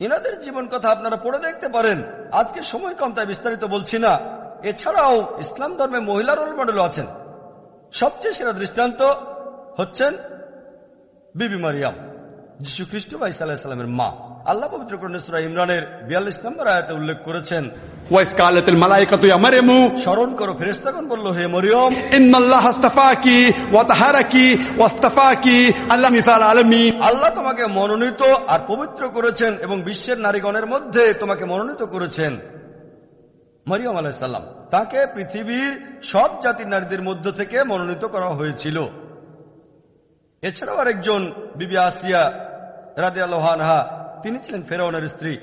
ইনাদের জীবন কথা আপনারা পড়ে দেখতে পারেন। আজকে সময় কম, তাই বিস্তারিত বলছি না। এছাড়াও ইসলাম ধর্মে মহিলা রোল মডেলও আছেন। সবচেয়ে সেরা দৃষ্টান্ত হচ্ছেন বিবি মারিয়াম যিশু খ্রিস্ট বা ইসাল্লামের মা। আল্লাহ পবিত্র কর্ণেশ্বরা ইমরানের বিয়াল্লিশ নম্বর আয়াতে উল্লেখ করেছেন আল্লাহ আল্লাহ তোমাকে মনোনীত আর পবিত্র করেছেন এবং বিশ্বের নারীগণের মধ্যে তোমাকে মনোনীত করেছেন। মরিয়ম আলাইসাল্লাম তাকে পৃথিবীর সব জাতির নারীদের মধ্য থেকে মনোনীত করা হয়েছিল। এছাড়াও আরেকজন বিবি আসিয়া রাদে আল্লাহানহা তিনি ছিলেন ফেরাউনের স্ত্রী।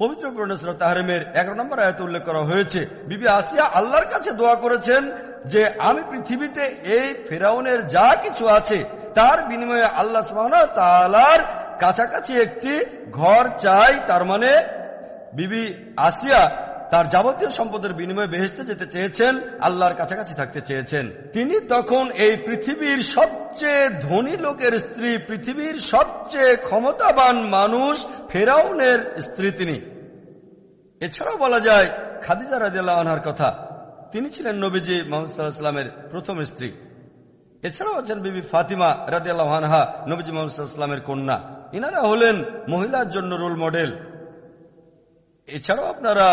পবিত্র গ্রহণেশ্বর তাহারিমের এগারো নম্বর আয়ত উল্লেখ করা হয়েছে, বিবি আসিয়া আল্লাহর কাছে দোয়া করেছেন যে, আমি পৃথিবীতে এই ফেরাউনের যা কিছু আছে, তার বিনিময়ে আল্লাহ তালার কাছাকাছি একটি ঘর চাই। তার মানে বিবি আসিয়া তার যাবতীয় সম্পদের বিনিময়ে বেহেসতে যেতে চেয়েছেন, আল্লাহর কাছাকাছি থাকতে চেয়েছেন। তিনি তখন এই পৃথিবীর সবচেয়ে ধনী লোকের স্ত্রী, পৃথিবীর সবচেয়ে ক্ষমতাবান মানুষ, ফেরাউনের স্ত্রী তিনি। এছাড়াও বলা যায়, খাদিজা রাজিয়াল্লাহ আনহার কথা, তিনি ছিলেন নবীজি মোহাম্মদ সাল্লাহামের প্রথম স্ত্রী। এছাড়াও আছেন বিবি ফাতিমা রাজিয়াল্লাহ আনহা, নবীজি মোহাম্মদ সাল্লামের কন্যা। ইনারা হলেন মহিলার জন্য রোল মডেল। এছাড়াও আপনারা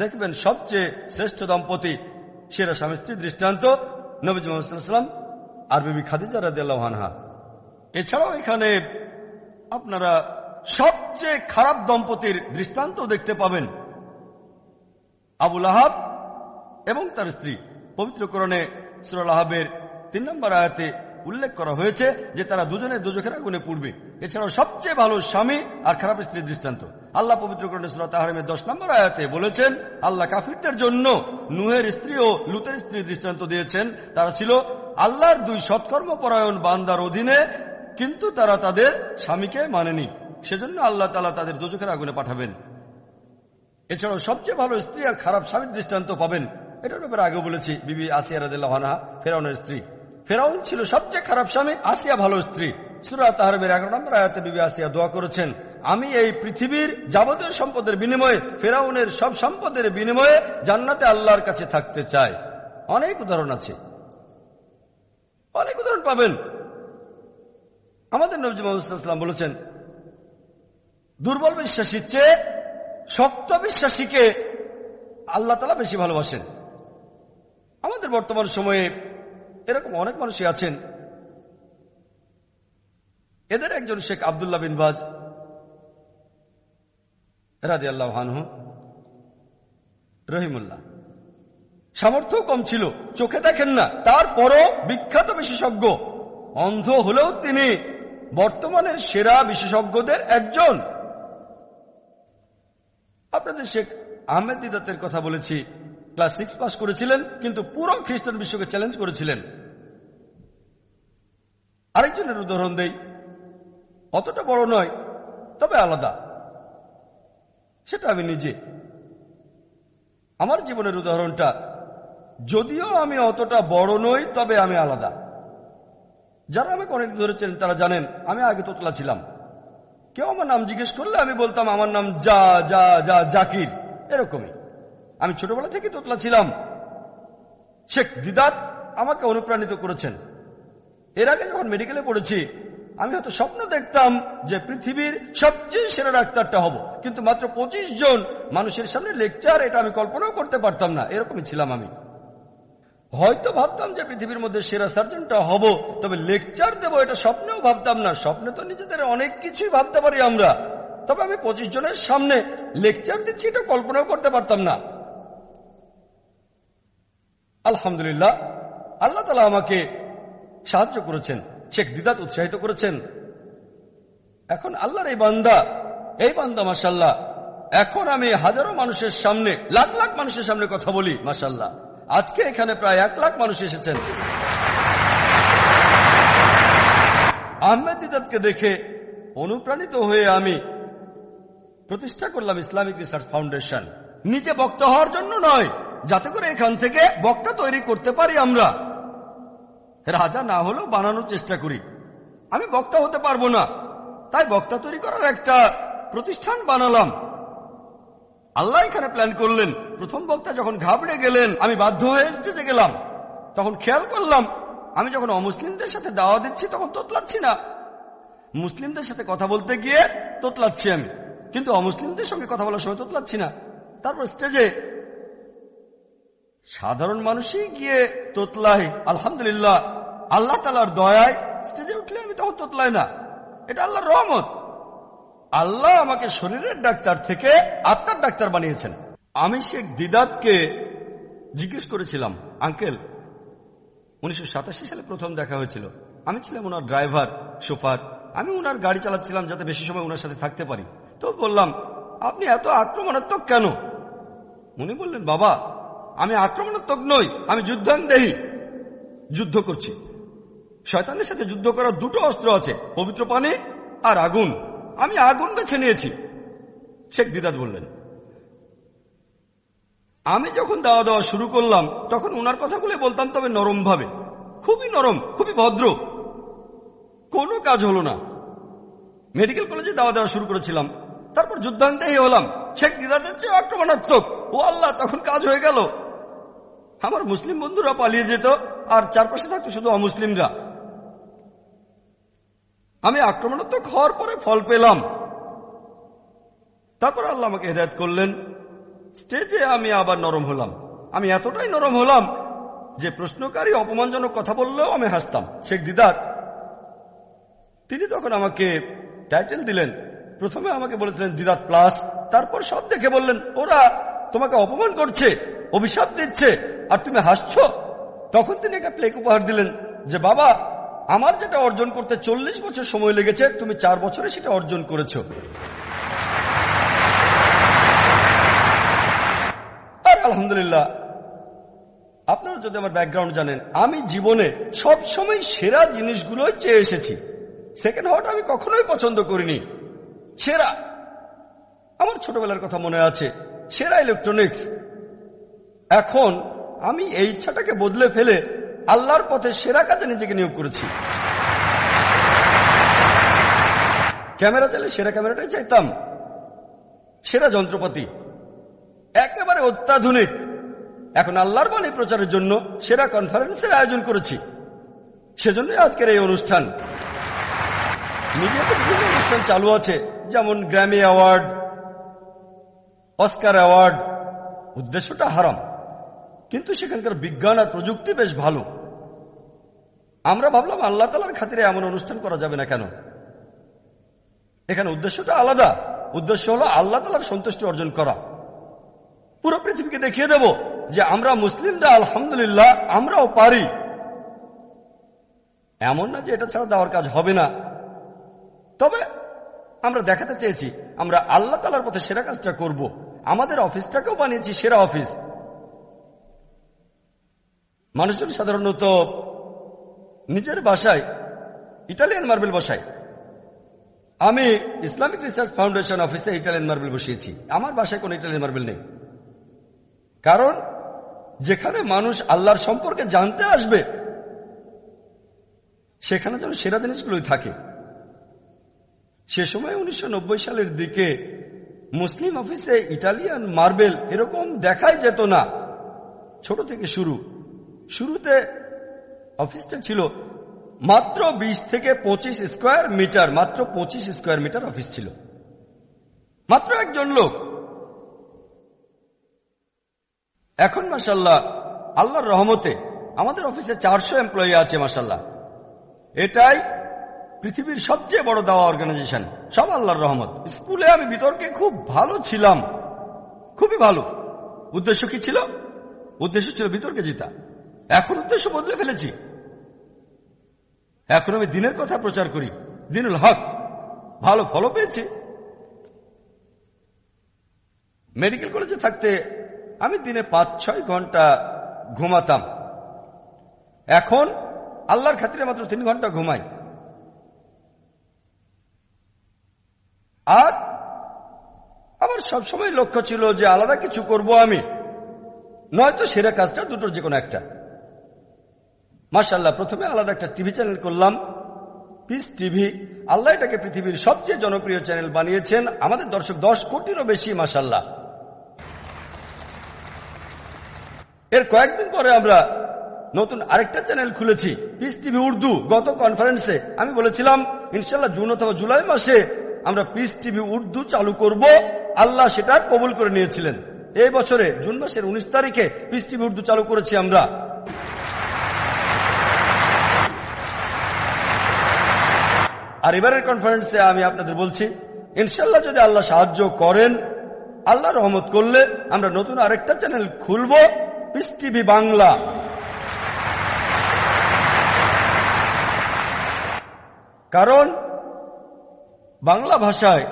দেখবেন সবচেয়ে শ্রেষ্ঠ দম্পতি সেরা স্বামী স্ত্রী দৃষ্টান্ত নবীজ মোহাম্মদাম আর বিবি খাদিজা রাদিয়াল্লাহানহা এছাড়াও এখানে আপনারা সবচেয়ে খারাপ দম্পতির দৃষ্টান্ত দেখতে পাবেন। আবুল আহাব এবং তার স্ত্রী। পবিত্রকরণে সুরাল আহাবের তিন নম্বর আয়াতে উল্লেখ করা হয়েছে যে তারা দুজনে দুজখের আগুনে পড়বে। এছাড়াও সবচেয়ে ভালো স্বামী আর খারাপ স্ত্রীর দৃষ্টান্ত। আল্লাহ পবিত্র তাহারিমের দশ নম্বর আয়াতে বলেছেন, আল্লাহ কাফিরদের জন্য নুহের স্ত্রী ও লুতের স্ত্রী দৃষ্টান্ত দিয়েছেন। তারা ছিল আল্লাহর দুই সৎকর্মপরায়ণ বান্দার অধীনে, কিন্তু তারা তাদের স্বামীকে মানেনি। সেজন্য আল্লাহ তালা তাদের দুজখের আগুনে পাঠাবেন। এছাড়াও সবচেয়ে ভালো স্ত্রী আর খারাপ স্বামীর দৃষ্টান্ত পাবেন। এটার ব্যাপারে আগে বলেছি, বিবি আসিয়া রাদিল্লাহানা ফেরাউনের স্ত্রী। ফেরাউন ছিল সবচেয়ে খারাপ স্বামী, আসিয়া ভালো স্ত্রী। সুরা তাহারবের এগারো নম্বর আয়াতে বিবি আসিয়া দোয়া করেছেন আমি এই পৃথিবীর যাবতীয় সম্পদের বিনিময়ে, ফেরাউনের সব সম্পদের বিনিময়ে জান্নাতে আল্লাহর কাছে থাকতে চাই। অনেক উদাহরণ আছে। অনেক উদাহরণ পাবেন। আমাদের নবজি মোহাম্মদাম বলেছেন, দুর্বল বিশ্বাসীর চেয়ে শক্ত বিশ্বাসীকে আল্লাহ তালা বেশি ভালোবাসেন। আমাদের বর্তমান সময়ে এরকম অনেক মানুষই আছেন। এদের একজন শেখ আবদুল্লাহ বিন বাজ রাজি আল্লাহ রহিমুল্লাহ। সামর্থ্য কম ছিল, চোখে দেখেন না। তারপরও বিখ্যাত বিশেষজ্ঞ, অন্ধ হলেও তিনি বর্তমানের সেরা বিশেষজ্ঞদের একজন। আপনাদের শেখ আহমেদ দিদাতের কথা বলেছি, ক্লাস সিক্স পাস করেছিলেন, কিন্তু পুরো খ্রিস্টান বিশ্বকে চ্যালেঞ্জ করেছিলেন। আরেকজনের উদাহরণ দেই, অতটা বড় নয়, তবে আলাদা। সেটা আমি নিজে। আমার জীবনের উদাহরণটা, যদিও আমি অতটা বড় নই, তবে আমি আলাদা। যারা আমাকে অনেক ধরেছেন তারা জানেন, আমি আগে তোতলা ছিলাম। কেউ আমার নাম জিজ্ঞেস করলে আমি বলতাম, আমার নাম যা যা যা জাকির। এরকমই। আমি ছোটবেলা থেকে তোতলা ছিলাম। শেখ দিদাত আমাকে অনুপ্রাণিত করেছেন। এর আগে যখন মেডিকেলে পড়েছি আমি হয়তো স্বপ্ন দেখতাম যে পৃথিবীর সবচেয়ে সেরা ডাক্তারটা হব। কিন্তু মাত্র পঁচিশ জন মানুষের সামনে লেকচার, এটা আমি কল্পনাও করতে পারতাম না। এরকমই ছিলাম আমি। হয়তো ভাবতাম যে পৃথিবীর মধ্যে সেরা সার্জনটা হব, তবে লেকচার দেবো এটা স্বপ্নেও ভাবতাম না। স্বপ্নে তো নিজেদের অনেক কিছুই ভাবতে পারি আমরা। তবে আমি পঁচিশ জনের সামনে লেকচার দিচ্ছি, এটা কল্পনাও করতে পারতাম না। আলহামদুলিল্লাহ, আল্লাহ তালা আমাকে সাহায্য করেছেন। শেখ দিদাত উৎসাহিত করেছেন। এখন আল্লাহর এই বান্দা এই বান্দা মাসাল্লাহ এখন আমি হাজারো মানুষের সামনে, লাখ লাখ মানুষের সামনে কথা বলি মাসাল্লাহ আজকে এখানে প্রায় এক লাখ মানুষ এসেছেন। আহমেদ দিদাতকে দেখে অনুপ্রাণিত হয়ে আমি প্রতিষ্ঠা করলাম ইসলামিক রিসার্চ ফাউন্ডেশন। নিজে বক্তা হওয়ার জন্য নয়, যাতে করে এখান থেকে বক্তা তৈরি করতে পারি আমরা। রাজা না হলেও বানানোর চেষ্টা করি। আমি বক্তা হতে পারব না। তাই বক্তা তৈরি করার একটা প্রতিষ্ঠান বানালাম। আল্লাহ এখানে প্ল্যান করলেন, প্রথম বক্তা যখন ঘাবড়ে গেলেন, আমি বাধ্য হয়ে স্টেজে গেলাম। তখন খেয়াল করলাম, আমি যখন অমুসলিমদের সাথে দাওয়া দিচ্ছি, তখন তোতলাচ্ছি না। মুসলিমদের সাথে কথা বলতে গিয়ে তোতলাচ্ছি আমি। কিন্তু অমুসলিমদের সঙ্গে কথা বলার সময় তোতলাচ্ছি না। তারপর স্টেজে সাধারণ মানুষই গিয়ে তোতলাই আলহামদুলিল্লাহ আল্লাহ তালার দয়ায় স্টেজে উঠলে আমি তখন তোতলাই না। এটা আল্লাহর রহমত। আল্লাহ আমাকে শরীরের ডাক্তার থেকে আত্মার ডাক্তার বানিয়েছেন। আমি শেখ দিদাতকে জিজ্ঞেস করেছিলাম, আঙ্কেল, উনিশশো সাতাশি সালে প্রথম দেখা হয়েছিল। আমি ছিলাম ওনার ড্রাইভার সোফার আমি ওনার গাড়ি চালাচ্ছিলাম যাতে বেশি সময় ওনার সাথে থাকতে পারি। তো বললাম, আপনি এত আক্রমণাত্মক কেন? উনি বললেন, বাবা, আমি আক্রমণাত্মক নই, আমি যুদ্ধাঙ্গদেহী যুদ্ধ করছি। শয়তানের সাথে যুদ্ধ করার দুটো অস্ত্র আছে, পবিত্র পানি আর আগুন। আমি আগুন বেছে নিয়েছি। শেখ দিদাত বললেন, আমি যখন দাওয়া দেওয়া শুরু করলাম, তখন ওনার কথাগুলো বলতাম তবে নরম ভাবে খুবই নরম, খুবই ভদ্র। কোনো কাজ হলো না। মেডিকেল কলেজে দাওয়া দেওয়া শুরু করেছিলাম, তারপর যুদ্ধান্তেই হলাম। শেখ দিদাতের চেয়ে আক্রমণাত্মক। ও আল্লাহ, তখন কাজ হয়ে গেল। আমার মুসলিম বন্ধুরা পালিয়ে যেত, আর চারপাশে থাকতো শুধু অমুসলিমরা। আমি আক্রমণাত্মক হওয়ার পরে ফল পেলাম। তারপর আল্লাহ আমাকে হেদায়ত করলেন। স্টেজে আমি আবার নরম হলাম। আমি এতটাই নরম হলাম যে প্রশ্নকারী অপমানজনক কথা বললেও আমি হাসতাম। শেখ দিদার, তিনি তখন আমাকে টাইটেল দিলেন, প্রথমে আমাকে বলেছিলেন দিদাত প্লাস, তারপর সব দেখে বললেন, ওরা তোমাকে অপমান করছে, অভিশাপ দিচ্ছে, আর তুমি হাসছ। তখন তিনি একটা প্লেক উপহার দিলেন যে, বাবা আমার যেটা অর্জন করতে চল্লিশ বছর সময় লেগেছে, তুমি চার বছরে সেটা অর্জন করেছ। আর আলহামদুলিল্লাহ, আপনারা যদি আমার ব্যাকগ্রাউন্ড জানেন, আমি জীবনে সব সময় সেরা জিনিসগুলোই চেয়ে এসেছি। সেকেন্ড হওয়াটা আমি কখনোই পছন্দ করিনি। সেরা। আমার ছোটবেলার কথা মনে আছে, সেরা ইলেকট্রনিক্স এখন আমি এই ইচ্ছাটাকে বদলে ফেলে আল্লাহর পথে সেরা কাজে নিজেকে নিয়োগ করেছি। ক্যামেরা চাইলে সেরা ক্যামেরাটাই চাইতাম। সেরা যন্ত্রপাতি। একেবারে অত্যাধুনিক। এখন আল্লাহর বাণী প্রচারের জন্য সেরা কনফারেন্সের আয়োজন করেছি। সেজন্যই আজকের এই অনুষ্ঠান। মিডিয়াতে বিভিন্ন অনুষ্ঠান চালু আছে, যেমন গ্র্যামি অ্যাওয়ার্ড অস্কার অ্যাওয়ার্ড উদ্দেশ্যটা হারাম। কিন্তু সেখানকার বিজ্ঞান আর প্রযুক্তি বেশ ভালো। আমরা ভাবলাম আল্লাহ তালার খাতিরে এমন অনুষ্ঠান করা যাবে না কেন? এখানে উদ্দেশ্যটা আলাদা। উদ্দেশ্য হলো আল্লাহ তালার সন্তুষ্টি অর্জন করা। পুরো পৃথিবীকে দেখিয়ে দেব যে আমরা মুসলিমরা, আলহামদুলিল্লাহ, আমরাও পারি। এমন না যে এটা ছাড়া দেওয়ার কাজ হবে না। তবে আমরা দেখাতে চেয়েছি, আমরা আল্লাহ তালার পথে সেরা কাজটা করব। আমাদের অফিসটাকেও বানিয়েছি সেরা অফিস। মানুষজন সাধারণত নিজের বাসায় ইটালিয়ান মার্বেল বসায়। আমি ইসলামিক রিসার্চ ফাউন্ডেশন অফিসে ইটালিয়ান মার্বেল বসিয়েছি। আমার বাসায় কোনো ইটালিয়ান মার্বেল নেই। কারণ, যেখানে মানুষ আল্লাহর সম্পর্কে জানতে আসবে, সেখানে যেন সেরা জিনিসগুলোই থাকে। সে সময় উনিশশো নব্বই সালের দিকে মুসলিম অফিসে ইটালিয়ান মার্বেল এরকম দেখাই যেত না। ছোট থেকে শুরু। শুরুতে অফিসটা ছিল মাত্র ২০ থেকে পঁচিশ স্কোয়ার মিটার, মাত্র পঁচিশ স্কোয়ার মিটার অফিস ছিল। মাত্র একজন লোক। এখন মাসাল্লাহ আল্লাহর রহমতে আমাদের অফিসে চারশো এমপ্লয়ি আছে মাসাল্লাহ এটাই পৃথিবীর সবচেয়ে বড় দাওয়া অর্গানাইজেশন সব আল্লাহর রহমত। স্কুলে আমি বিতর্কে খুব ভালো ছিলাম, খুবই ভালো। উদ্দেশ্য কি ছিল? উদ্দেশ্য ছিল বিতর্কে জিতা। এখন উদ্দেশ্য বদলে ফেলেছি। এখন আমি দিনের কথা প্রচার করি। দিনুল হক, ভালো ফলও পেয়েছি। মেডিকেল কলেজে থাকতে আমি দিনে পাঁচ ছয় ঘণ্টা ঘুমাতাম। এখন আল্লাহর খাতিরে মাত্র তিন ঘণ্টা ঘুমাই। আর আমার সবসময় লক্ষ্য ছিল যে আলাদা কিছু করব আমি। নয়তো সেরা কাজটা দুটোর যে কোনো একটা। মাসাল্লাহ প্রথমে আলাদা একটা টিভি চ্যানেল করলাম। পিস টিভি আল্লাহ এটাকে পৃথিবীর সবচেয়ে জনপ্রিয় চ্যানেল বানিয়েছেন। আমাদের দর্শক দশ কোটিরও বেশি মাসাল্লাহ এর কয়েকদিন পরে আমরা নতুন আরেকটা চ্যানেল খুলেছি পিস টিভি উর্দু। গত কনফারেন্সে আমি বলেছিলাম ইনশাল্লাহ জুন অথবা জুলাই মাসে আমরা পিস টিভি উর্দু চালু করব। আল্লাহ সেটা কবুল করে নিয়েছিলেন। এই বছরে জুন মাসের উনিশ তারিখে পিস টিভি উর্দু চালু করেছি আমরা। আর এবারের কনফারেন্সে আমি আপনাদের বলছি ইনশাল্লাহ যদি আল্লাহ সাহায্য করেন, আল্লাহ রহমত করলে আমরা নতুন আরেকটা চ্যানেল খুলব পিস টিভি বাংলা। কারণ বাংলা ভাষায়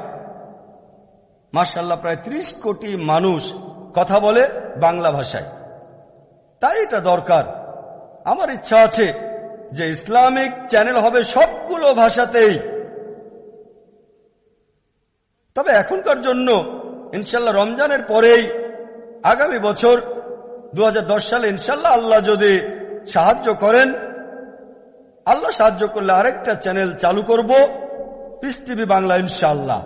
মার্শাল্লাহ প্রায় ৩০ কোটি মানুষ কথা বলে বাংলা ভাষায়। তাই এটা দরকার। আমার ইচ্ছা আছে যে ইসলামিক চ্যানেল হবে সবগুলো ভাষাতেই। তবে এখনকার জন্য ইনশাল্লাহ রমজানের পরেই আগামী বছর দু হাজার দশ সালে ইনশাল্লাহ আল্লাহ যদি সাহায্য করেন, আল্লাহ সাহায্য করলে আরেকটা চ্যানেল চালু করব পিস টিভি বাংলা ইনশাল্লাহ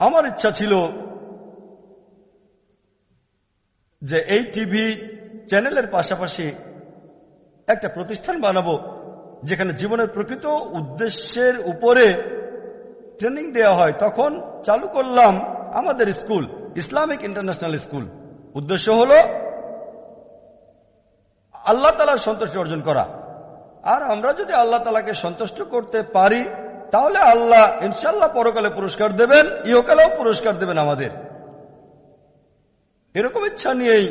আমার ইচ্ছা ছিল যে এই টিভি চ্যানেলের পাশাপাশি একটা প্রতিষ্ঠান বানাবো, যেখানে জীবনের প্রকৃত উদ্দেশ্যের উপরে ট্রেনিং দেওয়া হয়। তখন চালু করলাম আমাদের স্কুল, ইসলামিক ইন্টারন্যাশনাল স্কুল। উদ্দেশ্য হল আল্লাহ তালার সন্তুষ্টি অর্জন করা। আর আমরা যদি আল্লাহ তালাকে সন্তুষ্ট করতে পারি, তাহলে আল্লাহ ইনশাল্লাহ পরকালে পুরস্কার দেবেন, ইহকালেও পুরস্কার দেবেন আমাদের। এরকম ইচ্ছা নিয়েই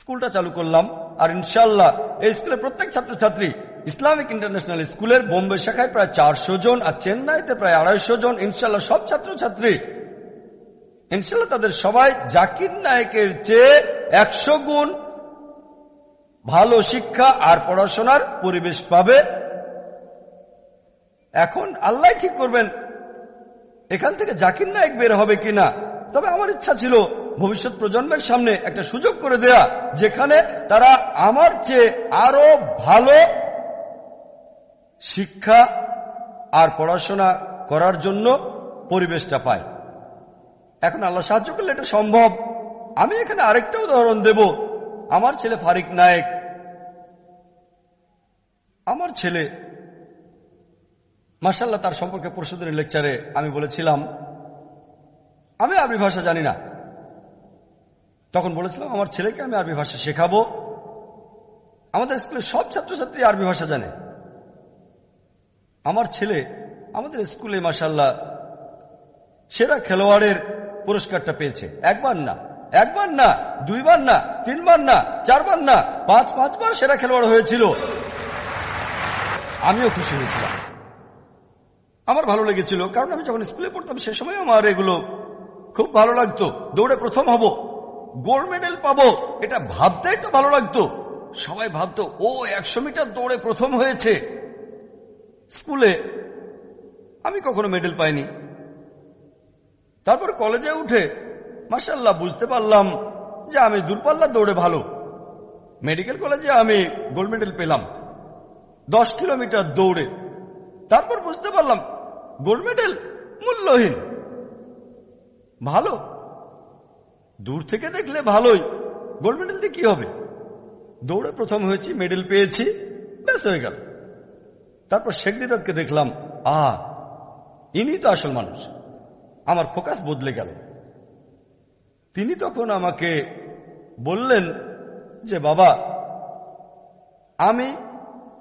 স্কুলটা চালু করলাম। আর ইনশাল্লাহ এই স্কুলের প্রত্যেক ছাত্রছাত্রী ইসলামিক ইন্টারন্যাশনাল স্কুলের বোম্বে শাখায় প্রায় চারশো জন আর চেন্নাইতে প্রায় আড়াইশো জন ইনশাল্লাহ সব ছাত্রছাত্রী। ইনশাল্লাহ তাদের সবাই জাকির নায়কের চেয়ে একশো গুণ ভালো শিক্ষা আর পড়াশোনার পরিবেশ পাবে। এখন আল্লাহ ঠিক করবেন, এখান থেকে জাকির নায়ক বের হবে কিনা? তবে আমার ইচ্ছা ছিল ভবিষ্যৎ প্রজন্মের সামনে একটা সুযোগ করে দেয়া, যেখানে তারা আমার চেয়ে আরও ভালো শিক্ষা আর পড়াশোনা করার জন্য পরিবেশটা পায়। এখন আল্লাহ সাহায্য করলে এটা সম্ভব। আমি এখানে আরেকটা উদাহরণ দেব। আমার ছেলে ফারিক নায়েক। আমার ছেলে মাসাল্লাহ তার সম্পর্কে পরশুদিনের লেকচারে আমি বলেছিলাম, আমি আরবি ভাষা জানি না। তখন বলেছিলাম, আমার ছেলেকে আমি আরবি ভাষা শেখাবো। আমাদের স্কুলে সব ছাত্রছাত্রী আরবি ভাষা জানে। আমার ছেলে আমাদের স্কুলে মাসাল্লাহ সেরা খেলোয়াড়ের পুরস্কারটা পেয়েছে। একবার না একবার না, দুইবার না, তিনবার না, চারবার না, পাঁচ, পাঁচবার সেরা খেলোয়াড় হয়েছিল। আমিও খুশি হয়েছিলাম। আমার ভালো লেগেছিল, কারণ আমি যখন স্কুলে পড়তাম সে সময় আমার এগুলো খুব ভালো লাগতো। দৌড়ে প্রথম হব। গোল্ড মেডেল পাবো। এটা ভাবতেই তো ভালো লাগতো। সবাই ভাবতো, ও, একশো মিটার দৌড়ে প্রথম হয়েছে। স্কুলে আমি কখনো মেডেল পাইনি। তারপর কলেজে উঠে মাসাল্লাহ বুঝতে পারলাম যে আমি দূরপাল্লা দৌড়ে ভালো। মেডিকেল কলেজে আমি গোল্ড মেডেল পেলাম। দশ কিলোমিটার দৌড়ে। তারপর বুঝতে পারলাম, গোল্ড মেডেল মূল্যহীন। ভালো। দূর থেকে দেখলে ভালোই। গোল্ড মেডেল দিয়ে কি হবে? দৌড়ে প্রথম হয়েছি মেডেল পেয়েছি ব্যস্ত হয়ে গেল। তারপর শেখ দিদাতকে দেখলাম আহা ইনি তো আসল মানুষ। আমার ফোকাস বদলে গেল। তিনি তখন আমাকে বললেন যে, বাবা, আমি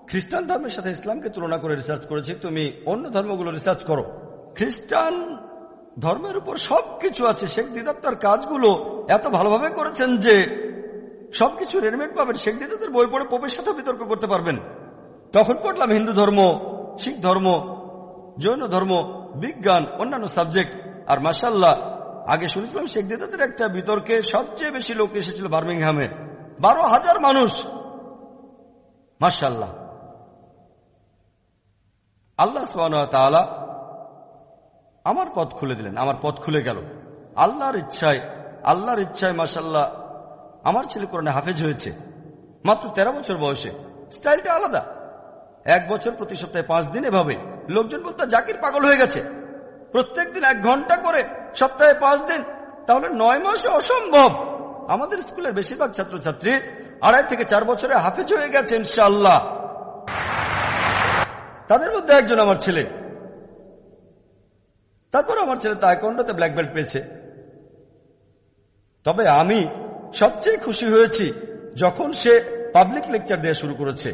খ্রিস্টান ধর্মের সাথে ইসলামকে তুলনা করে রিসার্চ করেছি, তুমি অন্য ধর্মগুলো রিসার্চ করো। খ্রিস্টান ধর্মের উপর সবকিছু আছে। শেখ দিদার তার কাজগুলো এত ভালোভাবে করেছেন যে সবকিছু রেডিমেড পাবেন। শেখ দিদাদের বই পড়ে পোপের সাথে বিতর্ক করতে পারবেন। তখন পড়লাম হিন্দু ধর্ম, শিখ ধর্ম, জৈন ধর্ম, বিজ্ঞান, অন্যান্য সাবজেক্ট আর মাসাল্লাহ আগে শুনেছিলাম শেখ দিদাদের একটা বিতর্কে সবচেয়ে বেশি লোক এসেছিল বার্মিংহামে। বারো হাজার মানুষ। মাসাল্লাহ আল্লাহ তাআলা আমার পথ খুলে দিলেন, আমার পথ খুলে গেল। আল্লাহর ইচ্ছায় আল্লাহর ইচ্ছায় মাসাল্লাহ আমার ছেলে কোরআনে হাফেজ হয়েছে, মাত্র ১৩ বছর বয়সে। স্টাইলটা আলাদা। এক বছর প্রতি সপ্তাহে পাঁচ দিন এভাবে। লোকজন বলতো, জাকির পাগল হয়ে গেছে। প্রত্যেক দিন এক ঘণ্টা করে সপ্তাহে পাঁচ দিন। তাহলে নয় মাসে অসম্ভব। আমাদের স্কুলের বেশিরভাগ ছাত্রছাত্রী আড়াই থেকে চার বছরে হাফেজ হয়ে গেছে ইনশাল্লাহ তাদের মধ্যে একজন আমার ছেলে। তারপর আমার ছেলে তাইকন্ডতে ব্ল্যাক বেল্ট পেয়েছে। তবে আমি সবচেয়ে খুশি হয়েছি যখন সে পাবলিক লেকচার দেওয়া শুরু করেছে।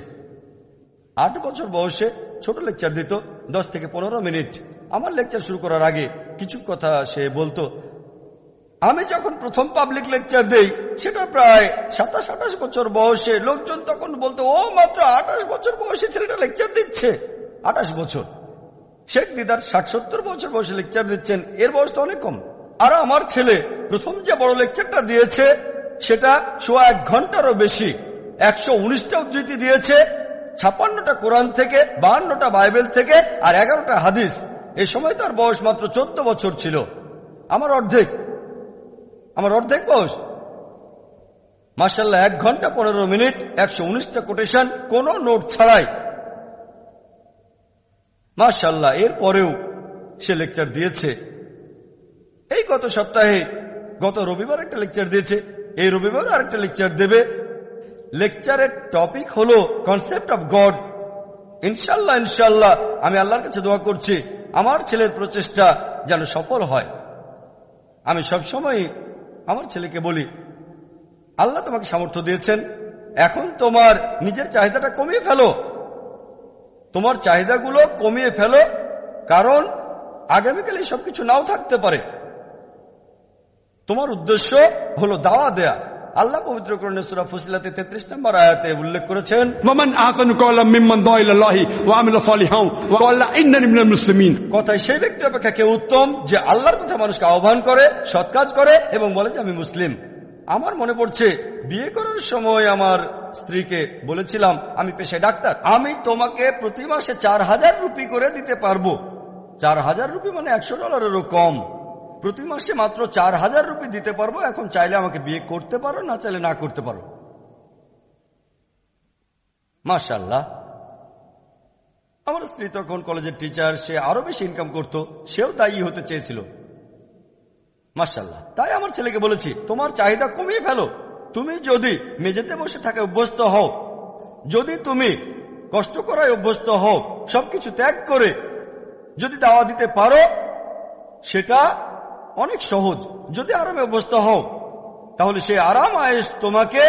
আট বছর বয়সে ছোট লেকচার দিত, দশ থেকে পনেরো মিনিট। আমার লেকচার শুরু করার আগে কিছু কথা সে বলতো, আমি যখন প্রথম পাবলিক লেকচার দেই, সেটা প্রায় সাতাশ, আঠাশ বছর বয়সে লোকজন তখন বলতো, ও মাত্র আঠাশ বছর বয়সে ছেলেটা লেকচার দিচ্ছে। আঠাশ বছর। শেখ দিদার ষাট সত্তর বছর বয়সে লেকচার দিচ্ছেন। এর বয়স তো অনেক কম। আর আমার ছেলে প্রথম যে বড় লেকচারটা দিয়েছে, সেটা সোয়া এক ঘন্টারও বেশি। একশো উনিশটা উদ্ধৃতি দিয়েছে, ছাপ্পান্নটা কোরআন থেকে, বাহান্নটা বাইবেল থেকে, আর এগারোটা হাদিস। এ সময় তার বয়স মাত্র চোদ্দ বছর ছিল। আমার অর্ধেক। আমার অর্ধেক বয়স। মার্শাল্লাহ এক ঘণ্টা পনেরো মিনিট, একশো উনিশটা কোটেশন, কোন নোট ছাড়াই। মার্শাল্লাহ এর পরেও সে লেকচার দিয়েছে। এই গত সপ্তাহে, গত রবিবার একটা লেকচার দিয়েছে। এই রবিবার আরেকটা লেকচার দেবে। লেকচারের টপিক হলো কনসেপ্ট অফ গড ইনশাল্লাহ ইনশাল্লাহ আমি আল্লাহর কাছে দোয়া করছি, আমার ছেলের প্রচেষ্টা যেন সফল হয়। আমি সবসময় আমার ছেলেকে বলি, আল্লাহ তোমাকে সামর্থ্য দিয়েছেন, এখন তোমার নিজের চাহিদাটা কমিয়ে ফেলো। তোমার চাহিদাগুলো কমিয়ে ফেলো কারণ আগামীকাল সব নাও থাকতে পারে। তোমার উদ্দেশ্য হলো দাওয়া দেয়া। আল্লাহ পবিত্র তেত্রিশ নম্বর আয়াতে উল্লেখ করেছেন মামান ওয়া ওয়া আল্লাহ সেই ব্যক্তি অপেক্ষা কে উত্তম যে আল্লাহর কথা মানুষকে আহ্বান করে সৎ কাজ করে এবং বলে যে আমি মুসলিম। আমার মনে পড়ছে, বিয়ে করার সময় আমার স্ত্রীকে বলেছিলাম, আমি পেশায় ডাক্তার, আমি তোমাকে প্রতি মাসে চার হাজার রুপি করে দিতে পারব। চার হাজার রুপি মানে একশো ডলারেরও কম। প্রতি মাসে মাত্র চার হাজার রুপি দিতে পারব, এখন চাইলে আমাকে বিয়ে করতে পারো, না চাইলে না করতে পারো। মাশাল্লাহ আমার স্ত্রী তখন কলেজের টিচার সে আরও বেশি ইনকাম করত, সেও দায়ী হতে চেয়েছিল। মার্শাল্লাহ তাই আমার ছেলেকে বলেছি, তোমার চাহিদা কমিয়ে ফেলো। তুমি যদি মেঝেতে বসে থাকে অভ্যস্ত হও, যদি তুমি কষ্ট করায় অভ্যস্ত হও, সবকিছু ত্যাগ করে যদি দাওয়া দিতে পারো, সেটা অনেক সহজ। যদি আরামে অভ্যস্ত হও, তাহলে সেই আরাম আয়েস তোমাকে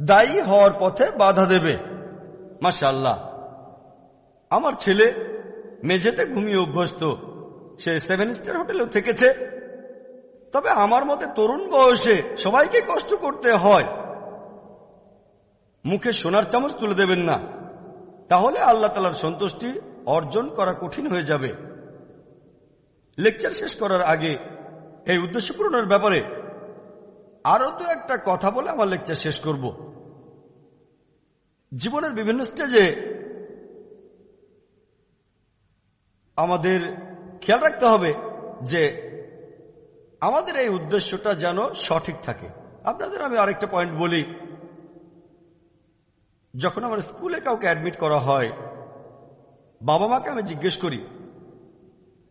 দায়ী হওয়ার পথে বাধা দেবে। মাশাল্লাহ আমার ছেলে মেঝেতে ঘুমিয়ে অভ্যস্ত। সে সেভেন স্টার হোটেলেও থেকেছে। তবে আমার মতে তরুণ বয়সে সবাইকে কষ্ট করতে হয়। মুখে সোনার চামচ তুলে দেবেন না। তাহলে আল্লাহ তালার সন্তুষ্টি অর্জন করা কঠিন হয়ে যাবে। লেকচার শেষ করার আগে এই উদ্দেশ্য পূরণের ব্যাপারে আরও দু একটা কথা বলে আমার লেকচার শেষ করব। জীবনের বিভিন্ন স্টেজে আমাদের খেয়াল রাখতে হবে যে আমাদের এই উদ্দেশ্যটা যেন সঠিক থাকে। আপনাদের আমি আরেকটা পয়েন্ট বলি। যখন আমার স্কুলে কাউকে অ্যাডমিট করা হয় বাবা মাকে আমি জিজ্ঞেস করি,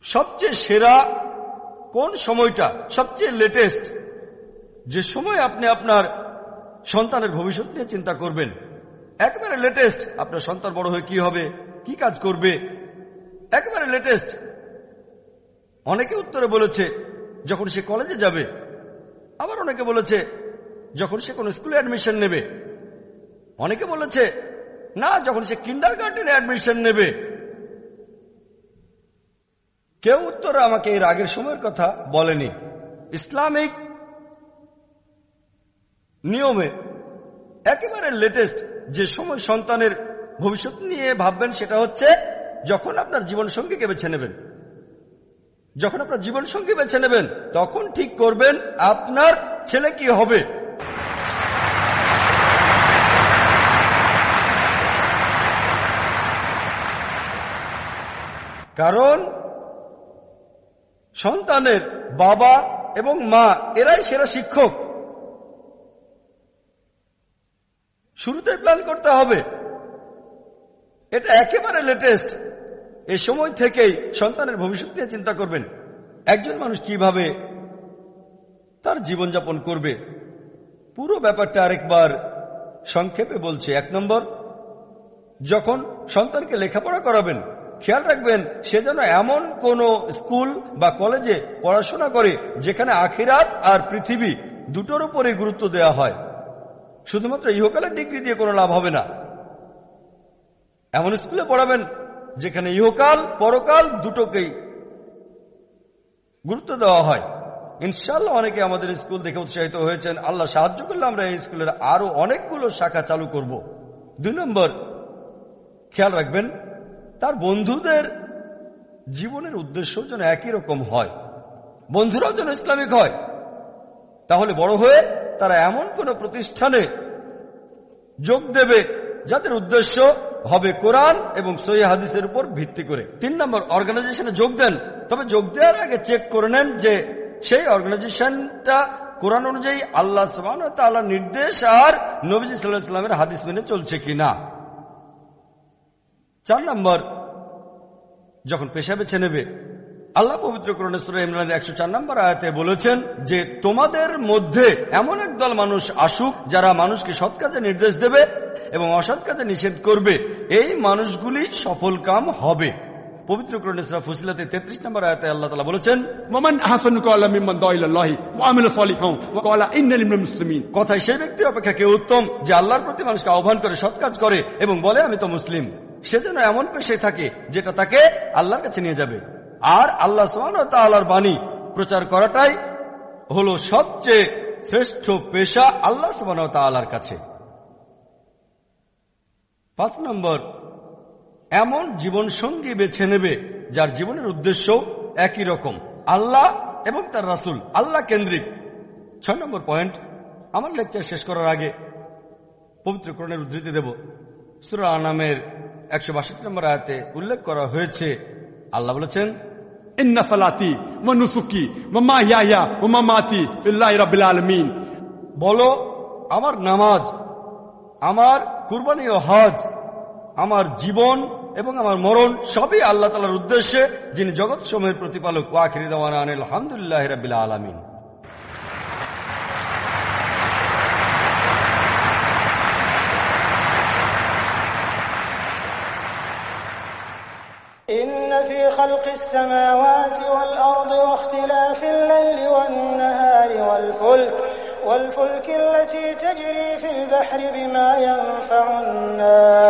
সবচেয়ে সেরা কোন সময়টা, সবচেয়ে লেটেস্ট যে সময় আপনি আপনার সন্তানের ভবিষ্যৎ নিয়ে চিন্তা করবেন, একবারে লেটেস্ট আপনার সন্তান বড় হয়ে কি হবে, কি কাজ করবে, একবারে লেটেস্ট অনেকে উত্তরে বলেছে যখন সে কলেজে যাবে, আবার অনেকে বলেছে, যখন সে কোনো স্কুলে অ্যাডমিশন নেবে, অনেকে বলেছে, না, যখন সে কিন্ডার গার্ডেনে অ্যাডমিশন নেবে। কেউ উত্তরে আমাকে এর আগের সময়ের কথা বলেনি। ইসলামিক নিয়মে একেবারে লেটেস্ট যে সময় সন্তানের ভবিষ্যৎ নিয়ে ভাববেন সেটা হচ্ছে, যখন আপনার জীবন সঙ্গীকে বেছে নেবেন। যখন আপনার জীবন সঙ্গী বেছে নেবেন, তখন ঠিক করবেন আপনার ছেলে কি হবে। কারণ সন্তানের বাবা এবং মা, এরাই সেরা শিক্ষক। শুরুতে প্ল্যান করতে হবে। এটা একেবারে লেটেস্ট এই সময় থেকেই সন্তানের ভবিষ্যৎ নিয়ে চিন্তা করবেন। একজন মানুষ কীভাবে তার জীবনযাপন করবে? পুরো ব্যাপারটা আরেকবার সংক্ষেপে বলছে। এক নম্বর, যখন সন্তানকে লেখাপড়া করাবেন, খেয়াল রাখবেন সে যেন এমন কোন স্কুল বা কলেজে পড়াশোনা করে যেখানে আখিরাত আর পৃথিবী দুটোর উপরে গুরুত্ব দেওয়া হয়। শুধুমাত্র ইহকালের ডিগ্রি দিয়ে কোনো লাভ হবে না। এমন স্কুলে পড়াবেন যেখানে ইহকাল, পরকাল দুটোকেই গুরুত্ব দেওয়া হয়। ইনশাল্লাহ অনেকে আমাদের স্কুল দেখে উৎসাহিত হয়েছেন, আল্লাহ সাহায্য করলে আমরা এই স্কুলের আরও অনেকগুলো শাখা চালু করব। দুই নম্বর, খেয়াল রাখবেন, তার বন্ধুদের জীবনের উদ্দেশ্য যেন একই রকম হয়। বন্ধুরাও যেন ইসলামিক হয়। তাহলে বড় হয়ে তারা এমন কোন প্রতিষ্ঠানে যোগ দেবে, যাদের উদ্দেশ্য হবে কোরআন এবং সহি হাদিসের উপর ভিত্তি করে। তিন নম্বর অর্গানাইজেশনে যোগ দেন। তবে যোগ দেওয়ার আগে চেক করে নেন যে সেই অর্গানাইজেশনটা কোরআন অনুযায়ী আল্লাহ তাল্লাহ নির্দেশ আর নবীজ ইসলামের হাদিস মেনে চলছে কিনা। চার নম্বর, যখন পেশা বেছে নেবে আল্লাহ পবিত্র করণেশ্বর ইমরান একশো চার নম্বর আয়াতে বলেছেন যে তোমাদের মধ্যে এমন একদল মানুষ আসুক যারা মানুষকে সৎ কাজে নির্দেশ দেবে এবং অসৎ কাজে নিষেধ করবে। এই মানুষগুলি সফল কাম হবে। পবিত্র তেত্রিশ নম্বর আয়াতে আল্লাহ তালা বলেছেন কথায় সেই উত্তম যে আল্লাহর প্রতি মানুষকে আহ্বান করে সৎ কাজ করে এবং বলে আমি তো মুসলিম। সে যেন এমন পেশায় থাকে যেটা তাকে আল্লাহর কাছে নিয়ে যাবে। আর আল্লাহ তাল্লাহর বাণী প্রচার করাটাই হলো সবচেয়ে শ্রেষ্ঠ পেশা আল্লাহ তাল্লাহর কাছে। পাঁচ নম্বর, এমন জীবন সঙ্গী বেছে নেবে যার জীবনের উদ্দেশ্য একই রকম, আল্লাহ এবং তার রাসুল, আল্লাহ কেন্দ্রিক। ছয় নম্বর পয়েন্ট, আমার লেকচার শেষ করার আগে পবিত্র করণের উদ্ধৃতি দেব। সুরা আনামের একশো বাষট্টি নম্বর আয়াতে উল্লেখ করা হয়েছে, আল্লাহ বলেছেন বলো, আমার নামাজ, আমার কুরবানি ও হজ, আমার জীবন এবং আমার মরণ, সবই আল্লাহ তালার উদ্দেশ্যে, যিনি জগৎ সময়ের প্রতিপালক ওয়াখির দেওয়ান আলহামদুলিল্লাহ রাবিল আলমিন। إن في خلق السماوات والأرض واختلاف الليل والنهار والفلك والفلك التي تجري في البحر بما ينفع الناس.